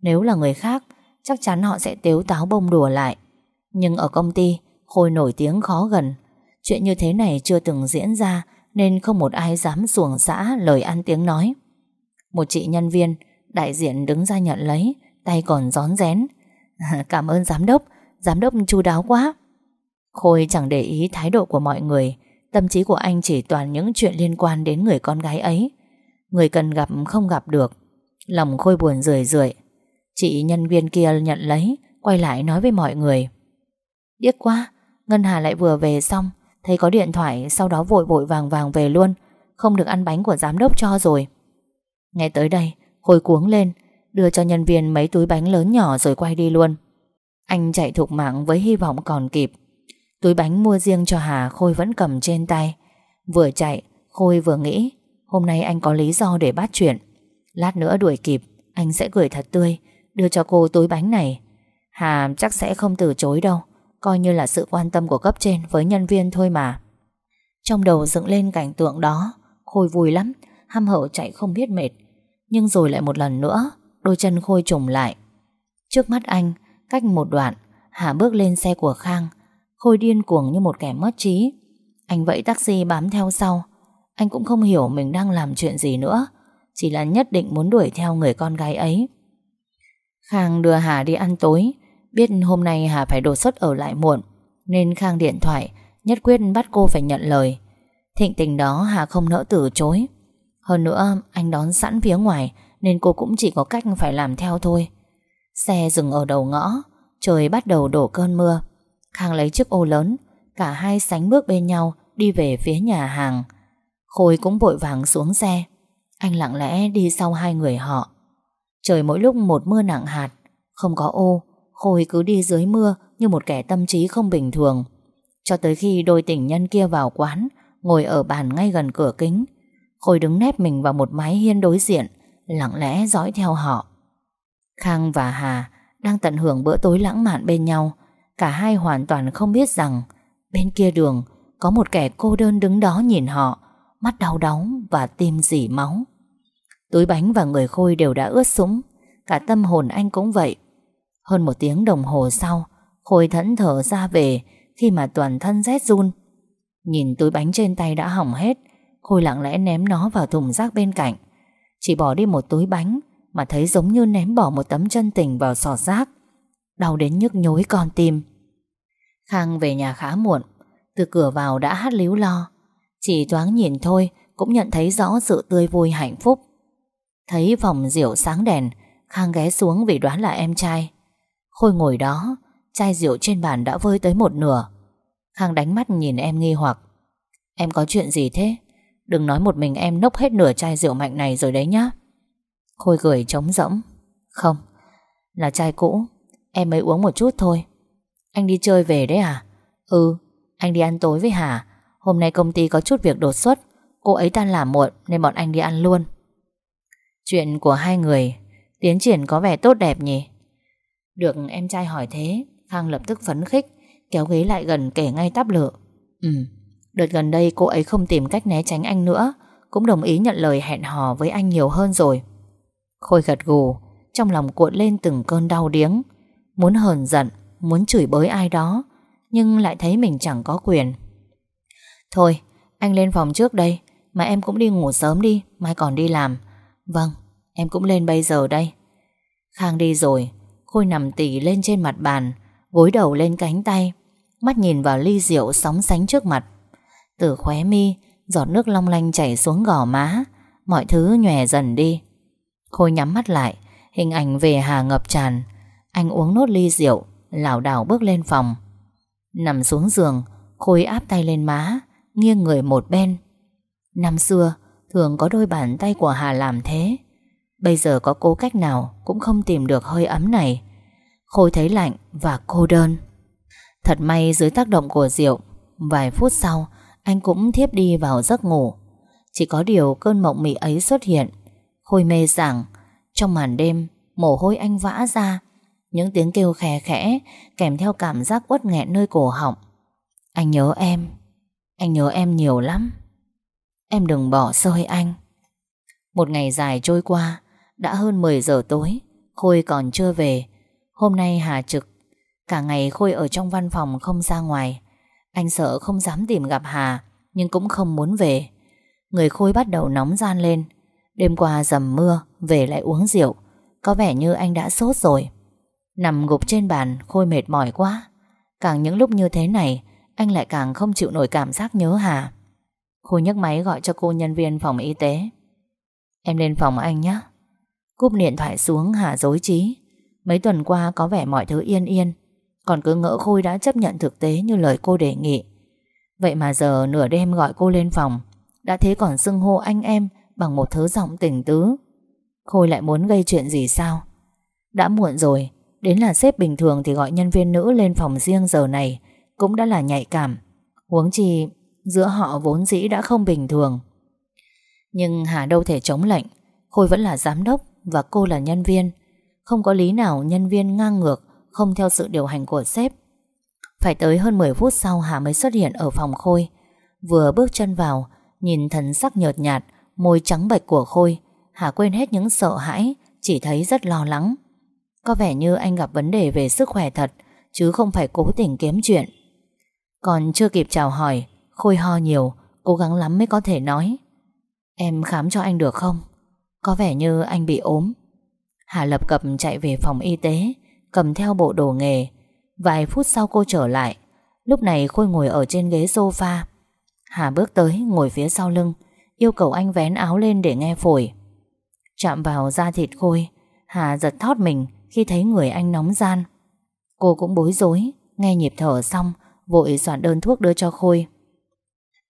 Nếu là người khác, Chắc chắn họ sẽ tếu táo bông đùa lại. Nhưng ở công ty, Khôi nổi tiếng khó gần. Chuyện như thế này chưa từng diễn ra nên không một ai dám xuồng xã lời ăn tiếng nói. Một chị nhân viên, Đại diện đứng ra nhận lấy, Tay còn gión rén. Cảm ơn giám đốc Giám đốc chu đáo quá. Khôi chẳng để ý thái độ của mọi người, Tâm trí của anh chỉ toàn những chuyện liên quan đến người con gái ấy. Người cần gặp không gặp được. Lòng Khôi buồn rười rượi. Chị nhân viên kia nhận lấy, Quay lại nói với mọi người. Điếc quá, Ngân Hà lại vừa về xong Thấy có điện thoại, Sau đó vội vội vàng vàng về luôn, Không được ăn bánh của giám đốc cho rồi. Nghe tới đây, Khôi cuống lên, Đưa cho nhân viên mấy túi bánh lớn nhỏ rồi quay đi luôn. Anh chạy thục mạng với hy vọng còn kịp. Túi bánh mua riêng cho Hà Khôi vẫn cầm trên tay. Vừa chạy, Khôi vừa nghĩ, Hôm nay anh có lý do để bắt chuyện. Lát nữa đuổi kịp, Anh sẽ gửi thật tươi, Đưa cho cô túi bánh này. Hà chắc sẽ không từ chối đâu. Coi như là sự quan tâm của cấp trên với nhân viên thôi mà. Trong đầu dựng lên cảnh tượng đó, Khôi vui lắm, Hăm hở chạy không biết mệt. Nhưng rồi lại một lần nữa, Đôi chân Khôi trùng lại. Trước mắt anh, Cách một đoạn Hà bước lên xe của Khang. Khôi điên cuồng như một kẻ mất trí. Anh vẫy taxi bám theo sau. Anh cũng không hiểu mình đang làm chuyện gì nữa. Chỉ là nhất định muốn đuổi theo người con gái ấy. Khang đưa Hà đi ăn tối. Biết hôm nay Hà phải đột xuất ở lại muộn, Nên Khang điện thoại, Nhất quyết bắt cô phải nhận lời. Thịnh tình đó Hà không nỡ từ chối. Hơn nữa, anh đón sẵn phía ngoài, Nên cô cũng chỉ có cách phải làm theo thôi. Xe dừng ở đầu ngõ, Trời bắt đầu đổ cơn mưa. Khang lấy chiếc ô lớn, Cả hai sánh bước bên nhau, Đi về phía nhà hàng. Khôi cũng vội vàng xuống xe. Anh lặng lẽ đi sau hai người họ. Trời mỗi lúc một mưa nặng hạt, Không có ô Khôi cứ đi dưới mưa Như một kẻ tâm trí không bình thường. Cho tới khi đôi tình nhân kia vào quán, Ngồi ở bàn ngay gần cửa kính, Khôi đứng nép mình vào một mái hiên đối diện, Lặng lẽ dõi theo họ. Khang và Hà Đang tận hưởng bữa tối lãng mạn bên nhau. Cả hai hoàn toàn không biết rằng, Bên kia đường Có một kẻ cô đơn đứng đó nhìn họ, Mắt đau đớn và tim dỉ máu. Túi bánh và người Khôi đều đã ướt sũng. Cả tâm hồn anh cũng vậy. Hơn một tiếng đồng hồ sau, Khôi thẫn thở ra về Khi mà toàn thân rét run. Nhìn túi bánh trên tay đã hỏng hết, Khôi lặng lẽ ném nó vào thùng rác bên cạnh. Chỉ bỏ đi một túi bánh Mà thấy giống như ném bỏ một tấm chân tình vào sọt rác. Đau đến nhức nhối con tim. Khang về nhà khá muộn, Từ cửa vào đã hát líu lo. Chỉ thoáng nhìn thôi, Cũng nhận thấy rõ sự tươi vui hạnh phúc. Thấy phòng rượu sáng đèn, Khang ghé xuống vì đoán là em trai. Khôi ngồi đó, Chai rượu trên bàn đã vơi tới một nửa. Khang đánh mắt nhìn em nghi hoặc. Em có chuyện gì thế? Đừng nói một mình em nốc hết nửa chai rượu mạnh này rồi đấy nhá. Khôi cười trống rỗng. Không, Là chai cũ. Em mới uống một chút thôi. Anh đi chơi về đấy à? Ừ Anh đi ăn tối với Hà. Hôm nay công ty có chút việc đột xuất. Cô ấy tan làm muộn nên bọn anh đi ăn luôn. Chuyện của hai người Tiến triển có vẻ tốt đẹp nhỉ? Được em trai hỏi thế, Khang lập tức phấn khích, Kéo ghế lại gần kể ngay táp lửa. Ừ Đợt gần đây cô ấy không tìm cách né tránh anh nữa, Cũng đồng ý nhận lời hẹn hò với anh nhiều hơn rồi. Khôi gật gù, Trong lòng cuộn lên từng cơn đau điếng, Muốn hờn giận, Muốn chửi bới ai đó, Nhưng lại thấy mình chẳng có quyền. Thôi, anh lên phòng trước đây, Mà em cũng đi ngủ sớm đi, Mai còn đi làm. Vâng em cũng lên bây giờ đây. Khang đi rồi Khôi nằm tỉ lên trên mặt bàn, Gối đầu lên cánh tay, Mắt nhìn vào ly rượu sóng sánh trước mặt. Từ khóe mi, Giọt nước long lanh chảy xuống gò má, Mọi thứ nhòe dần đi. Khôi nhắm mắt lại, Hình ảnh về Hà ngập tràn. Anh uống nốt ly rượu, lảo đảo bước lên phòng. Nằm xuống giường Khôi áp tay lên má, Nghiêng người một bên. Năm xưa, thường có đôi bàn tay của Hà làm thế. Bây giờ có cố cách nào Cũng không tìm được hơi ấm này. Khôi thấy lạnh và cô đơn. Thật may dưới tác động của rượu, Vài phút sau, Anh cũng thiếp đi vào giấc ngủ. Chỉ có điều cơn mộng mị ấy xuất hiện, Khôi mê sảng. Trong màn đêm, Mồ hôi anh vã ra, Những tiếng kêu khè khẽ Kèm theo cảm giác uất nghẹn nơi cổ họng. Anh nhớ em, Anh nhớ em nhiều lắm. Em đừng bỏ rơi anh. Một ngày dài trôi qua, Đã hơn 10 giờ tối, Khôi còn chưa về. Hôm nay Hà trực, Cả ngày Khôi ở trong văn phòng không ra ngoài. Anh sợ không dám tìm gặp Hà, Nhưng cũng không muốn về. Người Khôi bắt đầu nóng gian lên. Đêm qua dầm mưa, Về lại uống rượu. Có vẻ như anh đã sốt rồi. Nằm gục trên bàn, Khôi mệt mỏi quá. Càng những lúc như thế này, Anh lại càng không chịu nổi cảm giác nhớ Hà. Khôi nhấc máy gọi cho cô nhân viên phòng y tế. Em lên phòng anh nhé Cúp điện thoại xuống Hà dối trí. Mấy tuần qua có vẻ mọi thứ yên yên, Còn cứ ngỡ Khôi đã chấp nhận thực tế như lời cô đề nghị. Vậy mà giờ nửa đêm gọi cô lên phòng, Đã thế còn xưng hô anh em Bằng một thứ giọng tình tứ. Khôi lại muốn gây chuyện gì sao? Đã muộn rồi, Đến là sếp bình thường thì gọi nhân viên nữ lên phòng riêng giờ này, Cũng đã là nhạy cảm. Huống chi, Giữa họ vốn dĩ đã không bình thường. Nhưng Hà đâu thể chống lệnh Khôi vẫn là giám đốc Và cô là nhân viên không có lý nào nhân viên ngang ngược, Không theo sự điều hành của sếp. Phải tới hơn 10 phút sau Hà mới xuất hiện ở phòng Khôi. Vừa bước chân vào, Nhìn thần sắc nhợt nhạt, Môi trắng bệch của Khôi, Hà quên hết những sợ hãi, Chỉ thấy rất lo lắng. Có vẻ như anh gặp vấn đề về sức khỏe thật, Chứ không phải cố tình kiếm chuyện. Còn chưa kịp chào hỏi, Khôi ho nhiều, Cố gắng lắm mới có thể nói. Em khám cho anh được không? Có vẻ như anh bị ốm. Hà lập cập chạy về phòng y tế, Cầm theo bộ đồ nghề. Vài phút sau cô trở lại. Lúc này Khôi ngồi ở trên ghế sofa. Hà bước tới, ngồi phía sau lưng, Yêu cầu anh vén áo lên để nghe phổi. Chạm vào da thịt Khôi Hà giật thót mình Khi thấy người anh nóng gian. Cô cũng bối rối, Nghe nhịp thở xong, Vội soạn đơn thuốc đưa cho Khôi.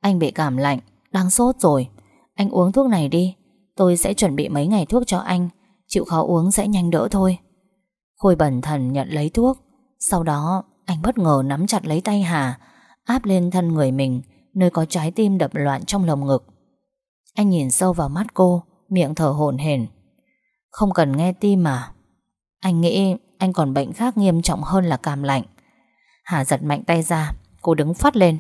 Anh bị cảm lạnh, Đang sốt rồi. Anh uống thuốc này đi, Tôi sẽ chuẩn bị mấy ngày thuốc cho anh. Chịu khó uống sẽ nhanh đỡ thôi. Khôi bẩn thần nhận lấy thuốc. Sau đó, anh bất ngờ nắm chặt lấy tay Hà, Áp lên thân người mình, Nơi có trái tim đập loạn trong lồng ngực. Anh nhìn sâu vào mắt cô, Miệng thở hổn hển. Không cần nghe tim mà. Anh nghĩ anh còn bệnh khác nghiêm trọng hơn là cảm lạnh. Hà giật mạnh tay ra, Cô đứng phát lên.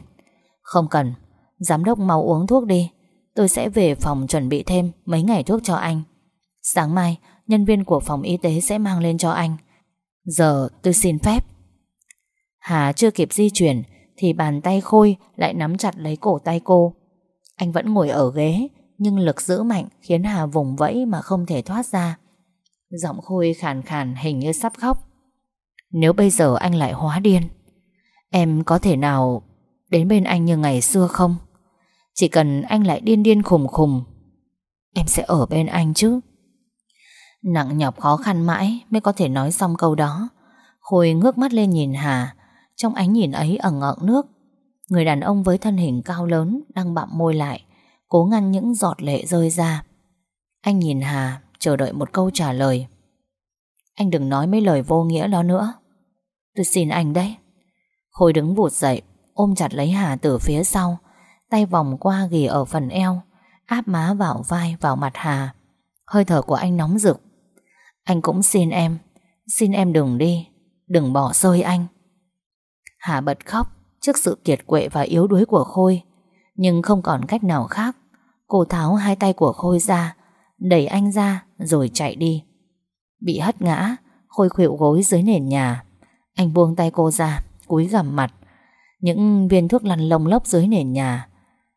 Không cần, Giám đốc mau uống thuốc đi. Tôi sẽ về phòng chuẩn bị thêm mấy ngày thuốc cho anh. Sáng mai Nhân viên của phòng y tế sẽ mang lên cho anh. Giờ tôi xin phép. Hà chưa kịp di chuyển Thì bàn tay Khôi lại nắm chặt lấy cổ tay cô. Anh vẫn ngồi ở ghế, Nhưng lực giữ mạnh Khiến Hà vùng vẫy mà không thể thoát ra. Giọng Khôi khàn khàn hình như sắp khóc. Nếu bây giờ anh lại hóa điên, Em có thể nào Đến bên anh như ngày xưa không? Chỉ cần anh lại điên điên khùng khùng, Em sẽ ở bên anh chứ. Nặng nhọc khó khăn mãi Mới có thể nói xong câu đó. Khôi ngước mắt lên nhìn Hà. Trong ánh nhìn ấy ẩn ẩn nước, Người đàn ông với thân hình cao lớn Đang bặm môi lại, Cố ngăn những giọt lệ rơi ra. Anh nhìn Hà, chờ đợi một câu trả lời. Anh đừng nói mấy lời vô nghĩa đó nữa. Tôi xin anh đấy. Khôi đứng vụt dậy, Ôm chặt lấy Hà từ phía sau, Tay vòng qua ghì ở phần eo, Áp má vào vai, vào mặt Hà. Hơi thở của anh nóng rực anh cũng xin em. Xin em đừng đi. Đừng bỏ rơi anh. Hà bật khóc trước sự kiệt quệ và yếu đuối của Khôi. Nhưng không còn cách nào khác. Cô tháo hai tay của Khôi ra, Đẩy anh ra rồi chạy đi. Bị hất ngã, Khôi khuỵu gối dưới nền nhà. Anh buông tay cô ra, Cúi gằm mặt. Những viên thuốc lăn lông lốc dưới nền nhà.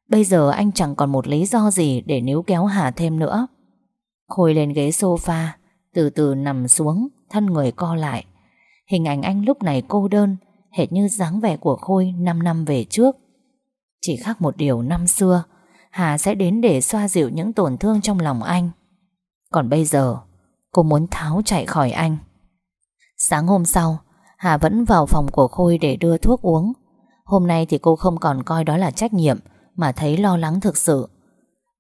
Bây giờ anh chẳng còn một lý do gì Để níu kéo Hà thêm nữa. Khôi lên ghế sofa từ từ nằm xuống, Thân người co lại. Hình ảnh anh lúc này cô đơn, Hệt như dáng vẻ của Khôi 5 năm về trước. Chỉ khác một điều năm xưa, Hà sẽ đến để xoa dịu những tổn thương trong lòng anh. Còn bây giờ, Cô muốn tháo chạy khỏi anh. Sáng hôm sau, Hà vẫn vào phòng của Khôi để đưa thuốc uống. Hôm nay thì cô không còn coi đó là trách nhiệm, Mà thấy lo lắng thực sự.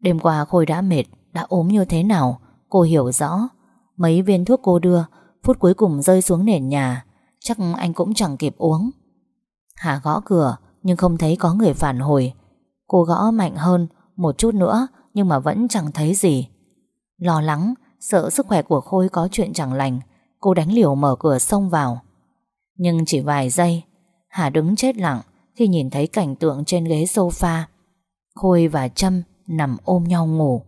Đêm qua Khôi đã mệt, Đã ốm như thế nào, Cô hiểu rõ. Mấy viên thuốc cô đưa, Phút cuối cùng rơi xuống nền nhà. Chắc anh cũng chẳng kịp uống. Hà gõ cửa, Nhưng không thấy có người phản hồi. Cô gõ mạnh hơn, một chút nữa, Nhưng mà vẫn chẳng thấy gì. Lo lắng, Sợ sức khỏe của Khôi có chuyện chẳng lành, Cô đánh liều mở cửa xông vào. Nhưng chỉ vài giây, Hà đứng chết lặng Khi nhìn thấy cảnh tượng trên ghế sofa. Khôi và Trâm nằm ôm nhau ngủ.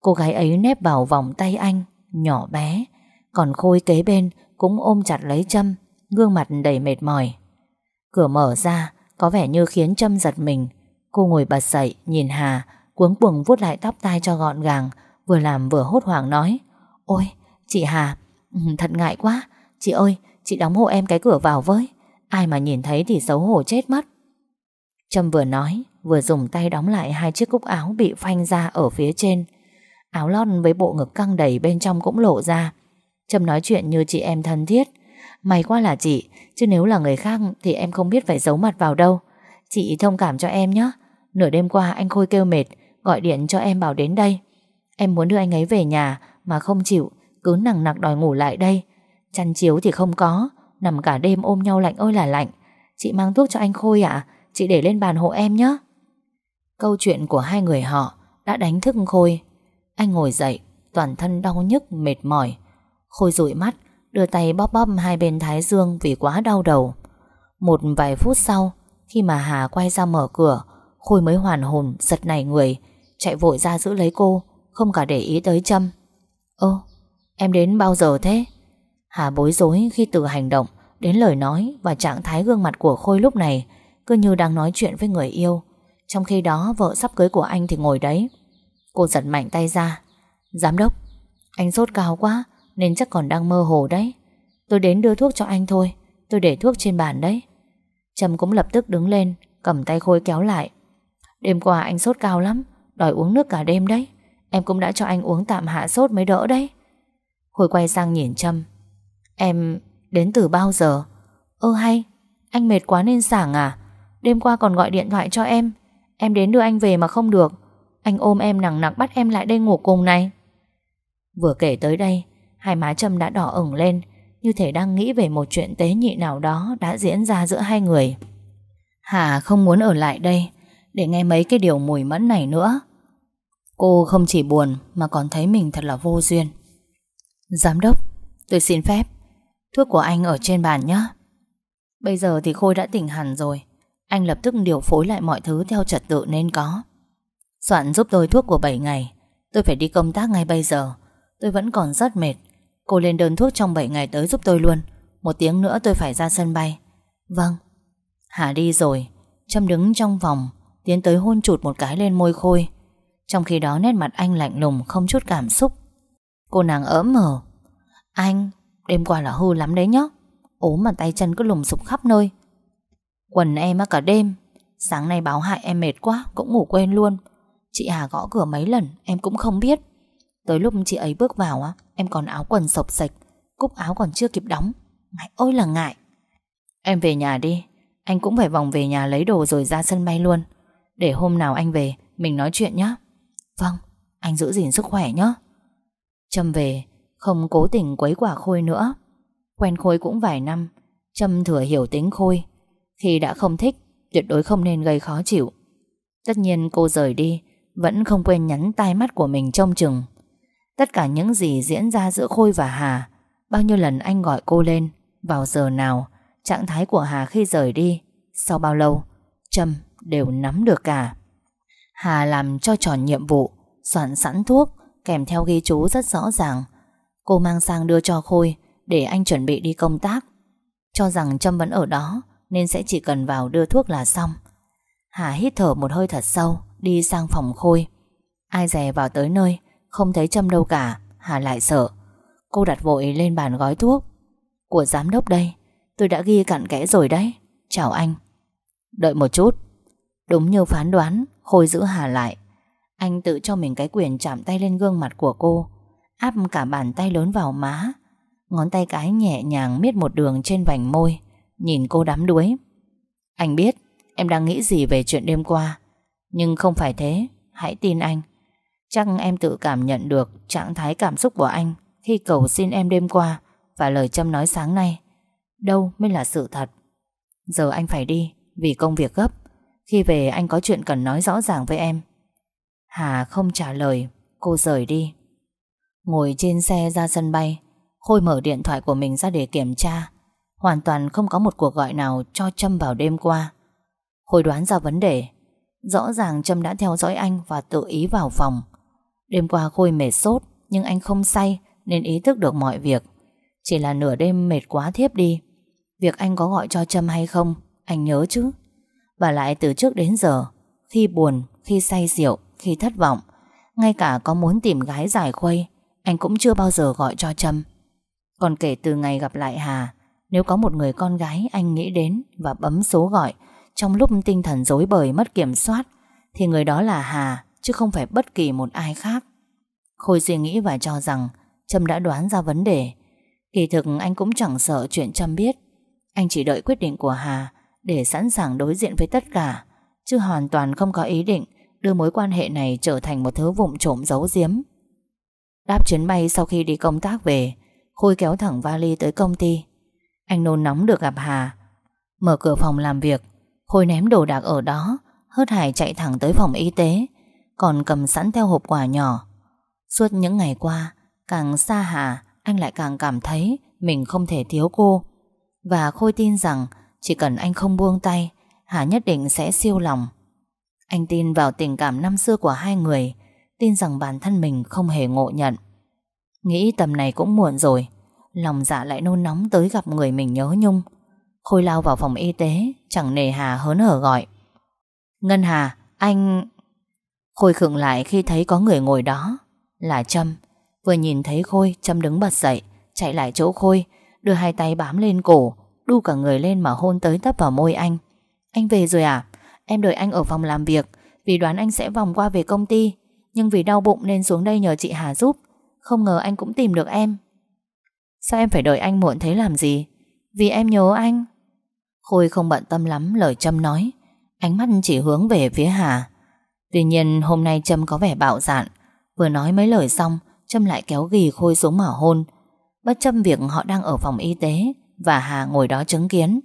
Cô gái ấy nép vào vòng tay anh. Nhỏ bé. Còn Khôi kế bên cũng ôm chặt lấy Trâm, Gương mặt đầy mệt mỏi. Cửa mở ra, Có vẻ như khiến Trâm giật mình. Cô ngồi bật dậy, nhìn Hà, Cuống cuồng vuốt lại tóc tai cho gọn gàng, Vừa làm vừa hốt hoảng nói, Ôi, chị Hà ừ, Thật ngại quá. Chị ơi, chị đóng hộ em cái cửa vào với. Ai mà nhìn thấy thì xấu hổ chết mất. Trâm vừa nói, Vừa dùng tay đóng lại hai chiếc cúc áo Bị phanh ra ở phía trên. Áo lót với bộ ngực căng đầy bên trong cũng lộ ra. Trâm nói chuyện như chị em thân thiết. May quá là chị, Chứ nếu là người khác thì em không biết phải giấu mặt vào đâu. Chị thông cảm cho em nhé. Nửa đêm qua anh Khôi kêu mệt, Gọi điện cho em bảo đến đây. Em muốn đưa anh ấy về nhà Mà không chịu, Cứ nặng nặc đòi ngủ lại đây. Chăn chiếu thì không có, Nằm cả đêm ôm nhau lạnh ơi là lạnh. Chị mang thuốc cho anh Khôi ạ, Chị để lên bàn hộ em nhé. Câu chuyện của hai người họ Đã đánh thức Khôi. Anh ngồi dậy, Toàn thân đau nhức, mệt mỏi. Khôi rụi mắt, Đưa tay bóp bóp hai bên thái dương Vì quá đau đầu. Một vài phút sau, Khi mà Hà quay ra mở cửa, Khôi mới hoàn hồn, giật nảy người, Chạy vội ra giữ lấy cô, Không cả để ý tới Trâm. Ơ, em đến bao giờ thế? Hà bối rối khi từ hành động, Đến lời nói và trạng thái gương mặt của Khôi lúc này, Cứ như đang nói chuyện với người yêu. Trong khi đó, vợ sắp cưới của anh thì ngồi đấy. Cô giật mạnh tay ra. Giám đốc, Anh sốt cao quá, Nên chắc còn đang mơ hồ đấy. Tôi đến đưa thuốc cho anh thôi, Tôi để thuốc trên bàn đấy. Trâm cũng lập tức đứng lên, Cầm tay Khôi kéo lại. Đêm qua anh sốt cao lắm, Đòi uống nước cả đêm đấy. Em cũng đã cho anh uống tạm hạ sốt mới đỡ đấy. Khôi quay sang nhìn Trâm. Em đến từ bao giờ? Ơ hay, Anh mệt quá nên sảng à? Đêm qua còn gọi điện thoại cho em. Em đến đưa anh về mà không được. Anh ôm em nặng nặng bắt em lại đây ngủ cùng này. Vừa kể tới đây, Hai má Trâm đã đỏ ửng lên, Như thể đang nghĩ về một chuyện tế nhị nào đó Đã diễn ra giữa hai người. Hà không muốn ở lại đây, Để nghe mấy cái điều mùi mẫn này nữa. Cô không chỉ buồn Mà còn thấy mình thật là vô duyên. Giám đốc, Tôi xin phép. Thuốc của anh ở trên bàn nhé. Bây giờ thì Khôi đã tỉnh hẳn rồi. Anh lập tức điều phối lại mọi thứ Theo trật tự nên có. Soạn giúp tôi thuốc của 7 ngày. Tôi phải đi công tác ngay bây giờ. Tôi vẫn còn rất mệt. Cô lên đơn thuốc trong 7 ngày tới giúp tôi luôn. Một tiếng nữa tôi phải ra sân bay. Vâng. Hà đi rồi. Trâm đứng trong vòng Tiến tới hôn chụt một cái lên môi Khôi. Trong khi đó nét mặt anh lạnh lùng, Không chút cảm xúc. Cô nàng ớm mờ Anh, Đêm qua là hư lắm đấy nhá. Ốm mà tay chân cứ lùng sục khắp nơi. Quần em á cả đêm. Sáng nay báo hại em mệt quá, Cũng ngủ quên luôn. Chị Hà gõ cửa mấy lần, em cũng không biết. Tới lúc chị ấy bước vào á, Em còn áo quần sộc sạch, Cúc áo còn chưa kịp đóng. Ngại ôi là ngại. Em về nhà đi, Anh cũng phải vòng về nhà lấy đồ rồi ra sân bay luôn. Để hôm nào anh về, Mình nói chuyện nhé Vâng anh giữ gìn sức khỏe nhé Trâm về, Không cố tình quấy quả Khôi nữa. Quen Khôi cũng vài năm, Trâm thừa hiểu tính Khôi. Khi đã không thích, Tuyệt đối không nên gây khó chịu. Tất nhiên cô rời đi vẫn không quên nhắn tai mắt của mình trông chừng. Tất cả những gì diễn ra giữa Khôi và Hà, Bao nhiêu lần anh gọi cô lên, Vào giờ nào, Trạng thái của Hà khi rời đi, Sau bao lâu, Trâm đều nắm được cả. Hà làm cho tròn nhiệm vụ, Soạn sẵn thuốc, Kèm theo ghi chú rất rõ ràng. Cô mang sang đưa cho Khôi, Để anh chuẩn bị đi công tác. Cho rằng Trâm vẫn ở đó, Nên sẽ chỉ cần vào đưa thuốc là xong. Hà hít thở một hơi thật sâu Đi sang phòng Khôi. Ai dè vào tới nơi, Không thấy Trâm đâu cả, Hà lại sợ. Cô đặt vội lên bàn gói thuốc. Của giám đốc đây, Tôi đã ghi cặn kẽ rồi đấy. Chào anh. Đợi một chút. Đúng như phán đoán, Khôi giữ Hà lại. Anh tự cho mình cái quyền chạm tay lên gương mặt của cô, Áp cả bàn tay lớn vào má. Ngón tay cái nhẹ nhàng miết một đường trên vành môi, Nhìn cô đắm đuối. Anh biết, em đang nghĩ gì về chuyện đêm qua. Nhưng không phải thế, Hãy tin anh. Chắc em tự cảm nhận được trạng thái cảm xúc của anh Khi cầu xin em đêm qua Và lời châm nói sáng nay. Đâu mới là sự thật? Giờ anh phải đi, Vì công việc gấp. Khi về anh có chuyện cần nói rõ ràng với em. Hà không trả lời, Cô rời đi. Ngồi trên xe ra sân bay, Khôi mở điện thoại của mình ra để kiểm tra. Hoàn toàn không có một cuộc gọi nào Cho Trâm vào đêm qua. Khôi đoán ra vấn đề Rõ ràng Trâm đã theo dõi anh Và tự ý vào phòng. Đêm qua Khôi mệt sốt Nhưng anh không say nên ý thức được mọi việc. Chỉ là nửa đêm mệt quá thiếp đi. Việc anh có gọi cho Trâm hay không Anh nhớ chứ? Và lại từ trước đến giờ Khi buồn, khi say rượu, khi thất vọng Ngay cả có muốn tìm gái giải khuây Anh cũng chưa bao giờ gọi cho Trâm. Còn kể từ ngày gặp lại Hà Nếu có một người con gái anh nghĩ đến Và bấm số gọi trong lúc tinh thần dối bời mất kiểm soát, Thì người đó là Hà, Chứ không phải bất kỳ một ai khác. Khôi suy nghĩ và cho rằng Trâm đã đoán ra vấn đề. Kỳ thực, anh cũng chẳng sợ chuyện Trâm biết. Anh chỉ đợi quyết định của Hà Để sẵn sàng đối diện với tất cả, Chứ hoàn toàn không có ý định Đưa mối quan hệ này trở thành một thứ vụng trộm giấu giếm. Đáp chuyến bay sau khi đi công tác về, Khôi kéo thẳng vali tới công ty. Anh nôn nóng được gặp Hà, Mở cửa phòng làm việc. Khôi ném đồ đạc ở đó, Hớt hải chạy thẳng tới phòng y tế, Còn cầm sẵn theo hộp quà nhỏ. Suốt những ngày qua, Càng xa Hà, Anh lại càng cảm thấy Mình không thể thiếu cô. Và Khôi tin rằng Chỉ cần anh không buông tay, Hà nhất định sẽ siêu lòng. Anh tin vào tình cảm năm xưa của hai người, Tin rằng bản thân mình không hề ngộ nhận. Nghĩ tầm này cũng muộn rồi, Lòng dạ lại nôn nóng tới gặp người mình nhớ nhung. Khôi lao vào phòng y tế Chẳng nề Hà hớn hở gọi. Ngân Hà, anh... Khôi khựng lại khi thấy có người ngồi đó. Là Trâm. Vừa nhìn thấy Khôi, Trâm đứng bật dậy Chạy lại chỗ Khôi Đưa hai tay bám lên cổ Đu cả người lên mà hôn tới tấp vào môi anh. Anh về rồi à? Em đợi anh ở phòng làm việc Vì đoán anh sẽ vòng qua về công ty Nhưng vì đau bụng nên xuống đây nhờ chị Hà giúp. Không ngờ anh cũng tìm được em. Sao em phải đợi anh muộn thế làm gì? Vì em nhớ anh. Khôi không bận tâm lắm, lời Trâm nói. Ánh mắt chỉ hướng về phía Hà. Tuy nhiên, hôm nay Trâm có vẻ bạo dạn. Vừa nói mấy lời xong, Trâm lại kéo ghi Khôi xuống mở hôn. Bất chấp việc họ đang ở phòng y tế Và Hà ngồi đó chứng kiến.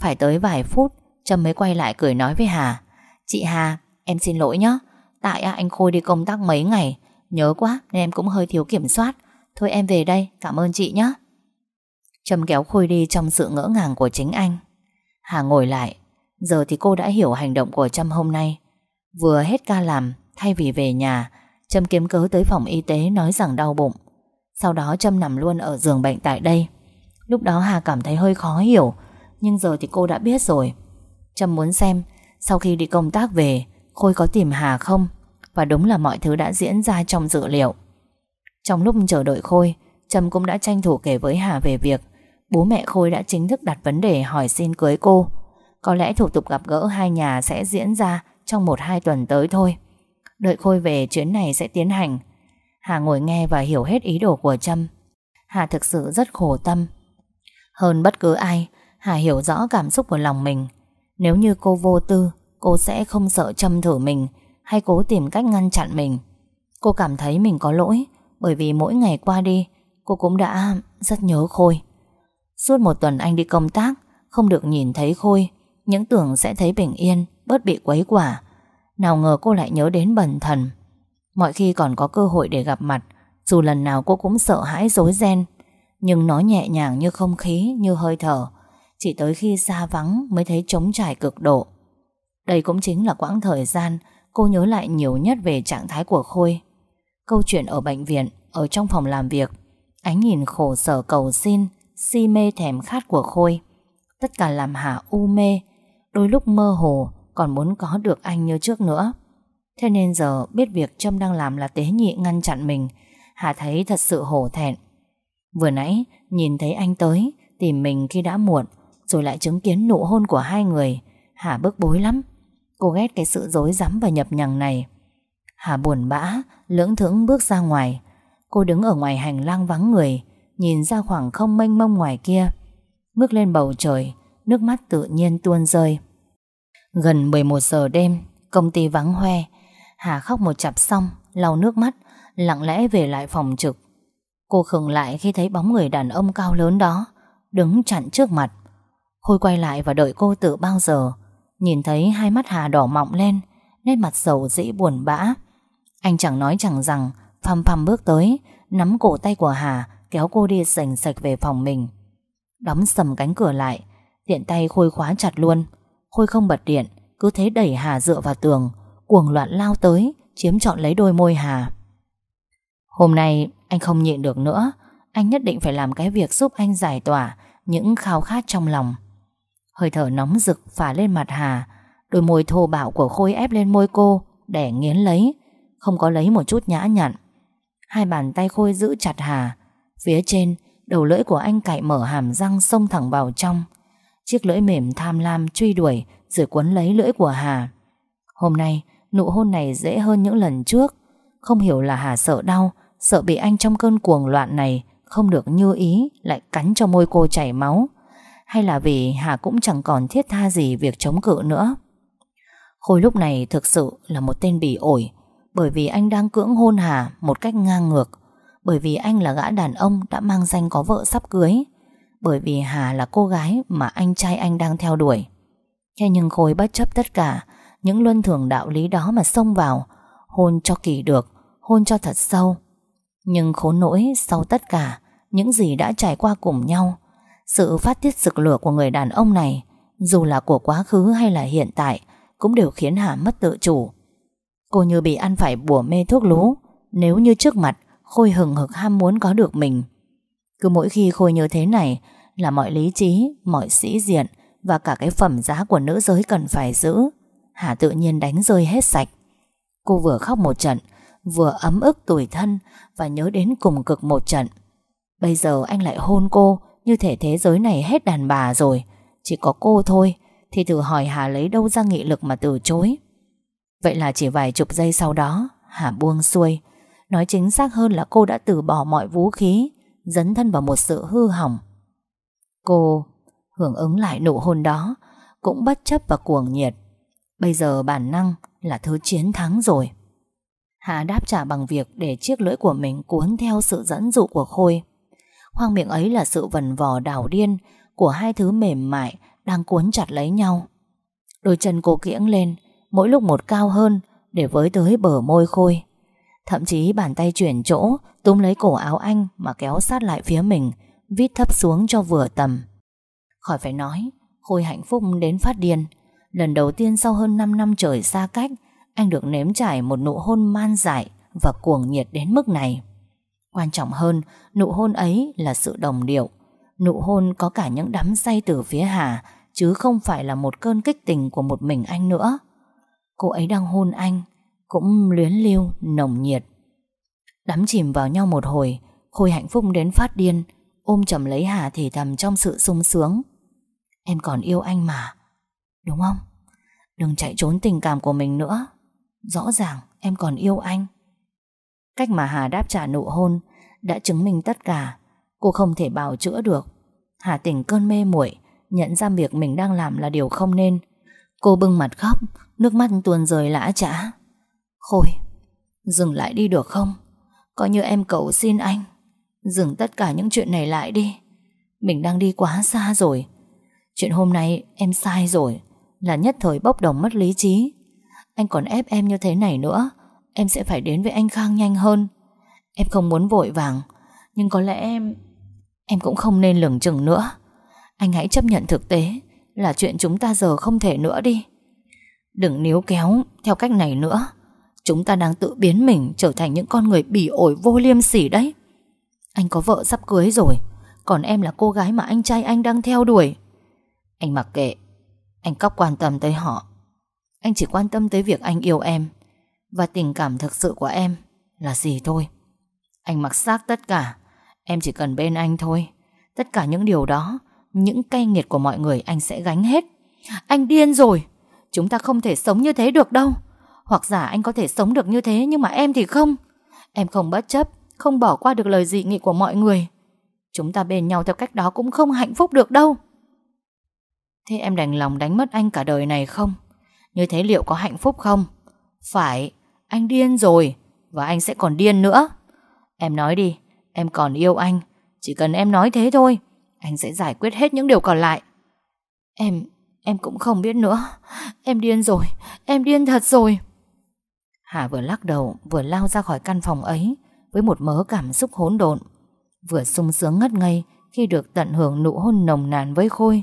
Phải tới vài phút, Trâm mới quay lại cười nói với Hà. Chị Hà, Em xin lỗi nhé Tại anh Khôi đi công tác mấy ngày. Nhớ quá, nên em cũng hơi thiếu kiểm soát. Thôi em về đây, cảm ơn chị nhé Trâm kéo Khôi đi trong sự ngỡ ngàng của chính anh. Hà ngồi lại. Giờ thì cô đã hiểu hành động của Trâm hôm nay. Vừa hết ca làm, Thay vì về nhà, Trâm kiếm cớ tới phòng y tế nói rằng đau bụng. Sau đó Trâm nằm luôn ở giường bệnh tại đây. Lúc đó Hà cảm thấy hơi khó hiểu, Nhưng giờ thì cô đã biết rồi. Trâm muốn xem, Sau khi đi công tác về, Khôi có tìm Hà không? Và đúng là mọi thứ đã diễn ra trong dự liệu. Trong lúc chờ đợi Khôi, Trâm cũng đã tranh thủ kể với Hà về việc Bố mẹ Khôi đã chính thức đặt vấn đề hỏi xin cưới cô. Có lẽ thủ tục gặp gỡ hai nhà sẽ diễn ra Trong 1-2 tuần tới thôi. Đợi Khôi về, chuyến này sẽ tiến hành. Hà ngồi nghe và hiểu hết ý đồ của Trâm. Hà thực sự rất khổ tâm. Hơn bất cứ ai, Hà hiểu rõ cảm xúc của lòng mình. Nếu như cô vô tư, Cô sẽ không sợ Trâm thử mình Hay cố tìm cách ngăn chặn mình. Cô cảm thấy mình có lỗi, Bởi vì mỗi ngày qua đi, Cô cũng đã rất nhớ Khôi. Suốt một tuần anh đi công tác, Không được nhìn thấy Khôi, Những tưởng sẽ thấy bình yên, Bớt bị quấy quả. Nào ngờ cô lại nhớ đến bần thần. Mọi khi còn có cơ hội để gặp mặt, Dù lần nào cô cũng sợ hãi dối ren, Nhưng nó nhẹ nhàng như không khí, Như hơi thở. Chỉ tới khi xa vắng mới thấy trống trải cực độ. Đây cũng chính là quãng thời gian Cô nhớ lại nhiều nhất về trạng thái của Khôi. Câu chuyện ở bệnh viện, Ở trong phòng làm việc, Ánh nhìn khổ sở cầu xin Si mê thèm khát của Khôi. Tất cả làm Hà u mê, Đôi lúc mơ hồ, Còn muốn có được anh như trước nữa. Thế nên giờ biết việc Trâm đang làm là tế nhị ngăn chặn mình. Hà thấy thật sự hổ thẹn. Vừa nãy, nhìn thấy anh tới, Tìm mình khi đã muộn, Rồi lại chứng kiến nụ hôn của hai người. Hà bức bối lắm. Cô ghét cái sự dối rắm và nhập nhằng này. Hà buồn bã, Lưỡng thững bước ra ngoài. Cô đứng ở ngoài hành lang vắng người. Nhìn ra khoảng không mênh mông ngoài kia. Bước lên bầu trời, Nước mắt tự nhiên tuôn rơi. Gần 11 giờ đêm, Công ty vắng hoe. Hà khóc một chặp xong, lau nước mắt, Lặng lẽ về lại phòng trực. Cô khừng lại khi thấy bóng người đàn ông cao lớn đó, Đứng chặn trước mặt. Khôi quay lại và đợi cô từ bao giờ. Nhìn thấy hai mắt Hà đỏ mọng lên, Nét mặt sầu dĩ buồn bã. Anh chẳng nói chẳng rằng, Phăm phăm bước tới, Nắm cổ tay của Hà Kéo cô đi sành sạch về phòng mình. Đóng sầm cánh cửa lại, Tiện tay Khôi khóa chặt luôn. Khôi không bật điện, Cứ thế đẩy Hà dựa vào tường, Cuồng loạn lao tới, Chiếm trọn lấy đôi môi Hà. Hôm nay anh không nhịn được nữa, Anh nhất định phải làm cái việc giúp anh giải tỏa Những khao khát trong lòng. Hơi thở nóng rực phả lên mặt Hà, Đôi môi thô bạo của Khôi ép lên môi cô Để nghiến lấy, Không có lấy một chút nhã nhặn. Hai bàn tay Khôi giữ chặt Hà Phía trên, Đầu lưỡi của anh cạy mở hàm răng xông thẳng vào trong. Chiếc lưỡi mềm tham lam truy đuổi, Rồi quấn lấy lưỡi của Hà. Hôm nay, nụ hôn này dễ hơn những lần trước. Không hiểu là Hà sợ đau, Sợ bị anh trong cơn cuồng loạn này Không được như ý, Lại cắn cho môi cô chảy máu. Hay là vì Hà cũng chẳng còn thiết tha gì Việc chống cự nữa. Khôi lúc này thực sự là một tên bỉ ổi, Bởi vì anh đang cưỡng hôn Hà Một cách ngang ngược. Bởi vì anh là gã đàn ông đã mang danh có vợ sắp cưới, Bởi vì Hà là cô gái Mà anh trai anh đang theo đuổi. Thế nhưng Khôi bất chấp tất cả, Những luân thường đạo lý đó mà xông vào, Hôn cho kỳ được, Hôn cho thật sâu. Nhưng khốn nỗi sau tất cả, Những gì đã trải qua cùng nhau, Sự phát tiết sực lửa của người đàn ông này, Dù là của quá khứ hay là hiện tại, Cũng đều khiến Hà mất tự chủ. Cô như bị ăn phải bùa mê thuốc lú, Nếu như trước mặt Khôi hừng hực ham muốn có được mình. Cứ mỗi khi Khôi như thế này Là mọi lý trí, mọi sĩ diện Và cả cái phẩm giá của nữ giới cần phải giữ. Hà tự nhiên đánh rơi hết sạch. Cô vừa khóc một trận Vừa ấm ức tủi thân Và nhớ đến cùng cực một trận. Bây giờ anh lại hôn cô Như thể thế giới này hết đàn bà rồi. Chỉ có cô thôi Thì thử hỏi Hà lấy đâu ra nghị lực mà từ chối. Vậy là chỉ vài chục giây sau đó Hà buông xuôi. Nói chính xác hơn là cô đã từ bỏ mọi vũ khí Dấn thân vào một sự hư hỏng Cô hưởng ứng lại nụ hôn đó Cũng bất chấp và cuồng nhiệt Bây giờ bản năng là thứ chiến thắng rồi Hà đáp trả bằng việc để chiếc lưỡi của mình cuốn theo sự dẫn dụ của Khôi. Khoang miệng ấy là sự vần vò đảo điên của hai thứ mềm mại đang cuốn chặt lấy nhau. Đôi chân cô kiễng lên, Mỗi lúc một cao hơn Để với tới bờ môi Khôi Thậm chí bàn tay chuyển chỗ, Túm lấy cổ áo anh mà kéo sát lại phía mình, Vít thấp xuống cho vừa tầm. Khỏi phải nói, Khôi hạnh phúc đến phát điên. Lần đầu tiên sau hơn 5 năm trời xa cách, Anh được nếm trải một nụ hôn man dại Và cuồng nhiệt đến mức này. Quan trọng hơn, Nụ hôn ấy là sự đồng điệu. Nụ hôn có cả những đắm say từ phía Hà, Chứ không phải là một cơn kích tình Của một mình anh nữa. Cô ấy đang hôn anh cũng luyến lưu, nồng nhiệt. Đắm chìm vào nhau một hồi Khôi hạnh phúc đến phát điên Ôm chầm lấy Hà thì thầm trong sự sung sướng. Em còn yêu anh mà Đúng không? Đừng chạy trốn tình cảm của mình nữa. Rõ ràng em còn yêu anh. Cách mà Hà đáp trả nụ hôn Đã chứng minh tất cả. Cô không thể bào chữa được. Hà tỉnh cơn mê muội Nhận ra việc mình đang làm là điều không nên. Cô bưng mặt khóc Nước mắt tuôn rơi lã chả Khôi, Dừng lại đi được không? Coi như em cầu xin anh. Dừng tất cả những chuyện này lại đi. Mình đang đi quá xa rồi. Chuyện hôm nay em sai rồi, Là nhất thời bốc đồng mất lý trí. Anh còn ép em như thế này nữa, Em sẽ phải đến với anh Khang nhanh hơn. Em không muốn vội vàng, Nhưng có lẽ em Em cũng không nên lường chừng nữa. Anh hãy chấp nhận thực tế, Là chuyện chúng ta giờ không thể nữa đi. Đừng níu kéo Theo cách này nữa. Chúng ta đang tự biến mình trở thành những con người bỉ ổi vô liêm sỉ đấy. Anh có vợ sắp cưới rồi, Còn em là cô gái mà anh trai anh đang theo đuổi. Anh mặc kệ, Anh cóc quan tâm tới họ. Anh chỉ quan tâm tới việc anh yêu em, Và tình cảm thực sự của em Là gì thôi. Anh mặc xác tất cả, Em chỉ cần bên anh thôi. Tất cả những điều đó, Những cay nghiệt của mọi người anh sẽ gánh hết. Anh điên rồi, Chúng ta không thể sống như thế được đâu. Hoặc giả anh có thể sống được như thế Nhưng mà em thì không. Em không bất chấp Không bỏ qua được lời dị nghị của mọi người. Chúng ta bên nhau theo cách đó cũng không hạnh phúc được đâu. Thế em đành lòng đánh mất anh cả đời này không? Như thế liệu có hạnh phúc không? Phải, anh điên rồi Và anh sẽ còn điên nữa. Em nói đi, em còn yêu anh. Chỉ cần em nói thế thôi Anh sẽ giải quyết hết những điều còn lại. Em, em cũng không biết nữa. Em điên rồi, em điên thật rồi. Hà vừa lắc đầu, Vừa lao ra khỏi căn phòng ấy, Với một mớ cảm xúc hỗn độn. Vừa sung sướng ngất ngây Khi được tận hưởng nụ hôn nồng nàn với Khôi.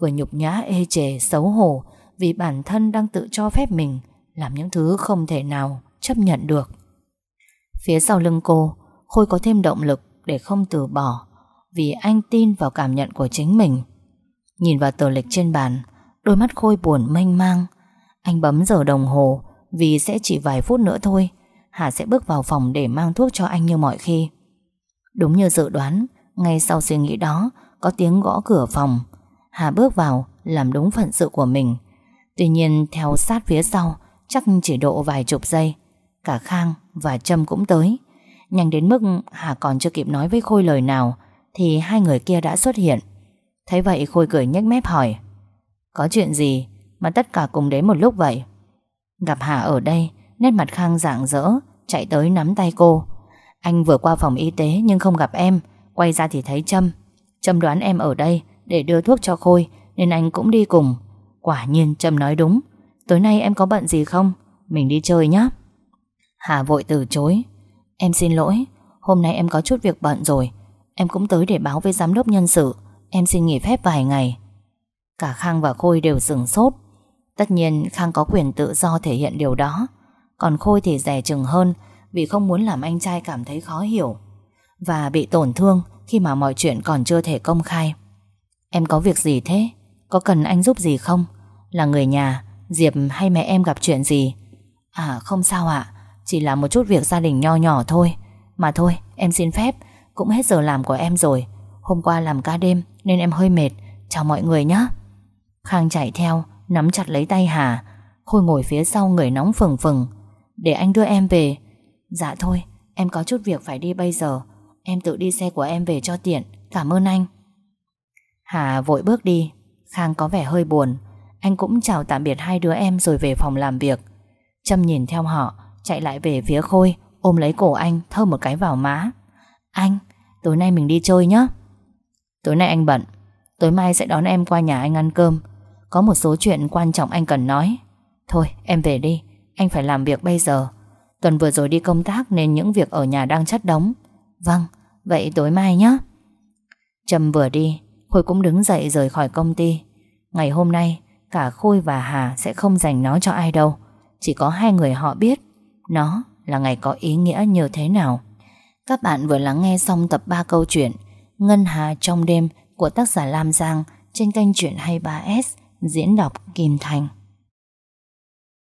Vừa nhục nhã, ê chề, xấu hổ Vì bản thân đang tự cho phép mình Làm những thứ không thể nào chấp nhận được. Phía sau lưng cô, Khôi có thêm động lực để không từ bỏ Vì anh tin vào cảm nhận của chính mình. Nhìn vào tờ lịch trên bàn, Đôi mắt Khôi buồn mênh mang. Anh bấm giờ đồng hồ vì sẽ chỉ vài phút nữa thôi. Hà sẽ bước vào phòng để mang thuốc cho anh như mọi khi. Đúng như dự đoán, Ngay sau suy nghĩ đó, Có tiếng gõ cửa phòng. Hà bước vào, làm đúng phận sự của mình. Tuy nhiên, theo sát phía sau, Chắc chỉ độ vài chục giây. Cả Khang và Trâm cũng tới. Nhanh đến mức Hà còn chưa kịp nói với Khôi lời nào, Thì hai người kia đã xuất hiện. Thấy vậy, Khôi cười nhếch mép hỏi, Có chuyện gì mà tất cả cùng đến một lúc vậy? Gặp Hà ở đây, Nét mặt Khang rạng rỡ, Chạy tới nắm tay cô. Anh vừa qua phòng y tế nhưng không gặp em, Quay ra thì thấy Trâm. Trâm đoán em ở đây để đưa thuốc cho Khôi, Nên anh cũng đi cùng. Quả nhiên Trâm nói đúng. Tối nay em có bận gì không? Mình đi chơi nhé Hà vội từ chối. Em xin lỗi, Hôm nay em có chút việc bận rồi. Em cũng tới để báo với giám đốc nhân sự. Em xin nghỉ phép vài ngày. Cả Khang và Khôi đều sửng sốt. Tất nhiên Khang có quyền tự do thể hiện điều đó. Còn Khôi thì rẻ chừng hơn Vì không muốn làm anh trai cảm thấy khó hiểu Và bị tổn thương Khi mà mọi chuyện còn chưa thể công khai. Em có việc gì thế? Có cần anh giúp gì không? Là người nhà, Diệp hay mẹ em gặp chuyện gì? À không sao ạ. Chỉ là một chút việc gia đình nho nhỏ thôi. Mà thôi em xin phép. Cũng hết giờ làm của em rồi. Hôm qua làm ca đêm nên em hơi mệt. Chào mọi người nhé. Khang chạy theo. Nắm chặt lấy tay Hà Khôi ngồi phía sau người nóng phừng phừng. Để anh đưa em về. Dạ thôi em có chút việc phải đi bây giờ. Em tự đi xe của em về cho tiện. Cảm ơn anh. Hà vội bước đi. Khang có vẻ hơi buồn. Anh cũng chào tạm biệt hai đứa em rồi về phòng làm việc. Trâm nhìn theo họ Chạy lại về phía Khôi Ôm lấy cổ anh thơm một cái vào má. Anh, tối nay mình đi chơi nhé Tối nay anh bận. Tối mai sẽ đón em qua nhà anh ăn cơm. Có một số chuyện quan trọng anh cần nói. Thôi, em về đi. Anh phải làm việc bây giờ. Tuần vừa rồi đi công tác nên những việc ở nhà đang chất đống. Vâng Vậy tối mai nhé Trâm vừa đi, Khôi cũng đứng dậy rời khỏi công ty. Ngày hôm nay, Cả Khôi và Hà sẽ không dành nó cho ai đâu. Chỉ có hai người họ biết, Nó là ngày có ý nghĩa như thế nào. Các bạn vừa lắng nghe xong tập 3 câu chuyện Ngân Hà trong đêm của tác giả Lam Giang trên kênh Chuyện 23S diễn đọc Kim Thành.